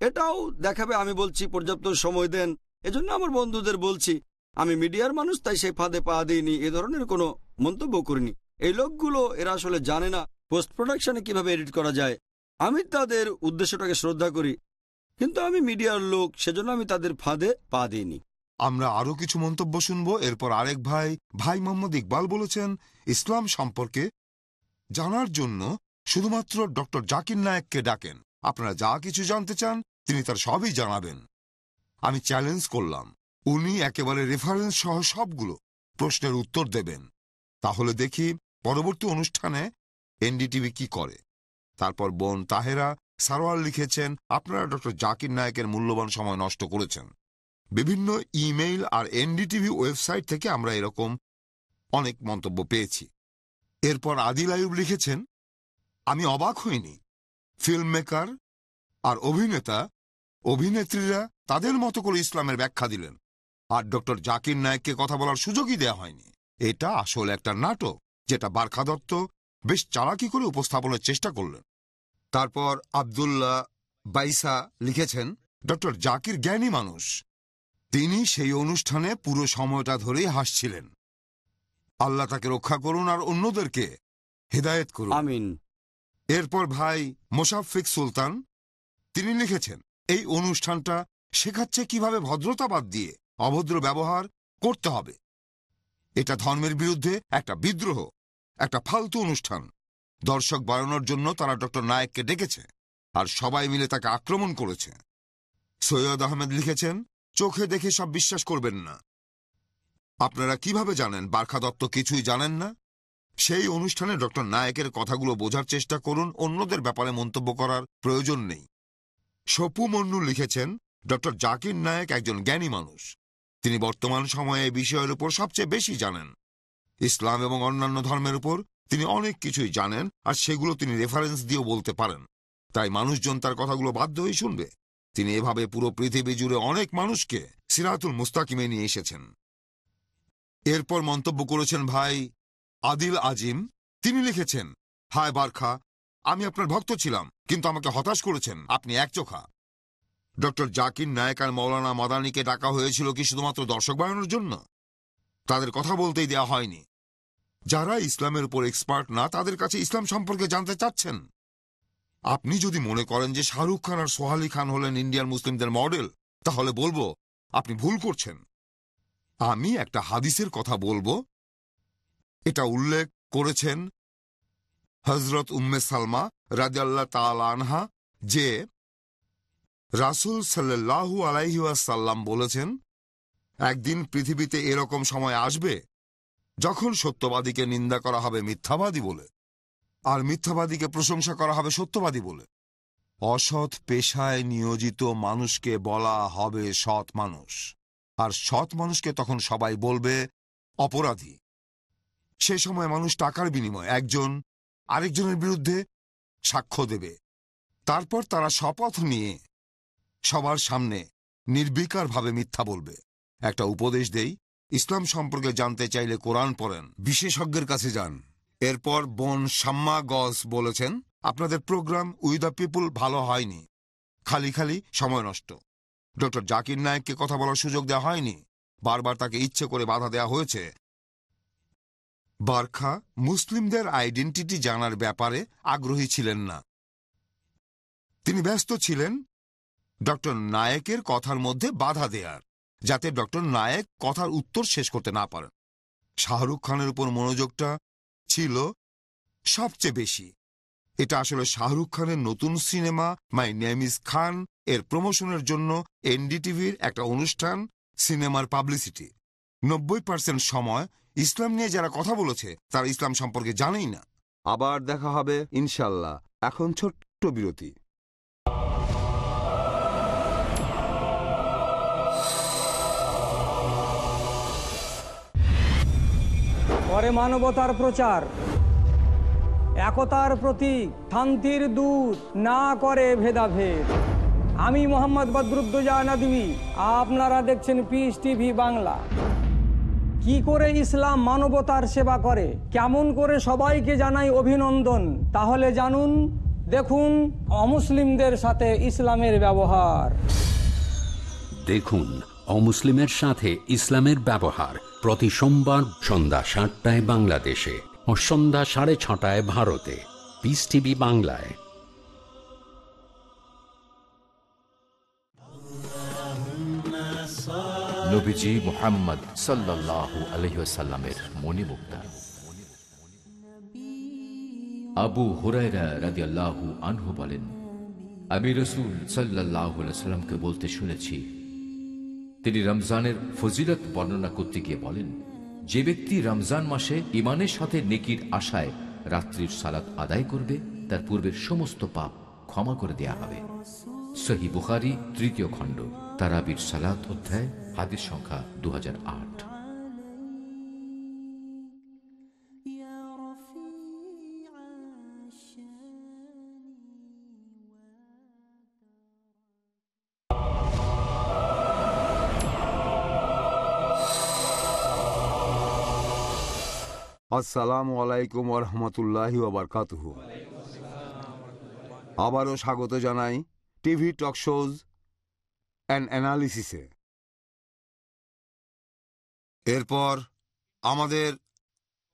এটাও দেখাবে, আমি বলছি পর্যাপ্ত সময় দেন। এজন্য আমার বন্ধুদের বলছি, আমি মিডিয়ার মানুষ, তাই সেই ফাঁদে পা দিইনি, এ ধরনের কোনো মন্তব্য করিনি। এই লোকগুলো, এরা আসলে জানে না পোস্ট প্রোডাকশনে কীভাবে এডিট করা যায়। আমি তাদের উদ্দেশ্যটাকে শ্রদ্ধা করি, কিন্তু আমি মিডিয়ার লোক, সেজন্য আমি তাদের ফাঁদে পা দিইনি। আমরা আরও কিছু মন্তব্য শুনব, এরপর আরেক ভাই ভাই মোহাম্মদ ইকবাল বলেছেন, ইসলাম সম্পর্কে জানার জন্য শুধুমাত্র ডক্টর জাকির নায়েককে ডাকেন। আপনারা যা কিছু জানতে চান, তিনি তার সবই জানাবেন। আমি চ্যালেঞ্জ করলাম। উনি একেবারে রেফারেন্স সহ সবগুলো প্রশ্নের উত্তর দেবেন। তাহলে দেখি পরবর্তী অনুষ্ঠানে এনডিটিভি কি করে। তারপর বোন তাহেরা, সারোয়ার লিখেছেন, আপনারা ডক্টর জাকির নায়েকের মূল্যবান সময় নষ্ট করেছেন। বিভিন্ন ইমেইল আর এনডিটিভি ওয়েবসাইট থেকে আমরা এরকম অনেক মন্তব্য পেয়েছি। এরপর আদিল আয়ুব লিখেছেন, আমি অবাক হইনি। ফিল্ম মেকার আর অভিনেতা, অভিনেত্রীরা তাদের মতো করে ইসলামের ব্যাখ্যা দিলেন। আর ডক্টর জাকির নায়েককে কথা বলার সুযোগই দেয়া হয়নি। এটা আসলে একটা নাটক, যেটা বারখা দত্ত বেশ চালাকি করে উপস্থাপনের চেষ্টা করলেন। তারপর আবদুল্লাহ বাইসা লিখেছেন, ডক্টর জাকির জ্ঞানী মানুষ। তিনি সেই অনুষ্ঠানে পুরো সময়টা ধরেই হাসছিলেন। আল্লাহ তাকে রক্ষা করুন আর অন্যদেরকে হেদায়েত করুন। আমিন। এরপর ভাই মোশাফিক সুলতান, তিনি লিখেছেন, এই অনুষ্ঠানটা শেখাচ্ছে কীভাবে ভদ্রতাবাদ দিয়ে অভদ্র ব্যবহার করতে হবে। এটা ধর্মের বিরুদ্ধে একটা বিদ্রোহ, একটা ফালতু অনুষ্ঠান। দর্শক বাড়ানোর জন্য তারা ডক্টর নায়েককে ডেকেছে আর সবাই মিলে তাকে আক্রমণ করেছে। সৈয়দ আহমেদ লিখেছেন, চোখে দেখে সব বিশ্বাস করবেন না। আপনারা কীভাবে জানেন বারখা দত্ত কিছুই জানেন না? সেই অনুষ্ঠানে ডক্টর নায়েকের কথাগুলো বোঝার চেষ্টা করুন, অন্যদের ব্যাপারে মন্তব্য করার প্রয়োজন নেই। সপু মন্নু লিখেছেন, ডক্টর জাকির নায়েক একজন জ্ঞানী মানুষ। তিনি বর্তমান সময়ে এই বিষয়ের উপর সবচেয়ে বেশি জানেন। ইসলাম এবং অন্যান্য ধর্মের উপর তিনি অনেক কিছুই জানেন আর সেগুলো তিনি রেফারেন্স দিয়েও বলতে পারেন। তাই মানুষজন তার কথাগুলো বাধ্য হয়ে শুনবে। তিনি এভাবে পুরো পৃথিবী জুড়ে অনেক মানুষকে সিরাতুল মুস্তাকিমে নিয়ে এসেছেন। এরপর মন্তব্য করেছেন ভাই আদিল আজিম, তিনি লিখেছেন, হায় বারখা, আমি আপনার ভক্ত ছিলাম, কিন্তু আমাকে হতাশ করেছেন। আপনি একচোখা ডক্টর জাকির নায়ক আর মৌলানা মাদানিকে ডাকা হয়েছিল কি শুধুমাত্র দর্শক বাড়ানোর জন্য? তাদের কথা বলতেই দেয়া হয়নি। যারা ইসলামের উপর এক্সপার্ট না, তাদের কাছে ইসলাম সম্পর্কে জানতে চাচ্ছেন। আপনি যদি মনে করেন যে শাহরুখ খান আর সোহালি খান হলেন ইন্ডিয়ান মুসলিমদের মডেল, তাহলে বলব, আপনি ভুল করছেন। আমি একটা হাদিসের কথা বলব এটা উল্লেখ করেছেন হজরত উম্মে সালমা রাজাল্লাহ তাল আনহা, যে রাসুল সাল্লাহু আলাইহাসাল্লাম বলেছেন, একদিন পৃথিবীতে এরকম সময় আসবে যখন সত্যবাদীকে নিন্দা করা হবে মিথ্যাবাদী বলে, আর মিথ্যাবাদীকে প্রশংসা করা হবে সত্যবাদী বলে। অসৎ পেশায় নিয়োজিত মানুষকে বলা হবে সৎ মানুষ, আর সৎ মানুষকে তখন সবাই বলবে অপরাধী। সে সময় মানুষ টাকার বিনিময়ে একজন আরেকজনের বিরুদ্ধে সাক্ষ্য দেবে। তারপর তারা শপথ নিয়ে সবার সামনে নির্বিকারভাবে মিথ্যা বলবে। একটা উপদেশ দেই, ইসলাম সম্পর্কে জানতে চাইলে কোরআন পড়েন, বিশেষজ্ঞের কাছে যান। এরপর বোন শাম্মা গজ বলেছেন, আপনাদের প্রোগ্রাম উই দ্য পিপুল ভালো হয়নি। খালি খালি সময় নষ্ট। ডক্টর জাকির নায়েককে কথা বলার সুযোগ দেওয়া হয়নি। বারবার তাকে ইচ্ছে করে বাধা দেওয়া হয়েছে। বারখা মুসলিমদের আইডেন্টিটি জানার ব্যাপারে আগ্রহী ছিলেন না। তিনি ব্যস্ত ছিলেন ডক্টর নায়েকের কথার মধ্যে বাধা দেয়ার, যাতে ডক্টর নায়েক কথার উত্তর শেষ করতে না পারেন। শাহরুখ খানের উপর মনোযোগটা ছিল সবচেয়ে বেশি। এটা আসলে শাহরুখ খানের নতুন cinema my name is Khan এর প্রমোশনের জন্য এনডিটিভির একটা অনুষ্ঠান, সিনেমার পাবলিসিটি। নব্বই পার্সেন্ট সময় ইসলাম নিয়ে যারা কথা বলেছে তারা ইসলাম সম্পর্কে জানেই না। আবার দেখা হবে ইনশাল্লাহ এখন ছোট্ট বিরতি। করে মানবতার প্রচার। একতার প্রতীক শান্তির দূত না করে ভেদাভেদ। আমি মোহাম্মদ বদরুদ্দোজা নদী আপনারা দেখছেন পিস টিভি বাংলা। কি করে ইসলাম মানবতার সেবা করে? কেমন করে সবাইকে জানাই অভিনন্দন? তাহলে জানুন, দেখুন, অমুসলিমদের সাথে ইসলামের ব্যবহার। দেখুন, অমুসলিমের সাথে ইসলামের ব্যবহার প্রতি সোমবার সন্ধ্যা সাতটায় বাংলাদেশে ও সন্ধ্যা সাড়ে ছটায় ভারতে। পিস টিভি বাংলায়। নবীজি মোহাম্মদ আবু হুরায়রা আনহু বলেন, আমি বলতে শুনেছি, তিনি রমজানের ফজিলত বর্ণনা করতে গিয়ে বলেন, যে ব্যক্তি রমজান মাসে ইমানের সাথে নেকির আশায় রাত্রির সালাত আদায় করবে, তার পূর্বের সমস্ত পাপ ক্ষমা করে দেয়া হবে। সহি বুখারি তৃতীয় খণ্ড, তারাবির সালাত অধ্যায় হাদিস সংখ্যা দু আসসালামু আলাইকুম রহমতুল্লাহি ওবরকাতুহ আবারও স্বাগত জানাই টিভি টক শোজ অ্যান্ড অ্যানালিসিসে। এরপর আমাদের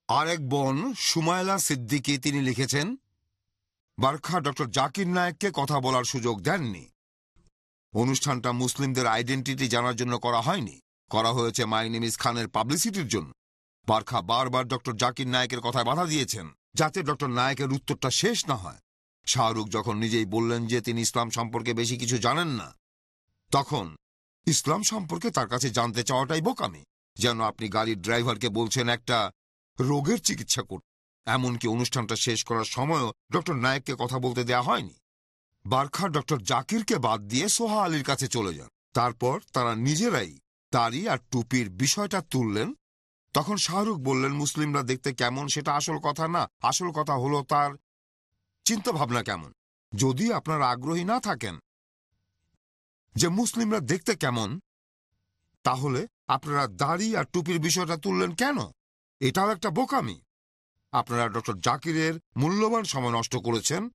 আরেক বোন সুমায়লা সিদ্দিকী, তিনি লিখেছেন, বারখা ডক্টর জাকির নায়েককে কথা বলার সুযোগ দেননি। অনুষ্ঠানটা মুসলিমদের আইডেন্টিটি জানার জন্য করা হয়নি। করা হয়েছে মাই নেমিস খানের পাবলিসিটির জন্য। বারখা বারবার ডক্টর জাকির নায়কের কথায় বাধা দিয়েছেন, যাতে ডক্টর নায়কের উত্তরটা শেষ না হয়। শাহরুখ যখন নিজেই বললেন যে তিনি ইসলাম সম্পর্কে বেশি কিছু জানেন না, তখন ইসলাম সম্পর্কে তার কাছে জানতে চাওয়াটাই বোকামি। যেন আপনি গাড়ির ড্রাইভারকে বলছেন একটা রোগের চিকিৎসা করতে এমনকি অনুষ্ঠানটা শেষ করার সময়ও ডক্টর নায়ককে কথা বলতে দেয়া হয়নি। বারখা ডক্টর জাকিরকে বাদ দিয়ে সোহা আলীর কাছে চলে যান। তারপর তারা নিজেরাই তারি আর টুপির বিষয়টা তুললেন। তখন শাহরুখ বললেন, মুসলিমরা দেখতে কেমন সেটা আসল কথা না? আসল কথা হলো তার চিন্তা ভাবনা কেমন? যদি আপনারা আগ্রহী না থাকেন যে মুসলিমরা দেখতে কেমন, তাহলে আপনারা দাড়ি আর টুপির বিষয়টা তুললেন কেন? এটাও একটা বোকামি। আপনারা ডক্টর জাকিরের মূল্যবান সময় নষ্ট করেছেন।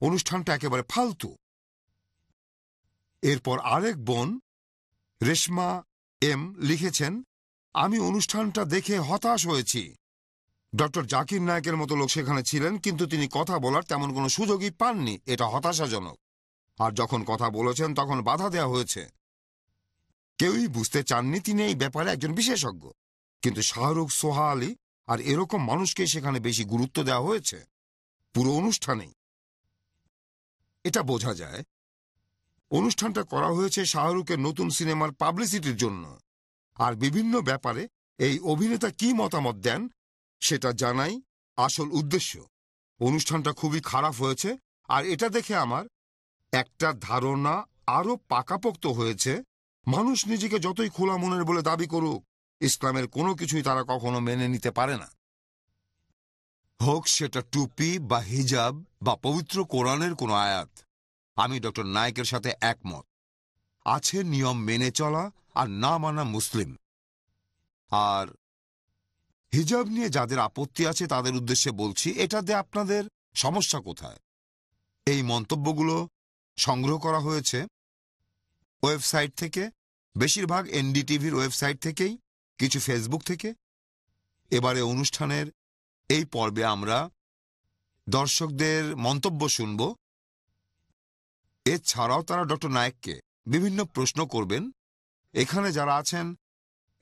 অনুষ্ঠানটা একেবারে ফালতু। এরপর আরেক বোন, রেশমা এম, লিখেছেন, আমি অনুষ্ঠানটা দেখে হতাশ হয়েছি। ডক্টর জাকির নায়কের মতো লোক সেখানে ছিলেন, কিন্তু তিনি কথা বলার তেমন কোনো সুযোগই পাননি। এটা হতাশাজনক। আর যখন কথা বলেছেন, তখন বাধা দেয়া হয়েছে। কেউই বুঝতে চাননি তিনি এই ব্যাপারে একজন বিশেষজ্ঞ। কিন্তু শাহরুখ সোহা আলী আর এরকম মানুষকে সেখানে বেশি গুরুত্ব দেওয়া হয়েছে। পুরো অনুষ্ঠানেই। এটা বোঝা যায়, অনুষ্ঠানটা করা হয়েছে শাহরুখের নতুন সিনেমার পাবলিসিটির জন্য। আর বিভিন্ন ব্যাপারে এই অভিনেতা কি মতামত দেন, সেটা জানাই আসল উদ্দেশ্য। অনুষ্ঠানটা খুবই খারাপ হয়েছে, আর এটা দেখে আমার একটা ধারণা আরও পাকাপোক্ত হয়েছে মানুষ নিজেকে যতই খোলা মনের বলে দাবি করুক, ইসলামের কোনো কিছুই তারা কখনো মেনে নিতে পারে না। হোক সেটা টুপি বা হিজাব বা পবিত্র কোরআনের কোনো আয়াত। আমি ডক্টর নায়কের সাথে একমত। আছে নিয়ম মেনে চলা আর না মানা মুসলিম। আর হিজাব নিয়ে যাদের আপত্তি আছে তাদের উদ্দেশ্যে বলছি এটাতে আপনাদের সমস্যা কোথায়? এই মন্তব্যগুলো সংগ্রহ করা হয়েছে ওয়েবসাইট থেকে। বেশিরভাগ এনডিটিভির ওয়েবসাইট থেকেই, কিছু ফেসবুক থেকে। এবারে অনুষ্ঠানের এই পর্বে আমরা দর্শকদের মন্তব্য শুনব। এছাড়াও তারা ডক্টর নায়ককে বিভিন্ন প্রশ্ন করবেন। এখানে যারা আছেন,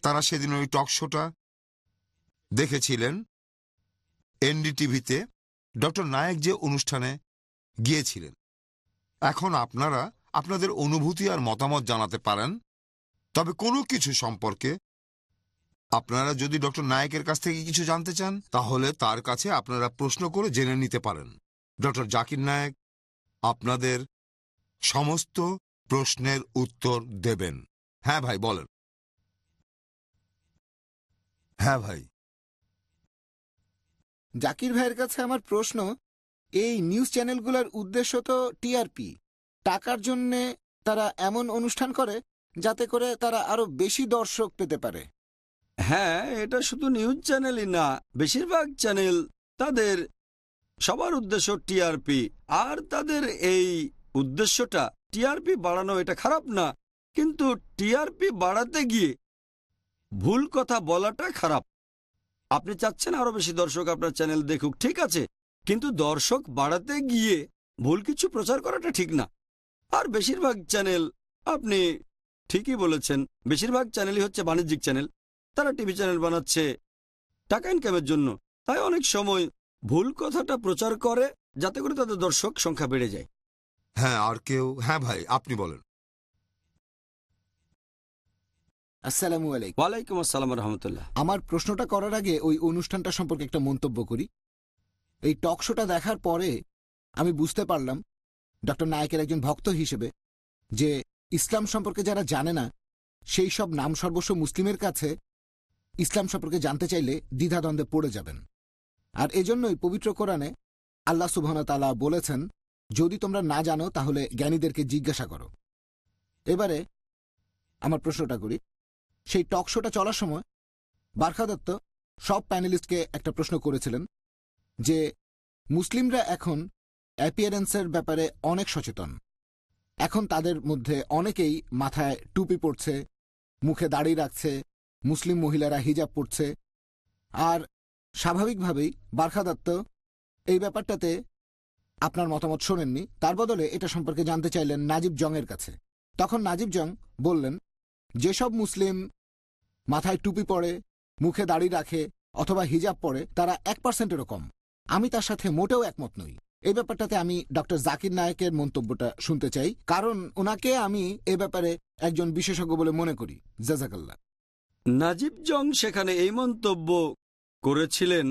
তারা সেদিন ওই টক শোটা দেখেছিলেন। এনডিটিভিতে ডক্টর নায়েক যে অনুষ্ঠানে গিয়েছিলেন। এখন আপনারা আপনাদের অনুভূতি আর মতামত জানাতে পারেন। তবে কোনো কিছু সম্পর্কে আপনারা যদি ডক্টর নায়কের কাছ থেকে কিছু জানতে চান, তাহলে তার কাছে আপনারা প্রশ্ন করে জেনে নিতে পারেন। ডক্টর জাকির নায়েক আপনাদের সমস্ত প্রশ্নের উত্তর দেবেন। হ্যাঁ ভাই, বলেন। হ্যাঁ ভাই। জাকির ভাইয়ের কাছে আমার প্রশ্ন, এই নিউজ চ্যানেলগুলোর উদ্দেশ্য তো টিআরপি। টাকার জন্যে তারা এমন অনুষ্ঠান করে যাতে করে তারা আরও বেশি দর্শক পেতে পারে। হ্যাঁ এটা শুধু নিউজ চ্যানেলই না, বেশিরভাগ চ্যানেল তাদের সবার উদ্দেশ্য টিআরপি। আর তাদের এই উদ্দেশ্যটা, টিআরপি বাড়ানো এটা খারাপ না, কিন্তু টিআরপি বাড়াতে গিয়ে ভুল কথা বলাটা খারাপ। আপনি চাচ্ছেন আরও বেশি দর্শক আপনার চ্যানেল দেখুক, ঠিক আছে, কিন্তু দর্শক বাড়াতে গিয়ে ভুল কিছু প্রচার করাটা ঠিক না। আর বেশিরভাগ চ্যানেল আপনি ঠিকই বলেছেন বেশিরভাগ চ্যানেলই হচ্ছে বাণিজ্যিক চ্যানেল তারা টিভি চ্যানেল বানাচ্ছে টাকা ইনকামের জন্য। তাই অনেক সময় ভুল কথাটা প্রচার করে যাতে করে তাদের দর্শক সংখ্যা বেড়ে যায়। হ্যাঁ আর কেউ হ্যাঁ ভাই আপনি বলেন। আসসালামু আলাইকুম। ওয়ালাইকুম আসসালাম রহমতুল্লাহ। আমার প্রশ্নটা করার আগে ওই অনুষ্ঠানটা সম্পর্কে একটা মন্তব্য করি। এই টক শোটা দেখার পরে আমি বুঝতে পারলাম ডক্টর নায়কের একজন ভক্ত হিসেবে যে ইসলাম সম্পর্কে যারা জানে না, সেই সব নাম সর্বস্ব মুসলিমের কাছে ইসলাম সম্পর্কে জানতে চাইলে দ্বিধাদ্বন্দ্বে পড়ে যাবেন। আর এজন্যই পবিত্র কোরআনে আল্লাহ সুবহান তালা বলেছেন, যদি তোমরা না জানো, তাহলে জ্ঞানীদেরকে জিজ্ঞাসা করো। এবারে আমার প্রশ্নটা করি। সেই টক শোটা চলার সময় বারখা দত্ত সব প্যানেলিস্টকে একটা প্রশ্ন করেছিলেন যে, মুসলিমরা এখন অ্যাপিয়ারেন্সের ব্যাপারে অনেক সচেতন। এখন তাদের মধ্যে অনেকেই মাথায় টুপি পড়ছে মুখে দাড়ি রাখছে, মুসলিম মহিলারা হিজাব পড়ছে আর স্বাভাবিকভাবেই বারখা দত্ত এই ব্যাপারটাতে আপনার মতামত শোনেননি। তার বদলে এটা সম্পর্কে জানতে চাইলেন নাজিব জংয়ের কাছে। তখন নাজিব জং বললেন, যেসব মুসলিম মাথায় টুপি পরে, মুখে দাড়ি রাখে অথবা হিজাব পরে, তারা এক পার্সেন্টেরও কম। আমি তার সাথে মোটেও একমত নই। এই ব্যাপারটাতে আমি ডক্টর জাকির নায়কের মন্তব্যটা শুনতে চাই। কারণ ওনাকে আমি এ ব্যাপারে একজন বিশেষজ্ঞ বলে মনে করি। জাজাকাল্লা নাজিব জং সেখানে এই মন্তব্য করেছিলেন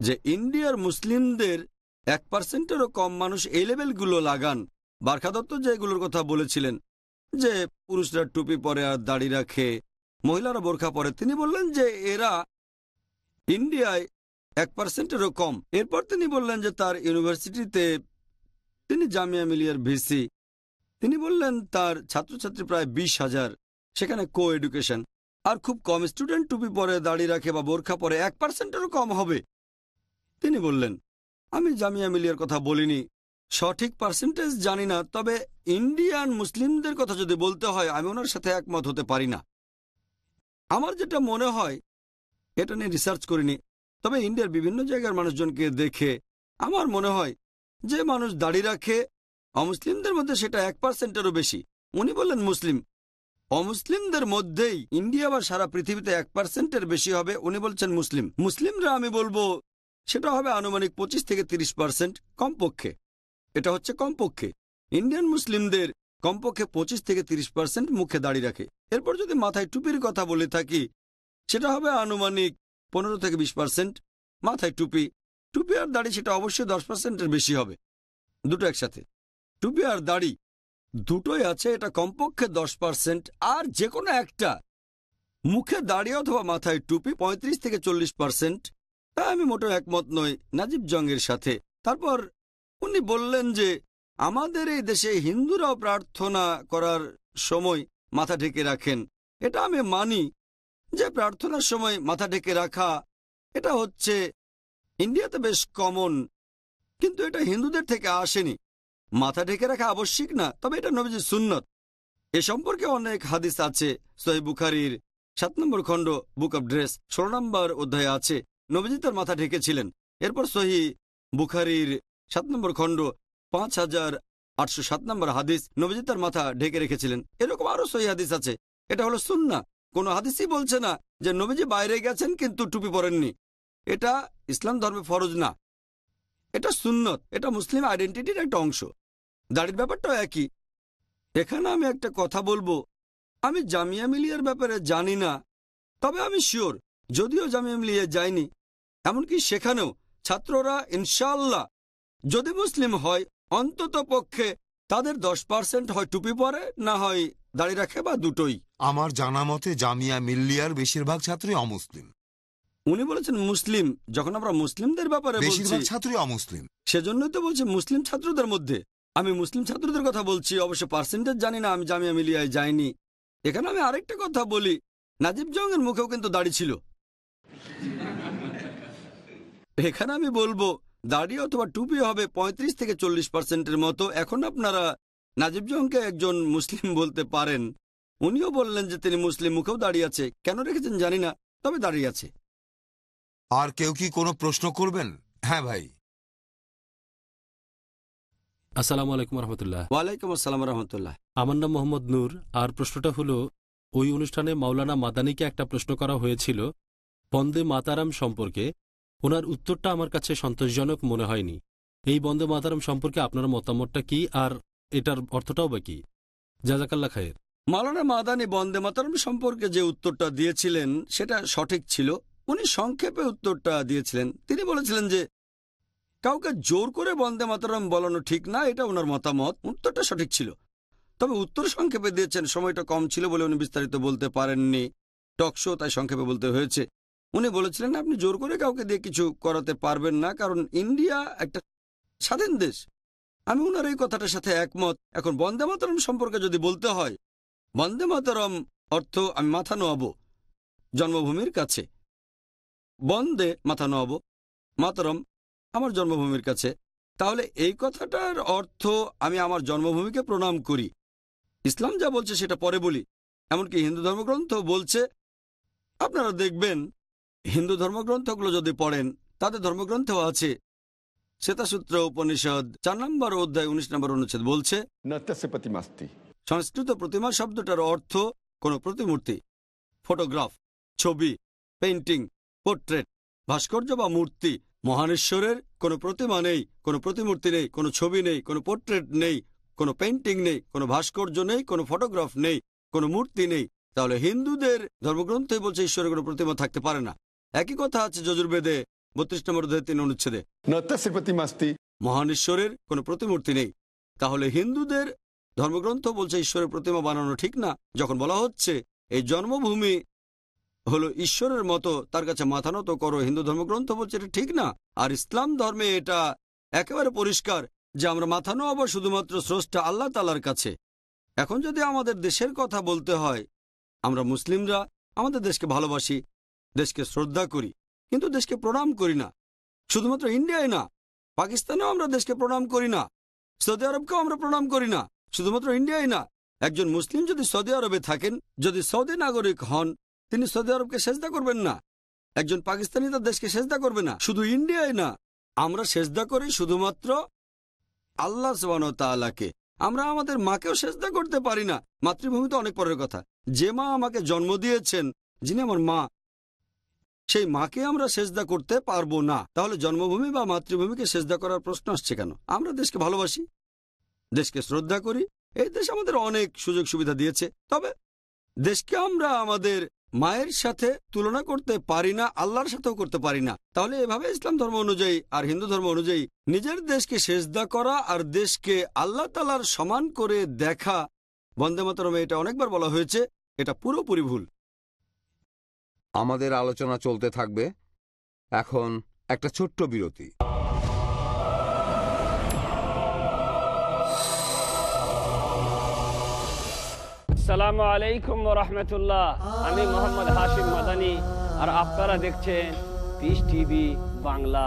যে ইন্ডিয়ার মুসলিমদের এক পার্সেন্টেরও কম মানুষ এই লেভেলগুলো লাগান। বারখা দত্ত যেগুলোর কথা বলেছিলেন, যে পুরুষরা টুপি পরে আর দাড়ি রাখে, মহিলারা বোরখা পরে, তিনি বললেন যে এরা ইন্ডিয়ায় এক পার্সেন্টেরও কম। এরপর তিনি বললেন যে তার ইউনিভার্সিটিতে তিনি জামিয়া মিলিয়ার ভিসি। তিনি বললেন তার ছাত্রছাত্রী প্রায় বিশ হাজার। সেখানে কো এডুকেশন আর খুব কম স্টুডেন্ট টুপি পরে দাড়ি রাখে বা বোরখা পরে এক পার্সেন্টেরও কম হবে। তিনি বললেন, আমি জামিয়া মিলিয়ার কথা বলিনি। সঠিক পার্সেন্টেজ জানি না, তবে ইন্ডিয়ান মুসলিমদের কথা যদি বলতে হয়, আমি ওনার সাথে একমত হতে পারি না। আমার যেটা মনে হয়, এটা নিয়ে রিসার্চ করিনি। তবে ইন্ডিয়ার বিভিন্ন জায়গার মানুষজনকে দেখে আমার মনে হয় যে মানুষ দাড়ি রাখে, অমুসলিমদের মধ্যে সেটা এক পার্সেন্টেরও বেশি। উনি বললেন, মুসলিম। অমুসলিমদের মধ্যেই ইন্ডিয়া বা সারা পৃথিবীতে এক পার্সেন্টের বেশি হবে। উনি বলছেন, মুসলিম। মুসলিমরা, আমি বলব, সেটা হবে আনুমানিক পঁচিশ থেকে তিরিশ পার্সেন্ট কমপক্ষে। এটা হচ্ছে কমপক্ষে। ইন্ডিয়ান মুসলিমদের কমপক্ষে পঁচিশ থেকে তিরিশ পার্সেন্ট মুখে দাঁড়িয়ে রাখে। এরপর যদি মাথায় টুপির কথা বলে থাকি, সেটা হবে আনুমানিক পনেরো থেকে বিশ পার্সেন্ট, মাথায় টুপি। টুপি আর দাড়ি সেটা অবশ্যই দশ পার্সেন্টের বেশি হবে। দুটো একসাথে। টুপি আর দাড়ি দুটোই আছে, এটা কমপক্ষে দশ পার্সেন্ট, আর যে কোনো একটা। মুখে দাঁড়িয়ে অথবা মাথায় টুপি পঁয়ত্রিশ থেকে চল্লিশ পার্সেন্ট। তা আমি মোটেও একমত নই, নাজিব জঙ্গের সাথে। তারপর উনি বললেন যে, আমাদের এই দেশে হিন্দুরাও প্রার্থনা করার সময় মাথা ঢেকে রাখেন। এটা আমি মানি যে প্রার্থনার সময় মাথা ঢেকে রাখা, এটা হচ্ছে ইন্ডিয়াতে বেশ কমন কিন্তু এটা হিন্দুদের থেকে আসেনি। মাথা ঢেকে রাখা আবশ্যিক না, তবে এটা নবীজি সুন্নত। এ সম্পর্কে অনেক হাদিস আছে সোহেব বুখারির সাত নম্বর খণ্ড, বুক অব ড্রেস, ষোলো নম্বর অধ্যায়ে আছে। নবীজি তার মাথা ঢেকেছিলেন। এরপর সহি বুখারির সাত নম্বর খণ্ড, পাঁচ হাজার আটশো সাত নম্বর হাদিস, নবীজি তার মাথা ঢেকে রেখেছিলেন। এরকম আরও সহি হাদিস আছে। এটা হলো সুন্না কোনো হাদিসই বলছে না যে নবীজি বাইরে গেছেন কিন্তু টুপি পরেননি। এটা ইসলাম ধর্মে ফরজ না। এটা সুন্নত, এটা মুসলিম আইডেন্টিটির একটা অংশ। দাড়ির ব্যাপারটাও একই। এখানে আমি একটা কথা বলব। আমি জামিয়া মিলিয়ার ব্যাপারে জানি না, তবে আমি শিওর, যদিও জামিয়া মিলিয়ে যায়নি, এমনকি সেখানেও ছাত্ররা ইনশাল্লাহ যদি মুসলিম হয়, অন্তত পক্ষে তাদের দশ পার্সেন্ট হয় টুপি পরে না হয় দাড়ি রাখে বা দুটোই। আমার জানা মতে জামিয়া মিল্লিয়ার বেশিরভাগ ছাত্রই অমুসলিম। উনি বলেছেন মুসলিম যখন আমরা মুসলিমদের ব্যাপারে বেশিরভাগ ছাত্রই অমুসলিম। সেজন্যই তো বলছি মুসলিম ছাত্রদের মধ্যে। আমি মুসলিম ছাত্রদের কথা বলছি অবশ্য পার্সেন্টেজ জানি না আমি জামিয়া মিলিয়ায় যাইনি। এখানে আমি আরেকটা কথা বলি নাজিব জঙ্গের মুখেও কিন্তু দাড়ি ছিল। এখানে আমি বলব দাড়ি অথবা টুপি হবে ৩৫ থেকে চল্লিশ পার্সেন্টের মতো। এখন আপনারা নাজিব জংকে একজন মুসলিম বলতে পারেন। উনিও বললেন যে তিনি মুসলিম মুখেও দাঁড়িয়ে আছে। কেন রেখেছেন জানি না তবে দাঁড়িয়ে আছে। আর কেউ কি কোনো প্রশ্ন করবেন? হ্যাঁ ভাই। আসসালামু আলাইকুম রহমতুল্লাহ। ওয়ালাইকুম আসসালাম রহমতুল্লাহ। আমার নাম মোহাম্মদ নূর। আর প্রশ্নটা হলো ওই অনুষ্ঠানে মাওলানা মাদানিকে একটা প্রশ্ন করা হয়েছিল বন্দে মাতারাম সম্পর্কে। ওনার উত্তরটা আমার কাছে সন্তোষজনক মনে হয়নি। এই বন্দে মাতারাম সম্পর্কে আপনার মতামতটা কি আর এটার অর্থটাও বা কি? জাজাকাল্লা খায়ের। মালানা মাদানি বন্দে মাতারম সম্পর্কে যে উত্তরটা দিয়েছিলেন, সেটা সঠিক ছিল। উনি সংক্ষেপে উত্তরটা দিয়েছিলেন। তিনি বলেছিলেন যে, কাউকে জোর করে বন্দে মাতারম বলানো ঠিক না, এটা ওনার মতামত। উত্তরটা সঠিক ছিল। তবে উত্তর সংক্ষেপে দিয়েছেন। সময়টা কম ছিল বলে উনি বিস্তারিত বলতে পারেননি। টকশো তাই সংক্ষেপে বলতে হয়েছে। উনি বলেছিলেন, আপনি জোর করে কাউকে দিয়ে কিছু করাতে পারবেন না, কারণ ইন্ডিয়া একটা স্বাধীন দেশ। আমি ওনার এই কথাটার সাথে একমত। এখন বন্দে মাতরম সম্পর্কে যদি বলতে হয়, বন্দে মাতরম অর্থ আমি মাথা নোয়াবো, জন্মভূমির কাছে। বন্দে মাথা নোয়াবো, মাতরম আমার জন্মভূমির কাছে। তাহলে এই কথাটার অর্থ আমি আমার জন্মভূমিকে প্রণাম করি। ইসলাম যা বলছে সেটা পরে বলি। এমনকি হিন্দু ধর্মগ্রন্থ বলছে, আপনারা দেখবেন হিন্দু ধর্মগ্রন্থগুলো যদি পড়েন তাদের ধর্মগ্রন্থেও আছে। শ্বেতাসূত্র উপনিষদ চার নম্বর অধ্যায় উনিশ নম্বর অনুচ্ছেদ বলছে সংস্কৃত প্রতিমা শব্দটার অর্থ কোনো প্রতিমূর্তি ফটোগ্রাফ ছবি পেইন্টিং পোর্ট্রেট ভাস্কর্য বা মূর্তি মহানেশ্বরের কোনো প্রতিমা নেই কোনো প্রতিমূর্তি নেই কোনো ছবি নেই কোনো পোর্ট্রেট নেই কোনো পেইন্টিং নেই কোনো ভাস্কর্য নেই কোনো ফটোগ্রাফ নেই কোনো মূর্তি নেই। তাহলে হিন্দুদের ধর্মগ্রন্থই বলছে ঈশ্বরের কোনো প্রতিমা থাকতে পারে না। একই কথা আছে যজুর্বেদে বত্রিশ নম্বর অধ্যায় তিন অনুচ্ছেদে। মহান ঈশ্বরের কোনো প্রতিমূর্তি নেই। তাহলে হিন্দুদের ধর্মগ্রন্থ বলছে ঈশ্বরের প্রতিমা বানানো ঠিক না। যখন বলা হচ্ছে এই জন্মভূমি হলো ঈশ্বরের মতো তার কাছে মাথা নত করো হিন্দু ধর্মগ্রন্থ বলছে এটা ঠিক না। আর ইসলাম ধর্মে এটা একেবারে পরিষ্কার যে আমরা মাথা নোয়াবো শুধুমাত্র স্রষ্টা আল্লাহ তালার কাছে। এখন যদি আমাদের দেশের কথা বলতে হয় আমরা মুসলিমরা আমাদের দেশকে ভালোবাসি দেশকে শ্রদ্ধা করি, কিন্তু দেশকে প্রণাম করি না। শুধুমাত্র ইন্ডিয়ায় না, পাকিস্তানেও আমরা দেশকে প্রণাম করি না, সৌদি আরবকেও আমরা প্রণাম করি না, শুধুমাত্র ইন্ডিয়ায় না, একজন মুসলিম যদি সৌদি আরবে থাকেন, যদি সৌদি নাগরিক হন, তিনি সৌদি আরবকে সেজদা করবেন না। একজন পাকিস্তানি তার দেশকে সেজদা করবে না, শুধু ইন্ডিয়ায় না, আমরা সেজদা করি শুধুমাত্র আল্লাহ তাআলাকে। আমরা আমাদের মাকেও সেজদা করতে পারি না মাতৃভূমি তো অনেক পরের কথা, যে মা আমাকে জন্ম দিয়েছেন, যিনি আমার মা সেই মাকে আমরা সেজদা করতে পারব না। তাহলে জন্মভূমি বা মাতৃভূমিকে সেজদা করার প্রশ্ন আসছে কেন? আমরা দেশকে ভালোবাসি, দেশকে শ্রদ্ধা করি, এই দেশ আমাদের অনেক সুযোগ সুবিধা দিয়েছে। তবে দেশকে আমরা আমাদের মায়ের সাথে তুলনা করতে পারি না, আল্লাহর সাথেও করতে পারি না। তাহলে এভাবে ইসলাম ধর্ম অনুযায়ী আর হিন্দু ধর্ম অনুযায়ী নিজের দেশকে সেজদা করা আর দেশকে আল্লাহ তালার সমান করে দেখা, বন্দে মাতরমে, এটা অনেকবার বলা হয়েছে, এটা পুরোপুরি ভুল। আমাদের আলোচনা চলতে থাকবে এখন একটা ছোট্ট বিরতি। সালামু আলাইকুম রহমতুল্লাহ। আমি মোহাম্মদ হাশিম মাদানি, আর আপনারা দেখছেন Peace TV Bangla.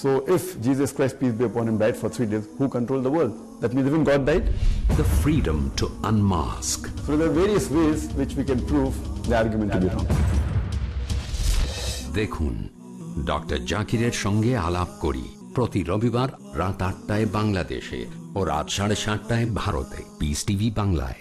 so if Jesus Christ, peace be upon him, died for three days, who controlled the world? That means even God died? The freedom to unmask. So there are various ways which we can prove the argument to be wrong. দেখুন ডক্টর জাকিরের সঙ্গে আলাপ করি প্রতি রবিবার রাত আটটায় বাংলাদেশে ও রাত সাড়ে সাতটায় ভারতে পিস টিভি বাংলায়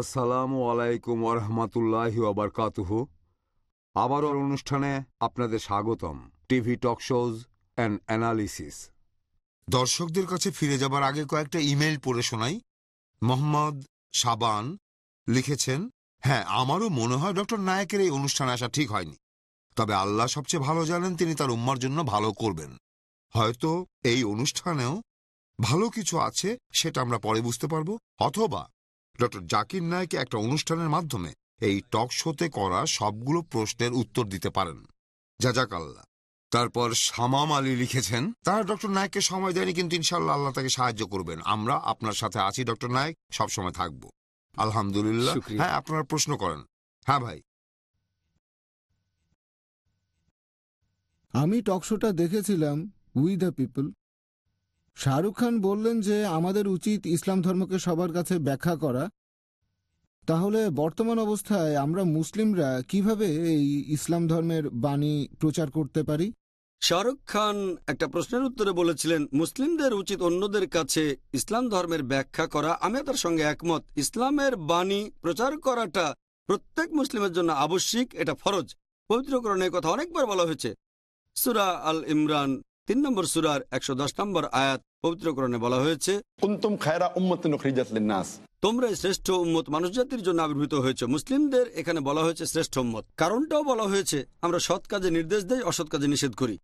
আসসালামু আলাইকুম ওরহমতুল্লাহ আবরকাতুহু আবারও অনুষ্ঠানে আপনাদের স্বাগতম। TV talk shows and analysis. দর্শকদের কাছে ফিরে যাবার আগে কয়েকটা ইমেল পড়ে শোনাই। মোহাম্মদ সাবান লিখেছেন হ্যাঁ আমারও মনে হয় ডক্টর নায়কের এই অনুষ্ঠানে আসা ঠিক হয়নি। তবে আল্লাহ সবচেয়ে ভালো জানেন তিনি তার উম্মার জন্য ভালো করবেন। হয়তো এই অনুষ্ঠানেও ভালো কিছু আছে, সেটা আমরা পরে বুঝতে পারব। অথবা ডক্টর জাকির নায়কে একটা অনুষ্ঠানের মাধ্যমে এই টক শোতে করা সবগুলো প্রশ্নের উত্তর দিতে পারেন। জাজাক আল্লাহ। তারপর শামাম আলী লিখেছেন তারা ডক্টর নায়ককে সময় দেয়নি কিন্তু ইনশাল্লাহ আল্লাহ তাকে সাহায্য করবেন। আমরা আপনার সাথে আছি ডক্টর নায়ক সবসময় থাকব। আলহামদুলিল্লাহ। হ্যাঁ আপনারা প্রশ্ন করেন। হ্যাঁ ভাই। আমি টকশোটা দেখেছিলাম we the people Shahrukh Khan বললেন যে, আমাদের উচিত ইসলাম ধর্মকে সবার কাছে ব্যাখ্যা করা। তাহলে বর্তমান অবস্থায় আমরা মুসলিমরা কীভাবে এই ইসলাম ধর্মের বাণী প্রচার করতে পারি? শাহরুখ খান একটা প্রশ্নের উত্তরে বলেছিলেন, মুসলিমদের উচিত অন্যদের কাছে ইসলাম ধর্মের ব্যাখ্যা করা। আমি তার সঙ্গে একমত, ইসলামের বাণী প্রচার করাটা প্রত্যেক মুসলিমের জন্য আবশ্যিক, এটা ফরজ। পবিত্রকরণের কথা অনেকবার বলা হয়েছে। সুরা আল ইমরান, তিন নম্বর সুরার একশো দশ নম্বর আয়াত। পবিত্রকরণে বলা হয়েছে কুন্তুম খায়রা উম্মত নখরিজাত তোমরা শ্রেষ্ঠ উম্মত মানুষ জাতির জন্য আবির্ভূত হয়েছে। মুসলিমদের এখানে বলা হয়েছে শ্রেষ্ঠ উম্মত। কারণটাও বলা হয়েছে আমরা সৎ কাজে নির্দেশ দেই অসৎ কাজে নিষেধ করি।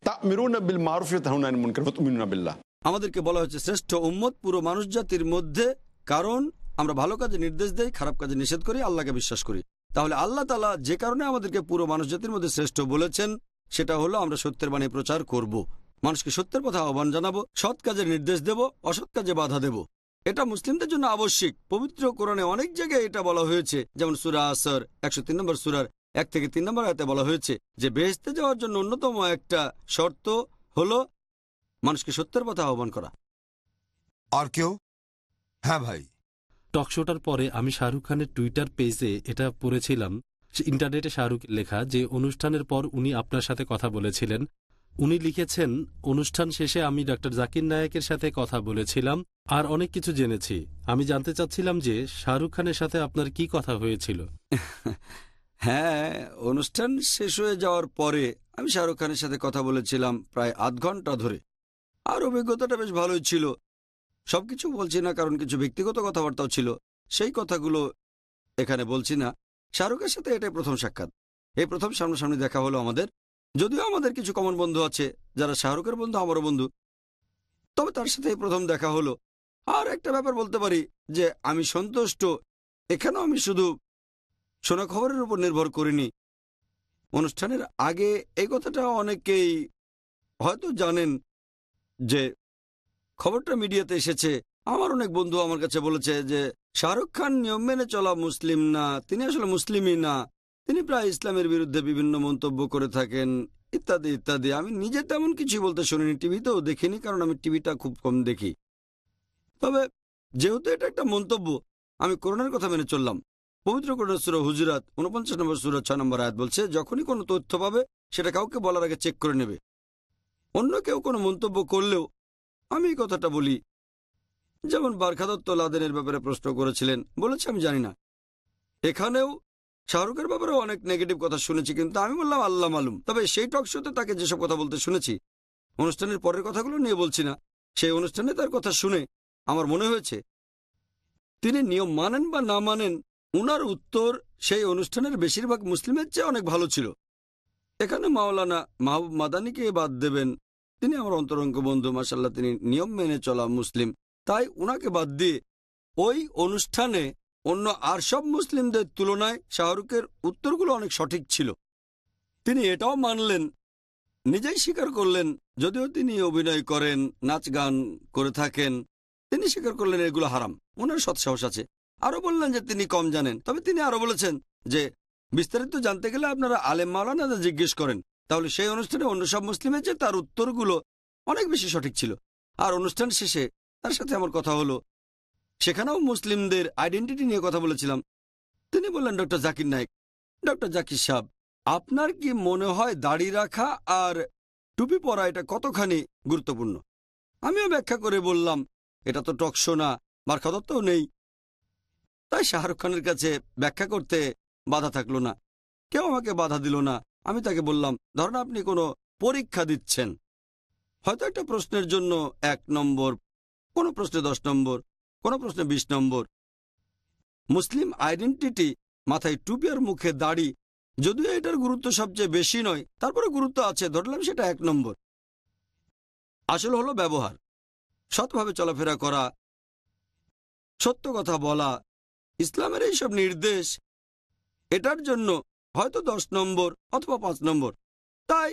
আমাদেরকে বলা হয়েছে শ্রেষ্ঠ উম্মত পুরো মানুষ জাতির মধ্যে কারণ আমরা ভালো কাজে নির্দেশ দেই খারাপ কাজে নিষেধ করি আল্লাহকে বিশ্বাস করি। তাহলে আল্লাহ তালা যে কারণে আমাদেরকে পুরো মানুষ জাতির মধ্যে শ্রেষ্ঠ বলেছেন সেটা হলো আমরা সত্যের বাণী প্রচার করব। মানুষকে সত্যের পথে আহ্বান জানাব সৎ কাজের নির্দেশ দেব অসৎ কাজে বাধা দেব। এটা মুসলিমদের জন্য আবশ্যিক। পবিত্র কোরআনে অনেক জায়গায় এটা বলা হয়েছে। যেমন সুরা আসর একশো তিন নম্বর সুরার এক থেকে তিন নম্বর আয়তে বলা হয়েছে যে বেহেস্তে যাওয়ার জন্য অন্যতম একটা শর্ত হলো মানুষকে সত্যের পথে আহ্বান করা। আর কেউ? হ্যাঁ ভাই। টকশোটার পরে আমি শাহরুখ খানের টুইটার পেজে এটা পড়েছিলাম। ইন্টারনেটে শাহরুখ লেখা যে অনুষ্ঠানের পর উনি আপনার সাথে কথা বলেছিলেন। উনি লিখেছেন, অনুষ্ঠান শেষে আমি ডক্টর জাকির নায়েকের সাথে কথা বলেছিলাম আর অনেক কিছু জেনেছি। আমি জানতে চাচ্ছিলাম যে শাহরুখ খানের সাথে আপনার কি কথা হয়েছিল? হ্যাঁ অনুষ্ঠান শেষ হয়ে যাওয়ার পরে আমি শাহরুখ খানের সাথে কথা বলেছিলাম প্রায় আধ ঘণ্টা ধরে। আর অভিজ্ঞতাটা বেশ ভালোই ছিল। সবকিছু বলছি না, কারণ কিছু ব্যক্তিগত কথাবার্তাও ছিল। সেই কথাগুলো এখানে বলছি না। শাহরুখের সাথে এটাই প্রথম সাক্ষাৎ। এই প্রথম সামনাসামনি দেখা হলো আমাদের। যদিও আমাদের কিছু কমন বন্ধু আছে, যারা শাহরুখের বন্ধু, আমারও বন্ধু। তবে তার সাথে প্রথম দেখা হলো। আর একটা ব্যাপার বলতে পারি যে, আমি সন্তুষ্ট। এখানেও আমি শুধু শোনা খবরের উপর নির্ভর করিনি। অনুষ্ঠানের আগে এই কথাটা অনেকেই হয়তো জানেন যে, খবরটা মিডিয়াতে এসেছে। আমার অনেক বন্ধু আমার কাছে বলেছে যে, শাহরুখ খান নিয়ম মেনে চলা মুসলিম না, তিনি আসলে মুসলিমই না। তিনি প্রায় ইসলামের বিরুদ্ধে বিভিন্ন মন্তব্য করে থাকেন, ইত্যাদি ইত্যাদি। আমি নিজে তেমন কিছু বলতে শুনিনি, টিভিতেও দেখিনি, কারণ আমি টিভিটা খুব কম দেখি। তবে যেহেতু এটা একটা মন্তব্য, আমি করোনার কথা মেনে চললাম। পবিত্র করোনা সুরা হুজুরাত উনপঞ্চাশ নম্বর সুরা, ছয় নম্বর আয়াত বলছে, যখনই কোনো তথ্য পাবে, সেটা কাউকে বলার আগে চেক করে নেবে। অন্য কেউ কোনো মন্তব্য করলেও আমি এই কথাটা বলি। যেমন বারখাদত্ত লাদেনের ব্যাপারে প্রশ্ন করেছিলেন, বলেছে, আমি জানি না। এখানেও শাহরুখের ব্যাপারে অনেক নেগেটিভ কথা শুনেছি, কিন্তু আমি বললাম আল্লাহ মালুম। তবে সেই টক শোতে তাকে যেসব কথা বলতে শুনেছি, অনুষ্ঠানের পরের কথাগুলো নিয়ে বলছি না। সেই অনুষ্ঠানে তার কথা শুনে আমার মনে হয়েছে, তিনি নিয়ম মানেন বা না মানেন, উনার উত্তর সেই অনুষ্ঠানের বেশিরভাগ মুসলিমের চেয়ে অনেক ভালো ছিল। এখানে মাওলানা মাহবুব মাদানিকে বাদ দেবেন। তিনি আমার অন্তরঙ্গ বন্ধু মাসাল্লাহ তিনি নিয়ম মেনে চলা মুসলিম। তাই উনাকে বাদ দিয়ে ওই অনুষ্ঠানে অন্য আর সব মুসলিমদের তুলনায় শাহরুখের উত্তরগুলো অনেক সঠিক ছিল। তিনি এটাও মানলেন, নিজেই স্বীকার করলেন, যদিও তিনি অভিনয় করেন, নাচ গান করে থাকেন, তিনি স্বীকার করলেন এগুলো হারাম, ওনার সৎসাহস আছে। আরও বললেন যে তিনি কম জানেন, তবে তিনি আরও বলেছেন যে, বিস্তারিত জানতে গেলে আপনারা আলেম মাওলানা জিজ্ঞেস করেন, তাহলে সেই অনুষ্ঠানে অন্য সব মুসলিমের যে তার উত্তরগুলো অনেক বেশি সঠিক ছিল। আর অনুষ্ঠান শেষে তার সাথে আমার কথা হলো সেখানেও মুসলিমদের আইডেন্টিটি নিয়ে কথা বলেছিলাম। তিনি বললেন ডক্টর জাকির নাইক ডক্টর জাকির সাহেব, আপনার কি মনে হয় দাড়ি রাখা আর টুপি পরা এটা কতখানি গুরুত্বপূর্ণ? আমিও ব্যাখ্যা করে বললাম, এটা তো টকশো না মার্কাদত্তও নেই। তাই শাহরুখ খানের কাছে ব্যাখ্যা করতে বাধা থাকল না। কেউ আমাকে বাধা দিল না। আমি তাকে বললাম, ধরেন আপনি কোনো পরীক্ষা দিচ্ছেন। হয়তো একটা প্রশ্নের জন্য এক নম্বর, কোনো প্রশ্নে দশ নম্বর কোনো প্রশ্ন বিশ নম্বর। মুসলিম আইডেন্টিটি মাথায় টুপি আর মুখে দাড়ি, যদিও এটার গুরুত্ব সবচেয়ে বেশি নয় তারপরে গুরুত্ব আছে, ধরলাম সেটা এক নম্বর। আসল হলো ব্যবহার, সৎভাবে চলাফেরা করা, সত্য কথা বলা, ইসলামের এইসব নির্দেশ, এটার জন্য হয়তো দশ নম্বর অথবা পাঁচ নম্বর। তাই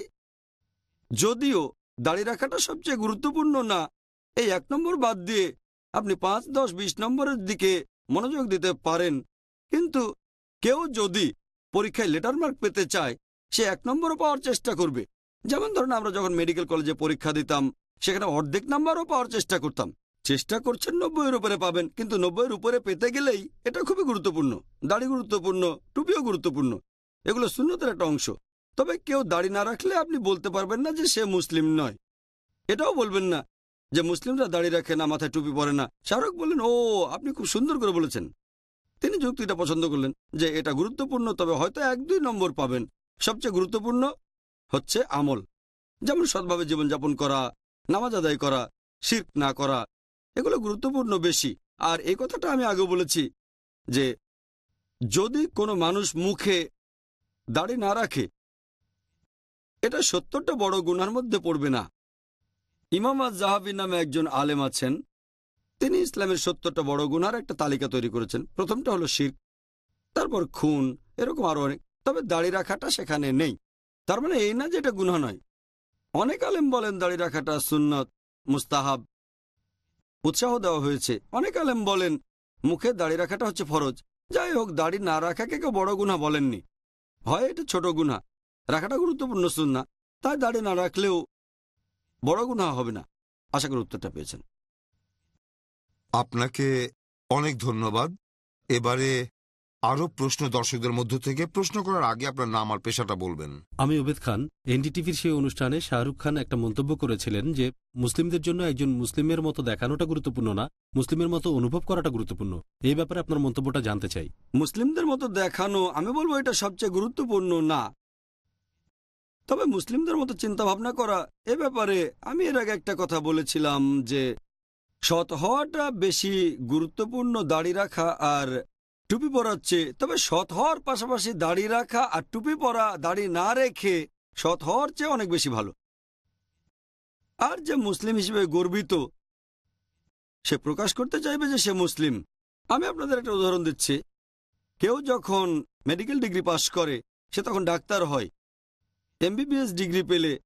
যদিও দাড়ি রাখাটা সবচেয়ে গুরুত্বপূর্ণ না, এই এক নম্বর বাদ দিয়ে আপনি পাঁচ, দশ, বিশ নম্বরের দিকে মনোযোগ দিতে পারেন। কিন্তু কেউ যদি পরীক্ষায় লেটার মার্ক পেতে চায়, সে এক নম্বরও পাওয়ার চেষ্টা করবে। যেমন ধরুন, আমরা যখন মেডিকেল কলেজে পরীক্ষা দিতাম, সেখানে অর্ধেক নাম্বারও পাওয়ার চেষ্টা করতাম। চেষ্টা করছেন নব্বইয়ের উপরে পাবেন, কিন্তু নব্বইয়ের উপরে পেতে গেলেই এটা খুবই গুরুত্বপূর্ণ। দাড়ি গুরুত্বপূর্ণ, টুপিও গুরুত্বপূর্ণ। এগুলো শূন্যতের একটা অংশ। তবে কেউ দাড়ি না রাখলে আপনি বলতে পারবেন না যে সে মুসলিম নয়। এটাও বলবেন না যে মুসলিমরা দাড়ি রাখে না, মাথায় টুপি পরে না। শাহরুখ বললেন, ও, আপনি খুব সুন্দর করে বলেছেন। তিনি যুক্তিটা পছন্দ করলেন যে এটা গুরুত্বপূর্ণ, তবে হয়তো এক, দুই নম্বর পাবেন। সবচেয়ে গুরুত্বপূর্ণ হচ্ছে আমল। যেমন সৎভাবে জীবনযাপন করা, নামাজ আদায় করা, শির্ক না করা, এগুলো গুরুত্বপূর্ণ বেশি। আর এই কথাটা আমি আগে বলেছি যে যদি কোনো মানুষ মুখে দাড়ি না রাখে, এটা সত্তরটা বড় গুনার মধ্যে পড়বে না। ইমাম জাহাবি নামে একজন আলেম আছেন। তিনি ইসলামের সত্তরটা বড় গুনার একটা তালিকা তৈরি করেছেন। প্রথমটা হলো শির্ক, তারপর খুন, এরকম আরও অনেক। তবে দাড়ি রাখাটা সেখানে নেই। তার মানে এই না যে এটা গুনা নয়। অনেক আলেম বলেন দাড়ি রাখাটা সুন্নত, মুস্তাহাব, উৎসাহ দেওয়া হয়েছে। অনেক আলেম বলেন মুখে দাড়ি রাখাটা হচ্ছে ফরজ। যাই হোক, দাড়ি না রাখাকে কেউ বড় গুণা বলেননি। হয় এটা ছোট গুণা রাখাটা গুরুত্বপূর্ণ সুন্না তাই দাড়ি না রাখলেও বড় গুণা হবে না। আশা করি উত্তরটা পেয়েছেন। আপনাকে অনেক ধন্যবাদ। এবারে আরও প্রশ্ন দর্শকদের মধ্য থেকে প্রশ্ন করার আগে আপনার নাম আর পেশাটা বলবেন। আমি ওবেদ খান। এনডিটিভির সেই অনুষ্ঠানে শাহরুখ খান একটা মন্তব্য করেছিলেন যে মুসলিমদের জন্য একজন মুসলিমের মতো দেখানোটা গুরুত্বপূর্ণ না মুসলিমের মতো অনুভব করাটা গুরুত্বপূর্ণ। এই ব্যাপারে আপনার মন্তব্যটা জানতে চাই। মুসলিমদের মতো দেখানো আমি বলব এটা সবচেয়ে গুরুত্বপূর্ণ না। তবে মুসলিমদের মতো চিন্তা ভাবনা করা এ ব্যাপারে আমি এর আগে একটা কথা বলেছিলাম যে সৎ হওয়াটা বেশি গুরুত্বপূর্ণ দাড়ি রাখা আর টুপি পরাচ্ছে তবে সৎ হওয়ার পাশাপাশি দাড়ি রাখা আর টুপি পরা, দাড়ি না রেখে সৎ হওয়ার চেয়ে অনেক বেশি ভালো। আর যে মুসলিম হিসেবে গর্বিত, সে প্রকাশ করতে চাইবে যে সে মুসলিম। আমি আপনাদের একটা উদাহরণ দিচ্ছি। কেউ যখন মেডিকেল ডিগ্রি পাশ করে, সে তখন ডাক্তার হয়। এমবিবিএস ডিগ্রি পেলে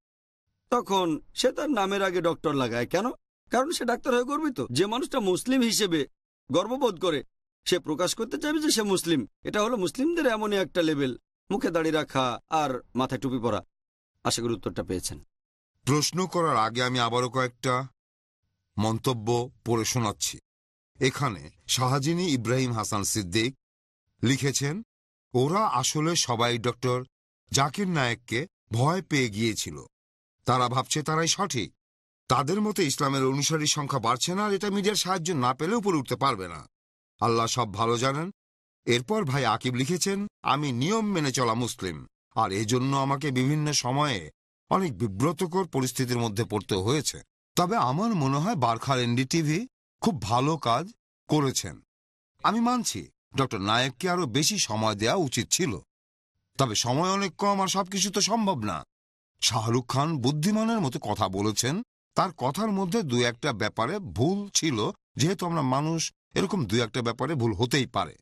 তখন সে তার নামের আগে ডক্টর লাগায়। কেন? কারণ সে ডাক্তার হয়ে গর্বিত। যে মানুষটা মুসলিম হিসেবে গর্ববোধ করে, সে প্রকাশ করতে চাইবে যে সে মুসলিম। এটা হলো মুসলিমদের এমনই একটা লেভেল মুখে দাড়ি রাখা আর মাথায় টুপি পরা। আশা করি উত্তরটা পেয়েছেন। প্রশ্ন করার আগে আমি আবারও কয়েকটা মন্তব্য পড়ে শোনাচ্ছি। এখানে শাহাজিনী ইব্রাহিম হাসান সিদ্দিক লিখেছেন, ওরা আসলে সবাই ডক্টর জাকির নায়েককে ভয় পেয়ে গিয়েছিল। তারা ভাবছে তারাই সঠিক। তাদের মতে ইসলামের অনুসারীর সংখ্যা বাড়ছে না আর এটা মিডিয়ার সাহায্য না পেলে উপরে উঠতে পারবে না। আল্লাহ সব ভালো জানেন। এরপর ভাই আকিব লিখেছেন, আমি নিয়ম মেনে চলা মুসলিম। আর এজন্য আমাকে বিভিন্ন সময়ে অনেক বিব্রতকর পরিস্থিতির মধ্যে পড়তে হয়েছে। তবে আমার মনে হয় বারখার এনডিটিভি খুব ভালো কাজ করেছেন। আমি মানছি, ডক্টর নায়েককে আরও বেশি সময় দেওয়া উচিত ছিল। তবে সময় অনেক কম আর সবকিছু তো সম্ভব না। শাহরুখ খান বুদ্ধিমানের মতো কথা বলেছেন। তার কথার মধ্যে দু একটা ব্যাপারে ভুল ছিল। যেহেতু আমরা মানুষ, এরকম দু একটা ব্যাপারে ভুল হতেই পারে।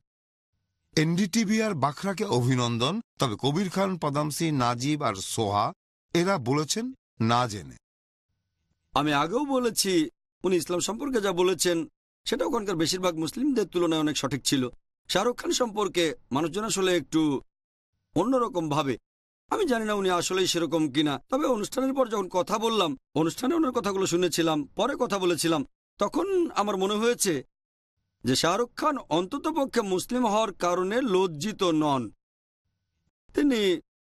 এনডিটিভি আর বাখরাকে অভিনন্দন। তবে কবির খান পদামসি নাজিব আর সোহা, এরা বলেছেন না জেনে। আমি আগেও বলেছি, উনি ইসলাম সম্পর্কে যা বলেছেন, সেটা ওখানকার বেশিরভাগ মুসলিমদের তুলনায় অনেক সঠিক ছিল। শাহরুখ খান সম্পর্কে মানুষজন আসলে একটু অন্যরকম ভাবে। আমি জানি না উনি আসলেই সেরকম কিনা, তবে অনুষ্ঠানের পর যখন কথা বললাম, অনুষ্ঠানে ওনার কথাগুলো শুনেছিলাম, পরে কথা বলেছিলাম, তখন আমার মনে হয়েছে যে শাহরুখ খান অন্ততপক্ষে মুসলিম হওয়ার কারণে লজ্জিত নন। তিনি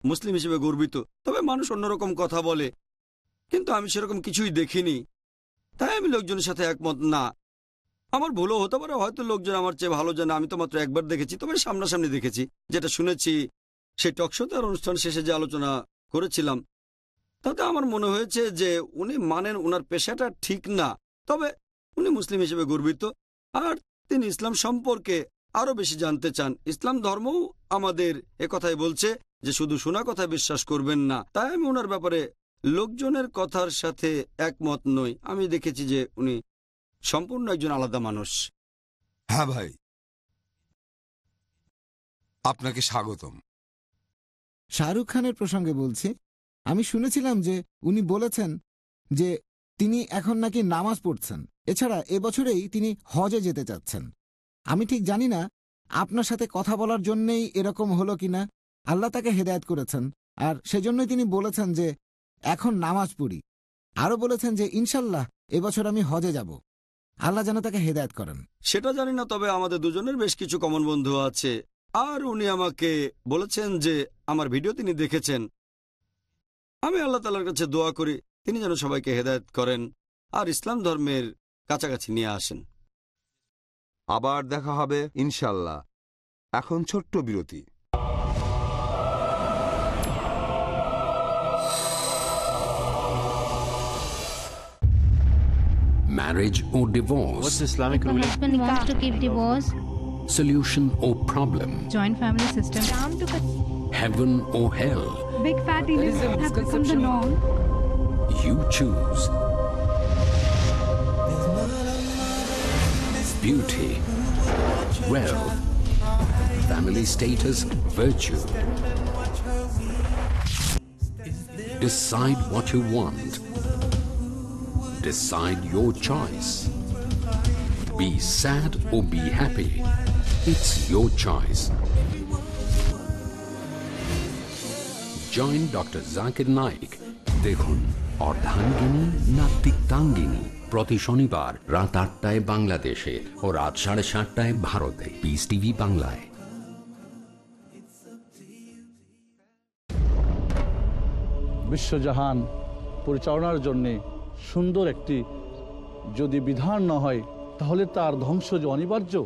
মুসলিম হিসেবে গর্বিত, তবে মানুষ অন্যরকম কথা বলে, কিন্তু আমি সেরকম কিছুই দেখিনি। তাই আমি লোকজনের সাথে একমত না। আমার ভুলও হতে পারে, হয়তো লোকজন আমার চেয়ে ভালো জানে, আমি তো মাত্র একবার দেখেছি, তবে সামনাসামনি দেখেছি, যেটা শুনেছি সেই টকশোতে আর অনুষ্ঠান শেষে যে আলোচনা করেছিলাম, তাতে আমার মনে হয়েছে যে উনি মানেন ওনার পেশাটা ঠিক না। তবে উনি মুসলিম হিসেবে গর্বিত। আর তিনি ইসলাম সম্পর্কে আরও বেশি জানতে চান। ইসলাম ধর্মও আমাদের কথাই বলছে যে শুধু শোনা কথায় বিশ্বাস করবেন না। তাই আমি ওনার ব্যাপারে লোকজনের কথার সাথে একমত নই। আমি দেখেছি যে উনি সম্পূর্ণ একজন আলাদা মানুষ। হ্যাঁ ভাই। আপনাকে স্বাগতম। শাহরুখ খানের প্রসঙ্গে বলছি, আমি শুনেছিলাম যে উনি বলেছেন যে তিনি এখন নাকি নামাজ পড়ছেন, এছাড়া এবছরেই তিনি হজে যেতে চাচ্ছেন। আমি ঠিক জানি না, আপনার সাথে কথা বলার জন্যেই এরকম হলো কিনা, আল্লাহ তাকে হেদায়েত করেছেন, আর সেজন্যই তিনি বলেছেন যে এখন নামাজ পড়ি। আরও বলেছেন যে ইনশাল্লাহ এবছর আমি হজে যাব। আল্লাহ যেন তাকে হেদায়ত করেন। সেটা জানি না, তবে আমাদের দুজনের বেশ কিছু কমন বন্ধু আছে। আর উনি আমাকে বলেছেন যে আমার ভিডিও তিনি দেখেছেন। আমি আল্লাহ তালার কাছে দোয়া করি তিনি যেন সবাইকে হেদায়েত করেন আর ইসলাম ধর্মের কাছাকাছি নিয়ে আসেন। আবার দেখা হবে ইনশাল্লাহ এখন ছোট্ট বিরতি। Marriage or divorce? What's Islamic ruling? husband wants to keep divorce, Solution or problem? joint family system. Heaven or hell? Big fatty lips have become the norm. You choose. Beauty, wealth, family status, virtue. Decide what you want. Decide your choice. Be sad or be happy. It's your choice. Doctor Zakir Naik দেখুন, অর্ধাঙ্গিনী না প্রতি শনিবার রাত আটটায় বাংলাদেশে ও রাত সাড়ে সাতটায় ভারতে। পিস টিভি বাংলায়। বিশ্বজাহান পরিচালনার জন্যে সুন্দর একটি যদি বিধান না হয়, তাহলে তার ধ্বংস যে অনিবার্য?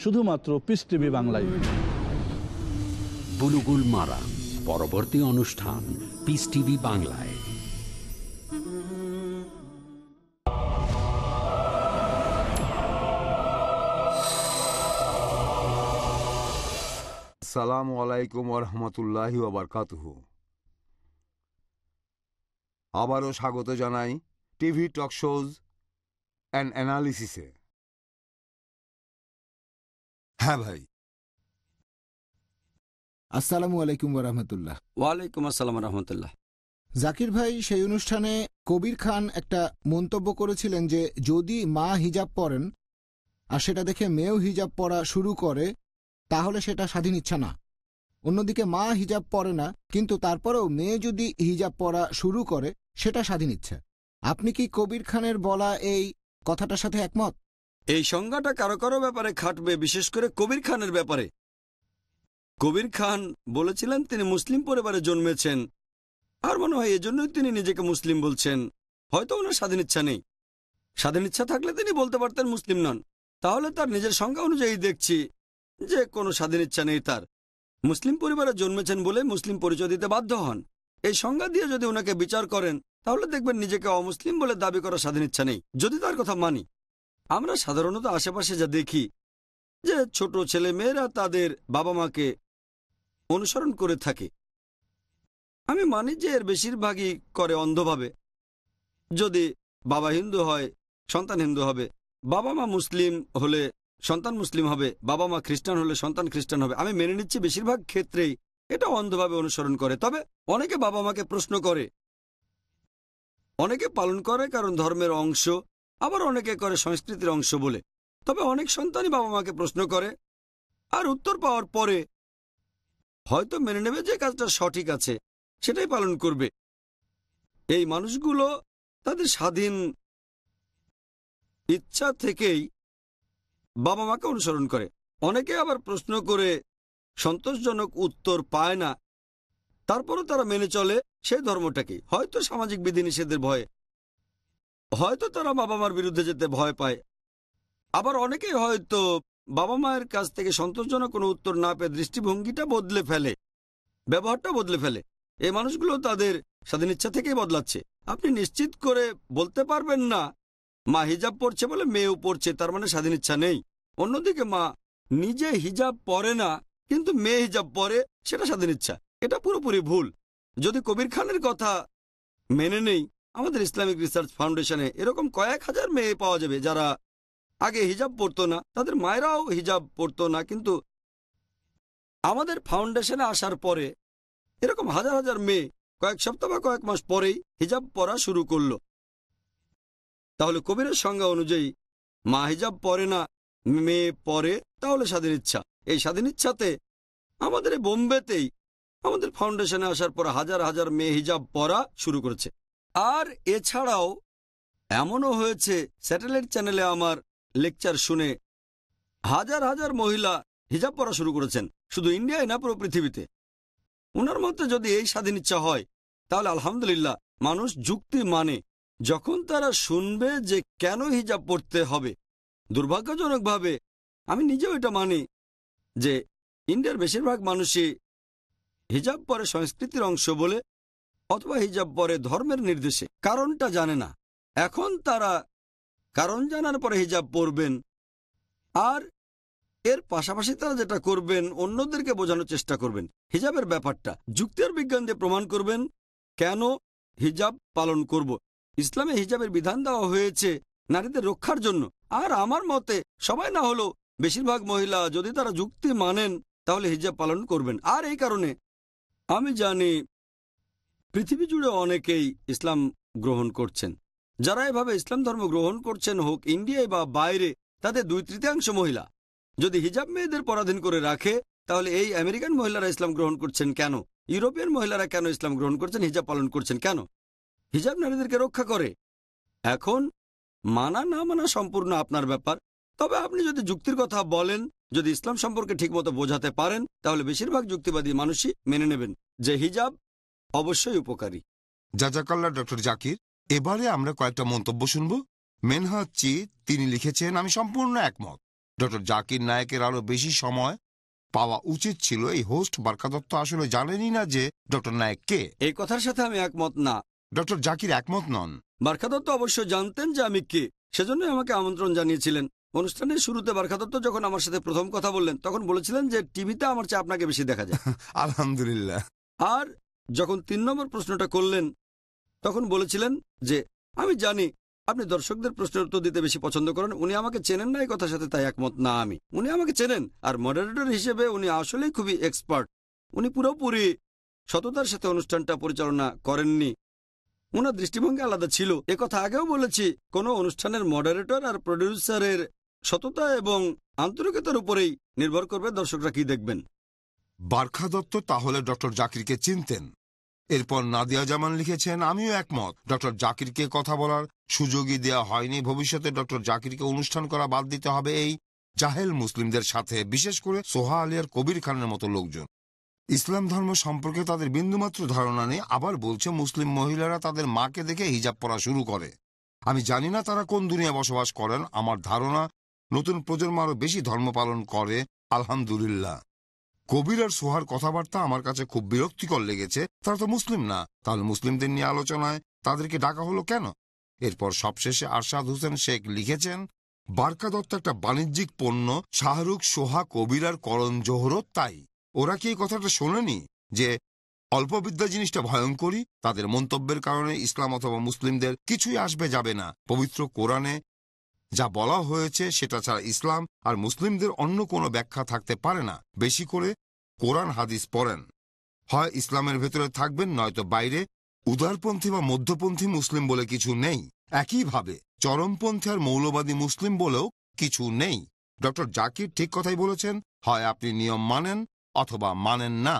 শুধুমাত্র পিস টিভি বাংলায়। বুলুগুল মারা পরবর্তী অনুষ্ঠান পিস টিভি বাংলায়। সালামু আলাইকুম ওরহমতুল্লাহি ওবরকাতুহু আবারও স্বাগত জানাই টিভি টক শোজ অ্যান্ড অ্যানালিসিসে হ্যাঁ ভাই। আসসালামু আলাইকুম রহমতুল্লাহ। ওয়ালাইকুম আসসালাম রহমতুল্লাহ। জাকির ভাই সেই অনুষ্ঠানে কবির খান একটা মন্তব্য করেছিলেন যে যদি মা হিজাব পরেন আর সেটা দেখে মেয়েও হিজাব পরা শুরু করে তাহলে সেটা স্বাধীন ইচ্ছা না। অন্যদিকে মা হিজাব পরে না কিন্তু তারপরেও মেয়ে যদি হিজাব পরা শুরু করে সেটা স্বাধীন ইচ্ছা। আপনি কি কবির খানের বলা এই কথাটার সাথে একমত? এই সংজ্ঞাটা কারও কারও ব্যাপারে খাটবে, বিশেষ করে কবির খানের ব্যাপারে। কবির খান বলেছিলেন, তিনি মুসলিম পরিবারে জন্মেছেন। আর মনে হয় এজন্যই তিনি নিজেকে মুসলিম বলছেন। হয়তো ওনার স্বাধীন ইচ্ছা নেই। স্বাধীন ইচ্ছা থাকলে তিনি বলতে পারতেন মুসলিম নন। তাহলে তার নিজের সংজ্ঞা অনুযায়ী দেখছি যে, কোনো স্বাধীন ইচ্ছা নেই তার। মুসলিম পরিবারে জন্মেছেন বলে মুসলিম পরিচয় দিতে বাধ্য হন। এই সংজ্ঞা দিয়ে যদি ওনাকে বিচার করেন, তাহলে দেখবেন নিজেকে অমুসলিম বলে দাবি করার স্বাধীন ইচ্ছা নেই। যদি তার কথা মানি। আমরা সাধারণত আশেপাশে যা দেখি, যে ছোট ছেলে মেয়েরা তাদের বাবা মাকে অনুসরণ করে থাকে। আমি মানি যে এর বেশিরভাগই করে অন্ধভাবে। যদি বাবা হিন্দু হয়, সন্তান হিন্দু হবে। বাবা মা মুসলিম হলে সন্তান মুসলিম হবে। বাবা মা খ্রিস্টান হলে সন্তান খ্রিস্টান হবে। আমি মেনে নিচ্ছি বেশিরভাগ ক্ষেত্রেই এটা অন্ধভাবে অনুসরণ করে। তবে অনেকে বাবা মাকে প্রশ্ন করে। অনেকে পালন করে কারণ ধর্মের অংশ। আবার অনেকে করে সংস্কৃতির অংশ বলে। তবে অনেক সন্তানই বাবা মাকে প্রশ্ন করে, আর উত্তর পাওয়ার পরে হয়তো মেনে নেবে যে কাজটা সঠিক আছে, সেটাই পালন করবে। এই মানুষগুলো তাদের স্বাধীন ইচ্ছা থেকেই বাবা মাকে অনুসরণ করে। অনেকে আবার প্রশ্ন করে, সন্তোষজনক উত্তর পায় না। তারপরও তারা মেনে চলে সেই ধর্মটাকে হয়তো সামাজিক বিধিনিষেধের ভয়ে হয়তো তারা বাবা মার বিরুদ্ধে যেতে ভয় পায়। আবার অনেকেই হয়তো বাবা মায়ের কাছ থেকে সন্তোষজনক কোনো উত্তর না পেয়ে দৃষ্টিভঙ্গিটা বদলে ফেলে, ব্যবহারটা বদলে ফেলে। এই মানুষগুলো তাদের স্বাধীন ইচ্ছা থেকেই বদলাচ্ছে। আপনি নিশ্চিত করে বলতে পারবেন না, মা হিজাব পড়ছে বলে মেয়েও পড়ছে তার মানে স্বাধীন ইচ্ছা নেই। অন্যদিকে মা নিজে হিজাব পরে না, কিন্তু মেয়ে হিজাব পরে, সেটা স্বাধীন ইচ্ছা। এটা পুরোপুরি ভুল। যদি কবির খানের কথা মেনে নেই আমাদের ইসলামিক রিসার্চ ফাউন্ডেশনে এরকম কয়েক হাজার মেয়ে পাওয়া যাবে যারা আগে হিজাব পরতো না, তাদের মায়েরাও হিজাব পরতো না, কিন্তু আমাদের ফাউন্ডেশনে আসার পরে এরকম হাজার হাজার মেয়ে কয়েক সপ্তাহ বা কয়েক মাস পরেই হিজাব পরা শুরু করল। তাহলে কবিরের সংজ্ঞা অনুযায়ী, মা হিজাব পরে না, মেয়ে পরে তাহলে স্বাধীন ইচ্ছা। এই স্বাধীন ইচ্ছাতে আমাদের বোম্বেতেই আমাদের ফাউন্ডেশনে আসার পর হাজার হাজার মেয়ে হিজাব পরা শুরু করেছে। আর এছাড়াও এমনও হয়েছে, স্যাটেলাইট চ্যানেলে আমার লেকচার শুনে হাজার হাজার মহিলা হিজাব পরা শুরু করেছেন, শুধু ইন্ডিয়ায় না পুরো পৃথিবীতে। ওনার মতে যদি এই স্বাধীন ইচ্ছা হয়, তাহলে আলহামদুলিল্লাহ মানুষ যুক্তি মানে যখন তারা শুনবে যে কেন হিজাব পড়তে হবে। দুর্ভাগ্যজনকভাবে আমি নিজেও এটা মানি যে ইন্ডিয়ার বেশিরভাগ মানুষই হিজাব পরে সংস্কৃতির অংশ বলে অথবা হিজাব পরে ধর্মের নির্দেশে, কারণটা জানে না। এখন তারা কারণ জানার পরে হিজাব পরবেন, আর এর পাশাপাশি তারা যেটা করবেন, অন্যদেরকে বোঝানোর চেষ্টা করবেন। হিজাবের ব্যাপারটা, যুক্তি আর বিজ্ঞান দিয়ে প্রমাণ করবেন কেন হিজাব পালন করব। ইসলামে হিজাবের বিধান দেওয়া হয়েছে নারীদের রক্ষার জন্য। আর আমার মতে, সবাই না হলেও বেশিরভাগ মহিলা যদি তারা যুক্তি মানেন, তাহলে হিজাব পালন করবেন। আর এই কারণে আমি জানি পৃথিবী জুড়ে অনেকেই ইসলাম গ্রহণ করছেন। যারা এভাবে ইসলাম ধর্ম গ্রহণ করছেন, হোক ইন্ডিয়ায় বা বাইরে, তাদের দুই তৃতীয়াংশ মহিলা। যদি হিজাব মেয়েদের পরাধীন করে রাখে, তাহলে এই আমেরিকান মহিলারা ইসলাম গ্রহণ করছেন কেন? ইউরোপিয়ান মহিলারা কেন ইসলাম গ্রহণ করছেন, হিজাব পালন করছেন কেন? হিজাব নারীদেরকে রক্ষা করে। এখন, মানা না মানা সম্পূর্ণ আপনার ব্যাপার। তবে আপনি যদি যুক্তির কথা বলেন, যদি ইসলাম সম্পর্কে ঠিকমতো বোঝাতে পারেন, তাহলে বেশিরভাগ যুক্তিবাদী মানুষই মেনে নেবেন যে হিজাব অবশ্যই উপকারী। জাজাকাল্লা ডক্টর জাকির এবারে আমরা কয়েকটা মন্তব্য শুনব। মেনহাজ চি তিনি লিখেছেন আমি সম্পূর্ণ একমত। ডক্টর জাকির নায়কের আরও বেশি সময় পাওয়া উচিত ছিল। এই হোস্ট বারকা দত্ত আসলে জানেনই না যে ডক্টর নায়ক কে। এই কথার সাথে আমি একমত না। ডক্টর জাকির একমত নন। বারখা দত্ত অবশ্য জানতেন যে আমি কে সেজন্যই আমাকে আমন্ত্রণ জানিয়েছিলেন। অনুষ্ঠানের শুরুতে বারখা দত্ত যখন আমার সাথে প্রথম কথা বললেন তখন বলেছিলেন যে টিভিতে আমার চেয়ে আপনাকে বেশি দেখা যায়। আলহামদুলিল্লাহ। আর যখন তিন নম্বর প্রশ্নটা করলেন, তখন বলেছিলেন যে, আমি জানি আপনি দর্শকদের প্রশ্নের উত্তর দিতে বেশি পছন্দ করেন, উনি আমাকে চেনেন না, এই কথার সাথে তাই একমত না আমি। উনি আমাকে চেনেন, আর মডারেটর হিসেবে উনি আসলেই খুবই এক্সপার্ট উনি পুরোপুরি সততার সাথে অনুষ্ঠানটা পরিচালনা করেননি। ওনার দৃষ্টিভঙ্গি আলাদা ছিল। এ কথা আগেও বলেছি, কোনো অনুষ্ঠানের মডারেটর আর প্রডিউসারের সততা এবং আন্তরিকতার উপরেই নির্ভর করবে দর্শকরা কি দেখবেন। বারখা দত্ত তাহলে ডক্টর জাকিরকে চিনতেন। এরপর নাদিয়া জামান লিখেছেন, আমিও একমত। ডক্টর জাকিরকে কথা বলার সুযোগই দেওয়া হয়নি। ভবিষ্যতে ডক্টর জাকিরকে অনুষ্ঠান করা বাদ দিতে হবে এই জাহেল মুসলিমদের সাথে, বিশেষ করে সোহা আলিয়ার কবির খানের মতো লোকজন। ইসলাম ধর্ম সম্পর্কে তাদের বিন্দুমাত্র ধারণা নেই। আবার বলছে, মুসলিম মহিলারা তাদের মাকে দেখে হিজাব পরা শুরু করে। আমি জানি না তারা কোন দুনিয়া বসবাস করেন। আমার ধারণা, নতুন প্রজন্ম আরও বেশি ধর্ম পালন করে। আলহামদুলিল্লাহ। কবির আর সোহার কথাবার্তা আমার কাছে খুব বিরক্তিকর লেগেছে। তারা তো মুসলিম না। তাহলে মুসলিমদের নিয়ে আলোচনায় তাদেরকে ডাকা হলো কেন? এরপর সবশেষে আরশাদ হোসেন শেখ লিখেছেন, বারকা দত্ত একটা বাণিজ্যিক পণ্য, শাহরুখ, সোহা, কবির আর করণ জোহরও তাই। ওরা কি এই কথাটা শোনেনি? যে অল্পবিদ্যা জিনিসটা ভয়ঙ্করী তাদের মন্তব্যের কারণে ইসলাম অথবা মুসলিমদের কিছুই আসবে যাবে না। পবিত্র কোরআনে যা বলা হয়েছে সেটা ছাড়া ইসলাম আর মুসলিমদের অন্য কোনো ব্যাখ্যা থাকতে পারে না। বেশি করে কোরআন হাদিস পড়েন। হয় ইসলামের ভেতরে থাকবেন নয়তো বাইরে। উদারপন্থী বা মধ্যপন্থী মুসলিম বলে কিছু নেই। একইভাবে চরমপন্থী আর মৌলবাদী মুসলিম বলেও কিছু নেই। ডক্টর জাকির ঠিক কথাই বলেছেন হয় আপনি নিয়ম মানেন অথবা মানেন না।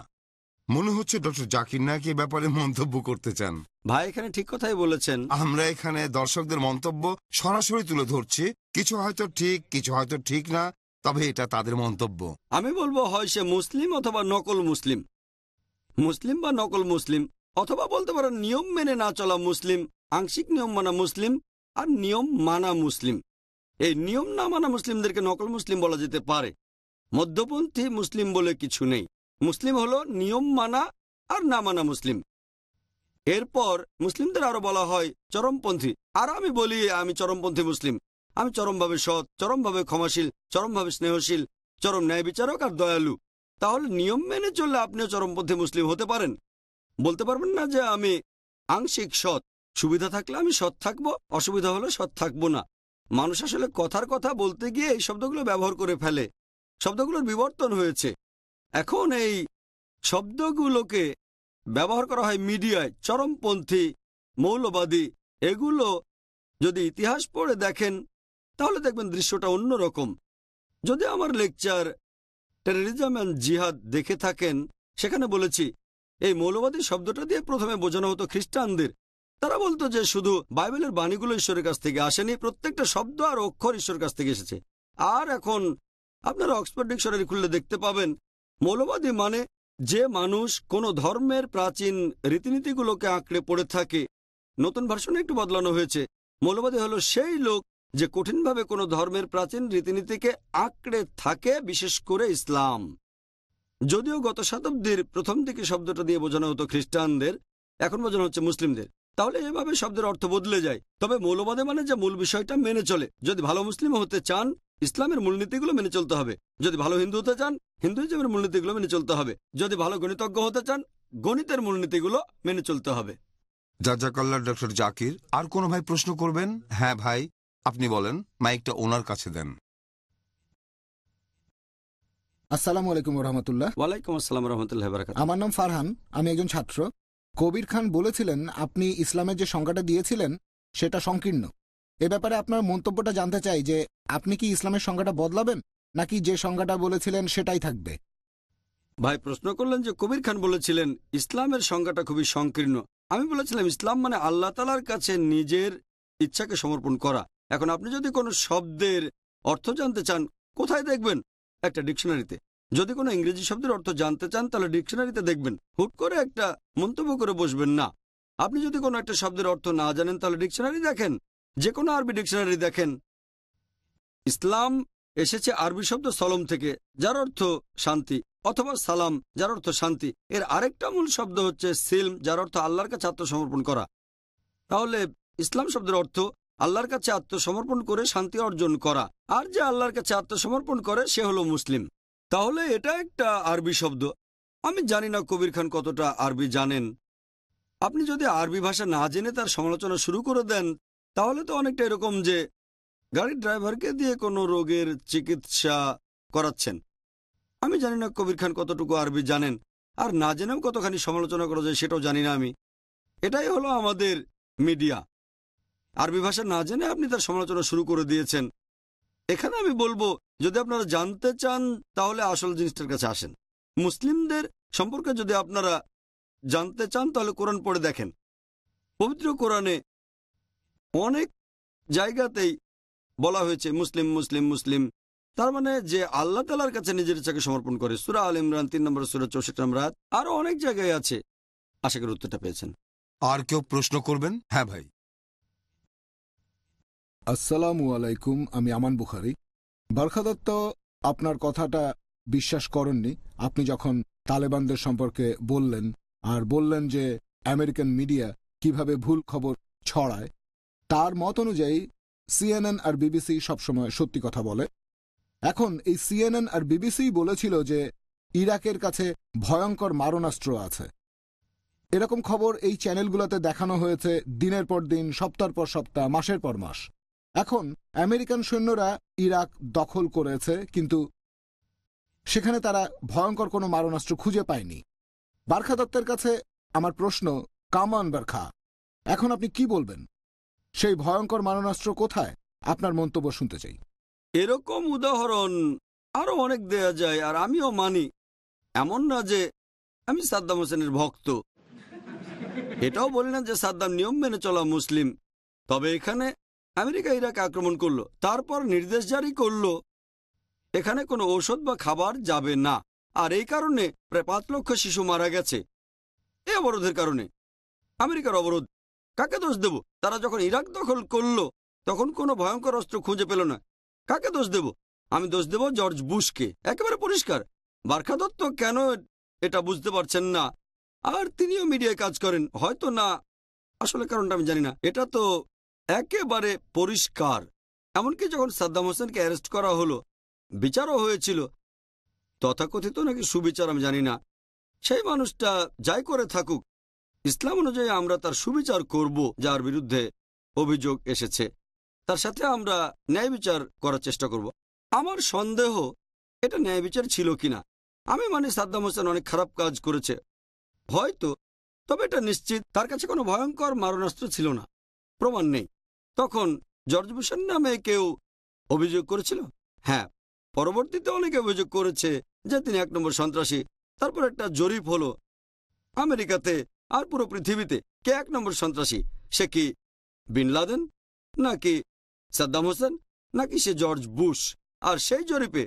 মনে হচ্ছে ডক্টর জাকির নাকি ব্যাপারে মন্তব্য করতে চান। ভাই এখানে ঠিক কথাই বলেছেন। আমরা এখানে দর্শকদের মন্তব্য সরাসরি তুলে ধরছি। কিছু হয়তো ঠিক কিছু হয়তো ঠিক না। তবে এটা তাদের মন্তব্য। আমি বলব, হয় সে মুসলিম অথবা নকল মুসলিম। মুসলিম বা নকল মুসলিম, অথবা বলতে পারেন নিয়ম মেনে না চলা মুসলিম, আংশিক নিয়ম মানা মুসলিম আর নিয়ম মানা মুসলিম। এই নিয়ম না মানা মুসলিমদেরকে নকল মুসলিম বলা যেতে পারে। মধ্যপন্থী মুসলিম বলে কিছু নেই। মুসলিম হলো নিয়ম মানা আর না মানা মুসলিম। এরপর মুসলিমদের আরও বলা হয় চরমপন্থী। আর আমি বলি, আমি চরমপন্থী মুসলিম। আমি চরমভাবে সৎ, চরমভাবে ক্ষমাশীল, চরমভাবে স্নেহশীল, চরম ন্যায় বিচারক আর দয়ালু। তাহলে নিয়ম মেনে চললে আপনিও চরমপন্থী মুসলিম হতে পারেন। বলতে পারবেন না যে আমি আংশিক সৎ। সুবিধা থাকলে আমি সৎ থাকব, অসুবিধা হলে সৎ থাকব না। মানুষ আসলে কথার কথা বলতে গিয়ে এই শব্দগুলো ব্যবহার করে ফেলে। শব্দগুলোর বিবর্তন হয়েছে। এখন এই শব্দগুলোকে ব্যবহার করা হয় মিডিয়ায়, চরমপন্থী, মৌলবাদী। এগুলো যদি ইতিহাস পড়ে দেখেন তাহলে দেখবেন দৃশ্যটা অন্যরকম। যদি আমার লেকচার টেররিজম অ্যান্ড জিহাদ দেখে থাকেন, সেখানে বলেছি, এই মৌলবাদী শব্দটা দিয়ে প্রথমে বোঝানো হতো খ্রিস্টানদের। তারা বলতো যে শুধু বাইবেলের বাণীগুলো ঈশ্বরের কাছ থেকে আসেনি, প্রত্যেকটা শব্দ আর অক্ষর ঈশ্বরের কাছ থেকে এসেছে। আর এখন আপনারা অক্সফোর্ড ডিকশনারি খুললে দেখতে পাবেন, মৌলবাদী মানে যে মানুষ কোনো ধর্মের প্রাচীন রীতিনীতিগুলোকে আঁকড়ে পড়ে থাকে। নতুন ভার্সনে একটু বদলানো হয়েছে। মৌলবাদী হলো সেই লোক যে কঠিনভাবে কোনো ধর্মের প্রাচীন রীতিনীতিকে আঁকড়ে থাকে, বিশেষ করে ইসলাম। যদিও গত শতাব্দীর প্রথম দিকে শব্দটা দিয়ে বোঝানো হতো খ্রিস্টানদের, এখন বোঝানো হচ্ছে মুসলিমদের। তাহলে এভাবে শব্দের অর্থ বদলে যায়। তবে মৌলবাদে মানে যে মূল বিষয়টা মেনে চলে। যদি ভালো মুসলিম হতে চান, ইসলামের মূলনীতিগুলো মেনে চলতে হবে। যদি ভালো হিন্দু হতে চান, হিন্দুইজমের মূলনীতিগুলো মেনে চলতে হবে। যদি ভালো গণিতজ্ঞ হতে চান, গণিতের মূলনীতিগুলো মেনে চলতে হবে। জাজাকাল্লা ডক্টর জাকির, আর কোনো ভাই প্রশ্ন করবেন? হ্যাঁ ভাই। আপনি বলেন মাইকটা ওনার কাছে দেন। আসসালামু আলাইকুম রহমতুল্লাহ ওয়ালাইকুম আসসালাম রহমতুল্লাহ বারাকাত আমার নাম ফারহান আমি একজন ছাত্র। কবির খান বলেছিলেন আপনি ইসলামের যে সংজ্ঞাটা দিয়েছিলেন সেটা সংকীর্ণ। এ ব্যাপারে আপনার মন্তব্যটা জানতে চাই যে আপনি কি ইসলামের সংজ্ঞাটা বদলাবেন? নাকি যে সংজ্ঞাটা বলেছিলেন সেটাই থাকবে? ভাই প্রশ্ন করলেন যে কবির খান বলেছিলেন ইসলামের সংজ্ঞাটা খুবই সংকীর্ণ। আমি বলেছিলাম ইসলাম মানে আল্লাহ তালার কাছে নিজের ইচ্ছাকে সমর্পণ করা। এখন আপনি যদি কোনো শব্দের অর্থ জানতে চান, কোথায় দেখবেন? একটা ডিকশনারিতে। যদি কোনো ইংরেজি শব্দের অর্থ জানতে চান, তাহলে ডিকশনারিতে দেখবেন, হুট করে একটা মন্তব্য করে বসবেন না। আপনি যদি কোনো একটা শব্দের অর্থ না জানেন, তাহলে ডিকশনারি দেখেন। যে কোনো আরবি ডিকশনারি দেখেন। ইসলাম এসেছে আরবি শব্দ সলম থেকে, যার অর্থ শান্তি, অথবা সালাম, যার অর্থ শান্তি। এর আরেকটা মূল শব্দ হচ্ছে সিলম, যার অর্থ আল্লাহর কাছে আত্মসমর্পণ করা। তাহলে ইসলাম শব্দের অর্থ আল্লাহর কাছে আত্মসমর্পণ করে শান্তি অর্জন করা। আর যে আল্লাহর কাছে আত্মসমর্পণ করে, সে হলো মুসলিম। তাহলে এটা একটা আরবি শব্দ। আমি জানি না কবির খান কতটা আরবি জানেন। আপনি যদি আরবি ভাষা না জেনে তার সমালোচনা শুরু করে দেন, তাহলে তো অনেকটা এরকম যে গাড়ির ড্রাইভারকে দিয়ে কোনো রোগের চিকিৎসা করাচ্ছেন। আমি জানি না কবির খান কতটুকু আরবি জানেন। আর না জেনেও কতখানি সমালোচনা করা যায় সেটাও জানি না আমি। এটাই হলো আমাদের মিডিয়া। আরবি ভাষা না জেনে আপনি তার সমালোচনা শুরু করে দিয়েছেন। এখানে আমি বলব, যদি আপনারা জানতে চান, তাহলে আসল জিনিসটার কাছে আসেন। মুসলিমদের সম্পর্কে যদি আপনারা জানতে চান, তাহলে কোরআন পড়ে দেখেন। পবিত্র কোরআনে অনেক জায়গাতেই বলা হয়েছে, মুসলিম মুসলিম মুসলিম। তার মানে যে আল্লাহ তালার কাছে নিজের ইচ্ছাকে সমর্পণ করে। সুরা আল ইমরান তিন নম্বর সুরা চৌষট্টি নম্বর আরও অনেক জায়গায় আছে। আশা করি উত্তরটা পেয়েছেন। আর কেউ প্রশ্ন করবেন? হ্যাঁ ভাই। আসসালামু আলাইকুম, আমি আমান বুখারি। বারখা দত্ত আপনার কথাটা বিশ্বাস করেননি। আপনি যখন তালেবানদের সম্পর্কে বললেন, আর বললেন যে আমেরিকান মিডিয়া কীভাবে ভুল খবর ছড়ায়, তার মত অনুযায়ী সিএনএন আর বিবিসি সবসময় সত্যি কথা বলে। এখন এই সিএনএন আর বিবিসি বলেছিল যে ইরাকের কাছে ভয়ঙ্কর মারণাস্ত্র আছে। এরকম খবর এই চ্যানেলগুলোতে দেখানো হয়েছে দিনের পর দিন, সপ্তাহ পর সপ্তাহ, মাসের পর মাস। এখন আমেরিকান সৈন্যরা ইরাক দখল করেছে, কিন্তু সেখানে তারা ভয়ঙ্কর কোনো মারণাস্ত্র খুঁজে পায়নি। বারখা দত্তের কাছে আমার প্রশ্ন, কামান বারখা, এখন আপনি কি বলবেন? সেই ভয়ঙ্কর মারণাস্ত্র কোথায়? আপনার মন্তব্য শুনতে চাই। এরকম উদাহরণ আরও অনেক দেয়া যায়, আর আমিও মানি। এমন না যে আমি সাদ্দাম হোসেনের ভক্ত। এটাও বলি না যে সাদ্দাম নিয়ম মেনে চলা মুসলিম। তবে এখানে আমেরিকা, ইরাক আক্রমণ করল, তারপর নির্দেশ জারি করল, এখানে কোনো ঔষধ বা খাবার যাবে না। আর এই কারণে প্রায় পাঁচ লক্ষ শিশু মারা গেছে। এই অবরোধের কারণে। আমেরিকার অবরোধ। কাকে দোষ দেব? তারা যখন ইরাক দখল করল, তখন কোনো ভয়ঙ্কর অস্ত্র খুঁজে পেল না। কাকে দোষ দেব? আমি দোষ দেব জর্জ বুশকে। একেবারে পরিষ্কার। বার্খা দত্ত কেন এটা বুঝতে পারছেন না? আর তিনিও মিডিয়ায় কাজ করেন। হয়তো না। আসলে কারণটা আমি জানি না। এটা তো একেবারে পরিষ্কার। এমনকি যখন সাদ্দাম হোসেনকে অ্যারেস্ট করা হলো, বিচারও হয়েছিল। তথাকথিত নাকি সুবিচার আমি জানি না। সেই মানুষটা যাই করে থাকুক, ইসলাম অনুযায়ী আমরা তার সুবিচার করব যার বিরুদ্ধে অভিযোগ এসেছে। তার সাথে আমরা ন্যায় বিচার করার চেষ্টা করব। আমার সন্দেহ এটা ন্যায় বিচার ছিল কিনা? আমি মানে সাদ্দাম হোসেন অনেক খারাপ কাজ করেছে। হয়তো, তবে এটা নিশ্চিত, তার কাছে কোনো ভয়ঙ্কর মারণাস্ত্র ছিল না। প্রমাণ নেই। তখন জর্জ বুশের নামে কেউ অভিযোগ করেছিল? হ্যাঁ পরবর্তীতে অনেকে অভিযোগ করেছে যে তিনি এক নম্বর সন্ত্রাসী। তারপর একটা জরিপ হলো, আমেরিকাতে আর পুরো পৃথিবীতে কে এক নম্বর সন্ত্রাসী? সে কি বিন লাদেন? নাকি সাদ্দাম হোসেন? নাকি সে জর্জ বুশ? আর সেই জরিপে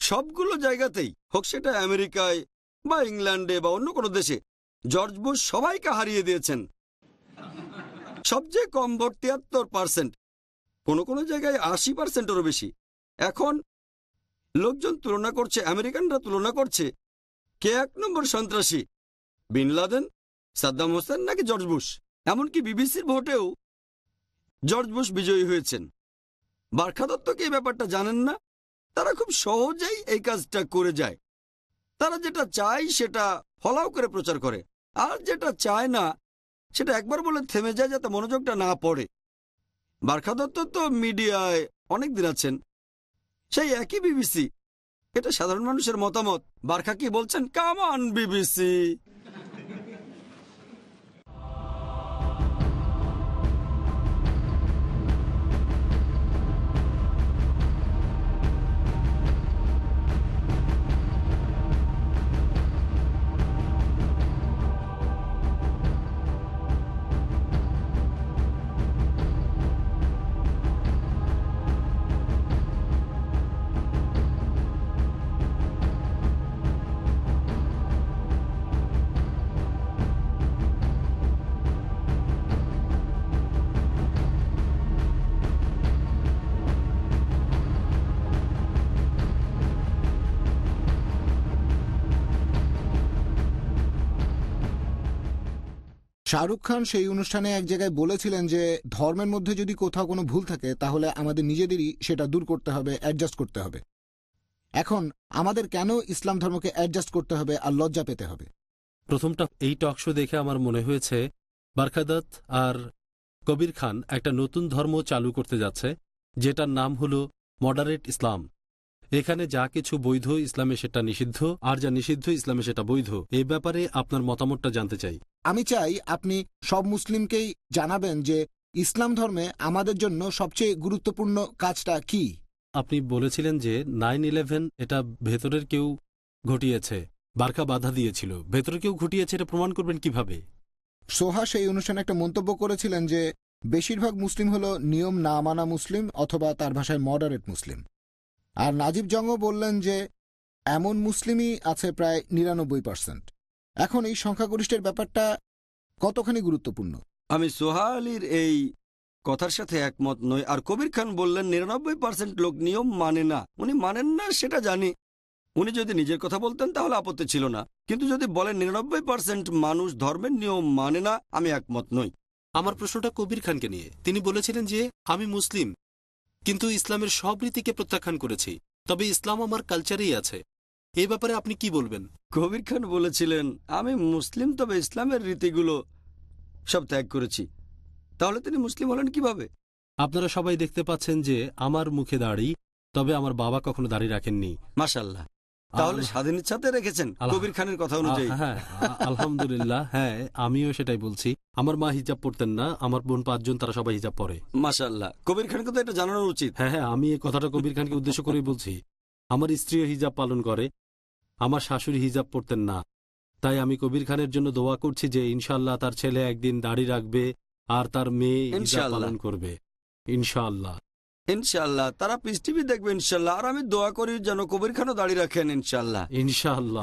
সবগুলো জায়গাতেই, হোক সেটা আমেরিকায় বা ইংল্যান্ডে বা অন্য কোনো দেশে, জর্জ বুশ সবাইকে হারিয়ে দিয়েছেন। সবচেয়ে কম ভোট তিয়াত্তর পার্সেন্ট কোনো কোনো জায়গায় আশি পার্সেন্টেরও বেশি। এখন লোকজন তুলনা করছে, আমেরিকানরা তুলনা করছে কে এক নম্বর সন্ত্রাসী, বিন লাদেন, সাদ্দাম হোসেন নাকি জর্জ বুশ? এমনকি বিবিসির ভোটেও জর্জ বুশ বিজয়ী হয়েছেন। বার্খা দত্ত কি এই ব্যাপারটা জানেন না? তারা খুব সহজেই এই কাজটা করে যায়। তারা যেটা চায় সেটা ফলাও করে প্রচার করে। আর যেটা চায় না সেটা একবার বলে থেমে যায় যাতে মনোযোগটা না পড়ে। বার্খা দত্ত তো মিডিয়ায় অনেক দিন আছেন। সেই একই বিবিসি। এটা সাধারণ মানুষের মতামত। বার্খা কি বলছেন? কামান বিবিসি! শাহরুখ খান সেই অনুষ্ঠানে এক জায়গায় বলেছিলেন যে, ধর্মের মধ্যে যদি কোথাও কোনো ভুল থাকে, তাহলে আমাদের নিজেদেরই সেটা দূর করতে হবে অ্যাডজাস্ট করতে হবে। এখন, আমাদের কেন ইসলাম ধর্মকে অ্যাডজাস্ট করতে হবে আর লজ্জা পেতে হবে? প্রথমটা, এই টক শো দেখে আমার মনে হয়েছে বারখাদত আর কবির খান একটা নতুন ধর্ম চালু করতে যাচ্ছে, যেটার নাম হল মডারেট ইসলাম। এখানে যা কিছু বৈধ ইসলামে সেটা নিষিদ্ধ, আর যা নিষিদ্ধ ইসলামে সেটা বৈধ এই ব্যাপারে আপনার মতামতটা জানতে চাই। আমি চাই আপনি সব মুসলিমকেই জানাবেন যে ইসলাম ধর্মে আমাদের জন্য সবচেয়ে গুরুত্বপূর্ণ কাজটা কি। আপনি বলেছিলেন যে নাইন ইলেভেন এটা ভেতরের কেউ ঘটিয়েছে বারকা বাধা দিয়েছিল। ভেতরে কেউ ঘটিয়েছে এটা প্রমাণ করবেন কীভাবে? সোহা সেই অনুষ্ঠানে একটা মন্তব্য করেছিলেন যে বেশিরভাগ মুসলিম হল নিয়ম না মানা মুসলিম অথবা তার ভাষায় মডারেট মুসলিম। আর নাজিব জঙ্গ বললেন যে এমন মুসলিমই আছে প্রায় নিরানব্বই পার্সেন্ট এখন এই সংখ্যাগরিষ্ঠের ব্যাপারটা কতখানি গুরুত্বপূর্ণ? আমি সোহা আলীর এই কথার সাথে একমত নই। আর কবির খান বললেন নিরানব্বই পার্সেন্ট লোক নিয়ম মানে না। উনি মানেন না সেটা জানি। উনি যদি নিজের কথা বলতেন তাহলে আপত্তি ছিল না। কিন্তু যদি বলেন নিরানব্বই পার্সেন্ট মানুষ ধর্মের নিয়ম মানে না আমি একমত নই। আমার প্রশ্নটা কবির খানকে নিয়ে। তিনি বলেছিলেন যে আমি মুসলিম কিন্তু ইসলামের সব রীতিকে প্রত্যাখ্যান করেছি। তবে ইসলাম আমার কালচারেই আছে। এই ব্যাপারে আপনি কি বলবেন? কবির খান বলেছিলেন আমি মুসলিম তবে ইসলামের রীতিগুলো সব ত্যাগ করেছি। তাহলে তিনি মুসলিম হলেন কীভাবে? আপনারা সবাই দেখতে পাচ্ছেন যে আমার মুখে দাড়ি তবে আমার বাবা কখনো দাড়ি রাখেননি। মাসাল্লাহ তাহলে স্বাধীন ইচ্ছাতে রেখেছেন কবির খানের কথা অনুযায়ী। হ্যাঁ আলহামদুলিল্লাহ হ্যাঁ আমিও সেটাই বলছি। আমার মা হিজাব পড়তেন না আমার বোন পাঁচজন তারা সবাই হিজাব পরে মাসাল্লাহ কবির খানকে তো এটা জানানো উচিত। হ্যাঁ হ্যাঁ আমি এই কথাটা কবির খানকে উদ্দেশ্য করেই বলছি। আমার স্ত্রীও হিজাব পালন করে আমার শাশুড়ি হিজাব পড়তেন না। তাই আমি কবির খানের জন্য দোয়া করছি যে ইনশাল্লাহ তার ছেলে একদিন দাড়ি রাখবে আর তার মেয়ে হিজাব ইনশাআল্লাহ। পালন করবে। ইনশাআল্লাহ। ইনশাল্লাহ তারা পিস টিভি দেখবে ইনশাল্লাহ আর আমি দোয়া করি যেন কবির খানও দাঁড়িয়ে রাখেন ইনশাল্লাহ ইনশাআল্লাহ।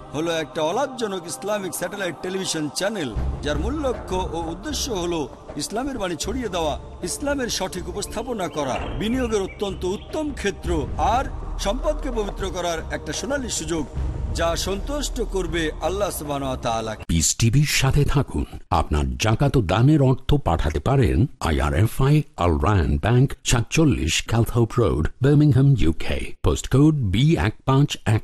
হলো একটা অলাভজনক ইসলামিক স্যাটেলাইট টেলিভিশন চ্যানেল, যার মূল লক্ষ্য ও উদ্দেশ্য হলো ইসলামের বাণী ছড়িয়ে দেওয়া, ইসলামের সঠিক উপস্থাপনা করা, বিনিয়োগের অত্যন্ত উত্তম ক্ষেত্র আর সম্পদকে পবিত্র করার একটা সোনালী সুযোগ, যা সন্তুষ্ট করবে আল্লাহ পিস টিভির সাথে থাকুন। আপনার জাকাত দানের অর্থ পাঠাতে পারেন আইআরএফআই আল রায়ন ব্যাংক সাতচল্লিশ Calthorpe road Birmingham UK post code B এক পাঁচ এক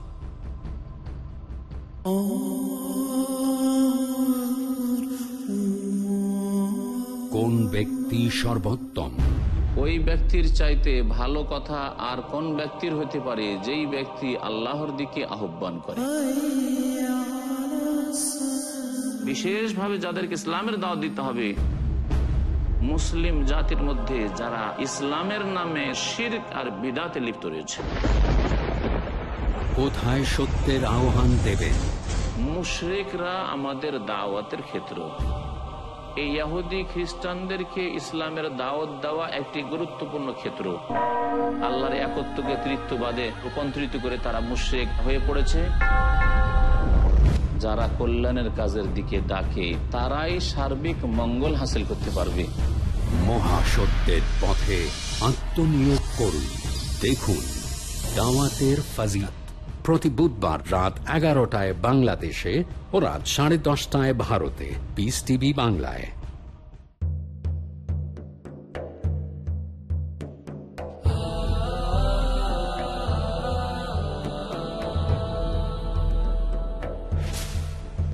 কোন ব্যক্তি সর্বোত্তম? ওই ব্যক্তির চাইতে ভালো কথা আর কোন ব্যক্তির হতে পারে যেই ব্যক্তি আল্লাহর দিকে আহ্বান করে? বিশেষভাবে যাদেরকে ইসলামের দাওয়াত দিতে হবে। মুসলিম জাতির মধ্যে যারা ইসলামের নামে শিরক আর বিদাতে লিপ্ত রয়েছে। কোথায় সত্যের আহ্বান দেবেন মুশরিকরা আমাদের দাওয়াতের ক্ষেত্র। এই ইহুদি খ্রিস্টানদেরকে ইসলামের দাওয়াত দেওয়া একটি গুরুত্বপূর্ণ ক্ষেত্র। আল্লাহর একত্বকে তৃত্ববাদে রূপান্তরিত করে তারা মুশরিক হয়ে পড়েছে। যারা কল্যাণের কাজের দিকে ডাকে তারাই সার্বিক মঙ্গল হাসিল করতে পারবে। মহাসত্যের পথে আত্মনিয়োগ করুন। দেখুন দাওয়াতের ফাজিলত। প্রতি বুধবার রাত এগারোটায় বাংলাদেশে ও রাত সাড়ে দশটায় ভারতে। পিস টিভি বাংলায়।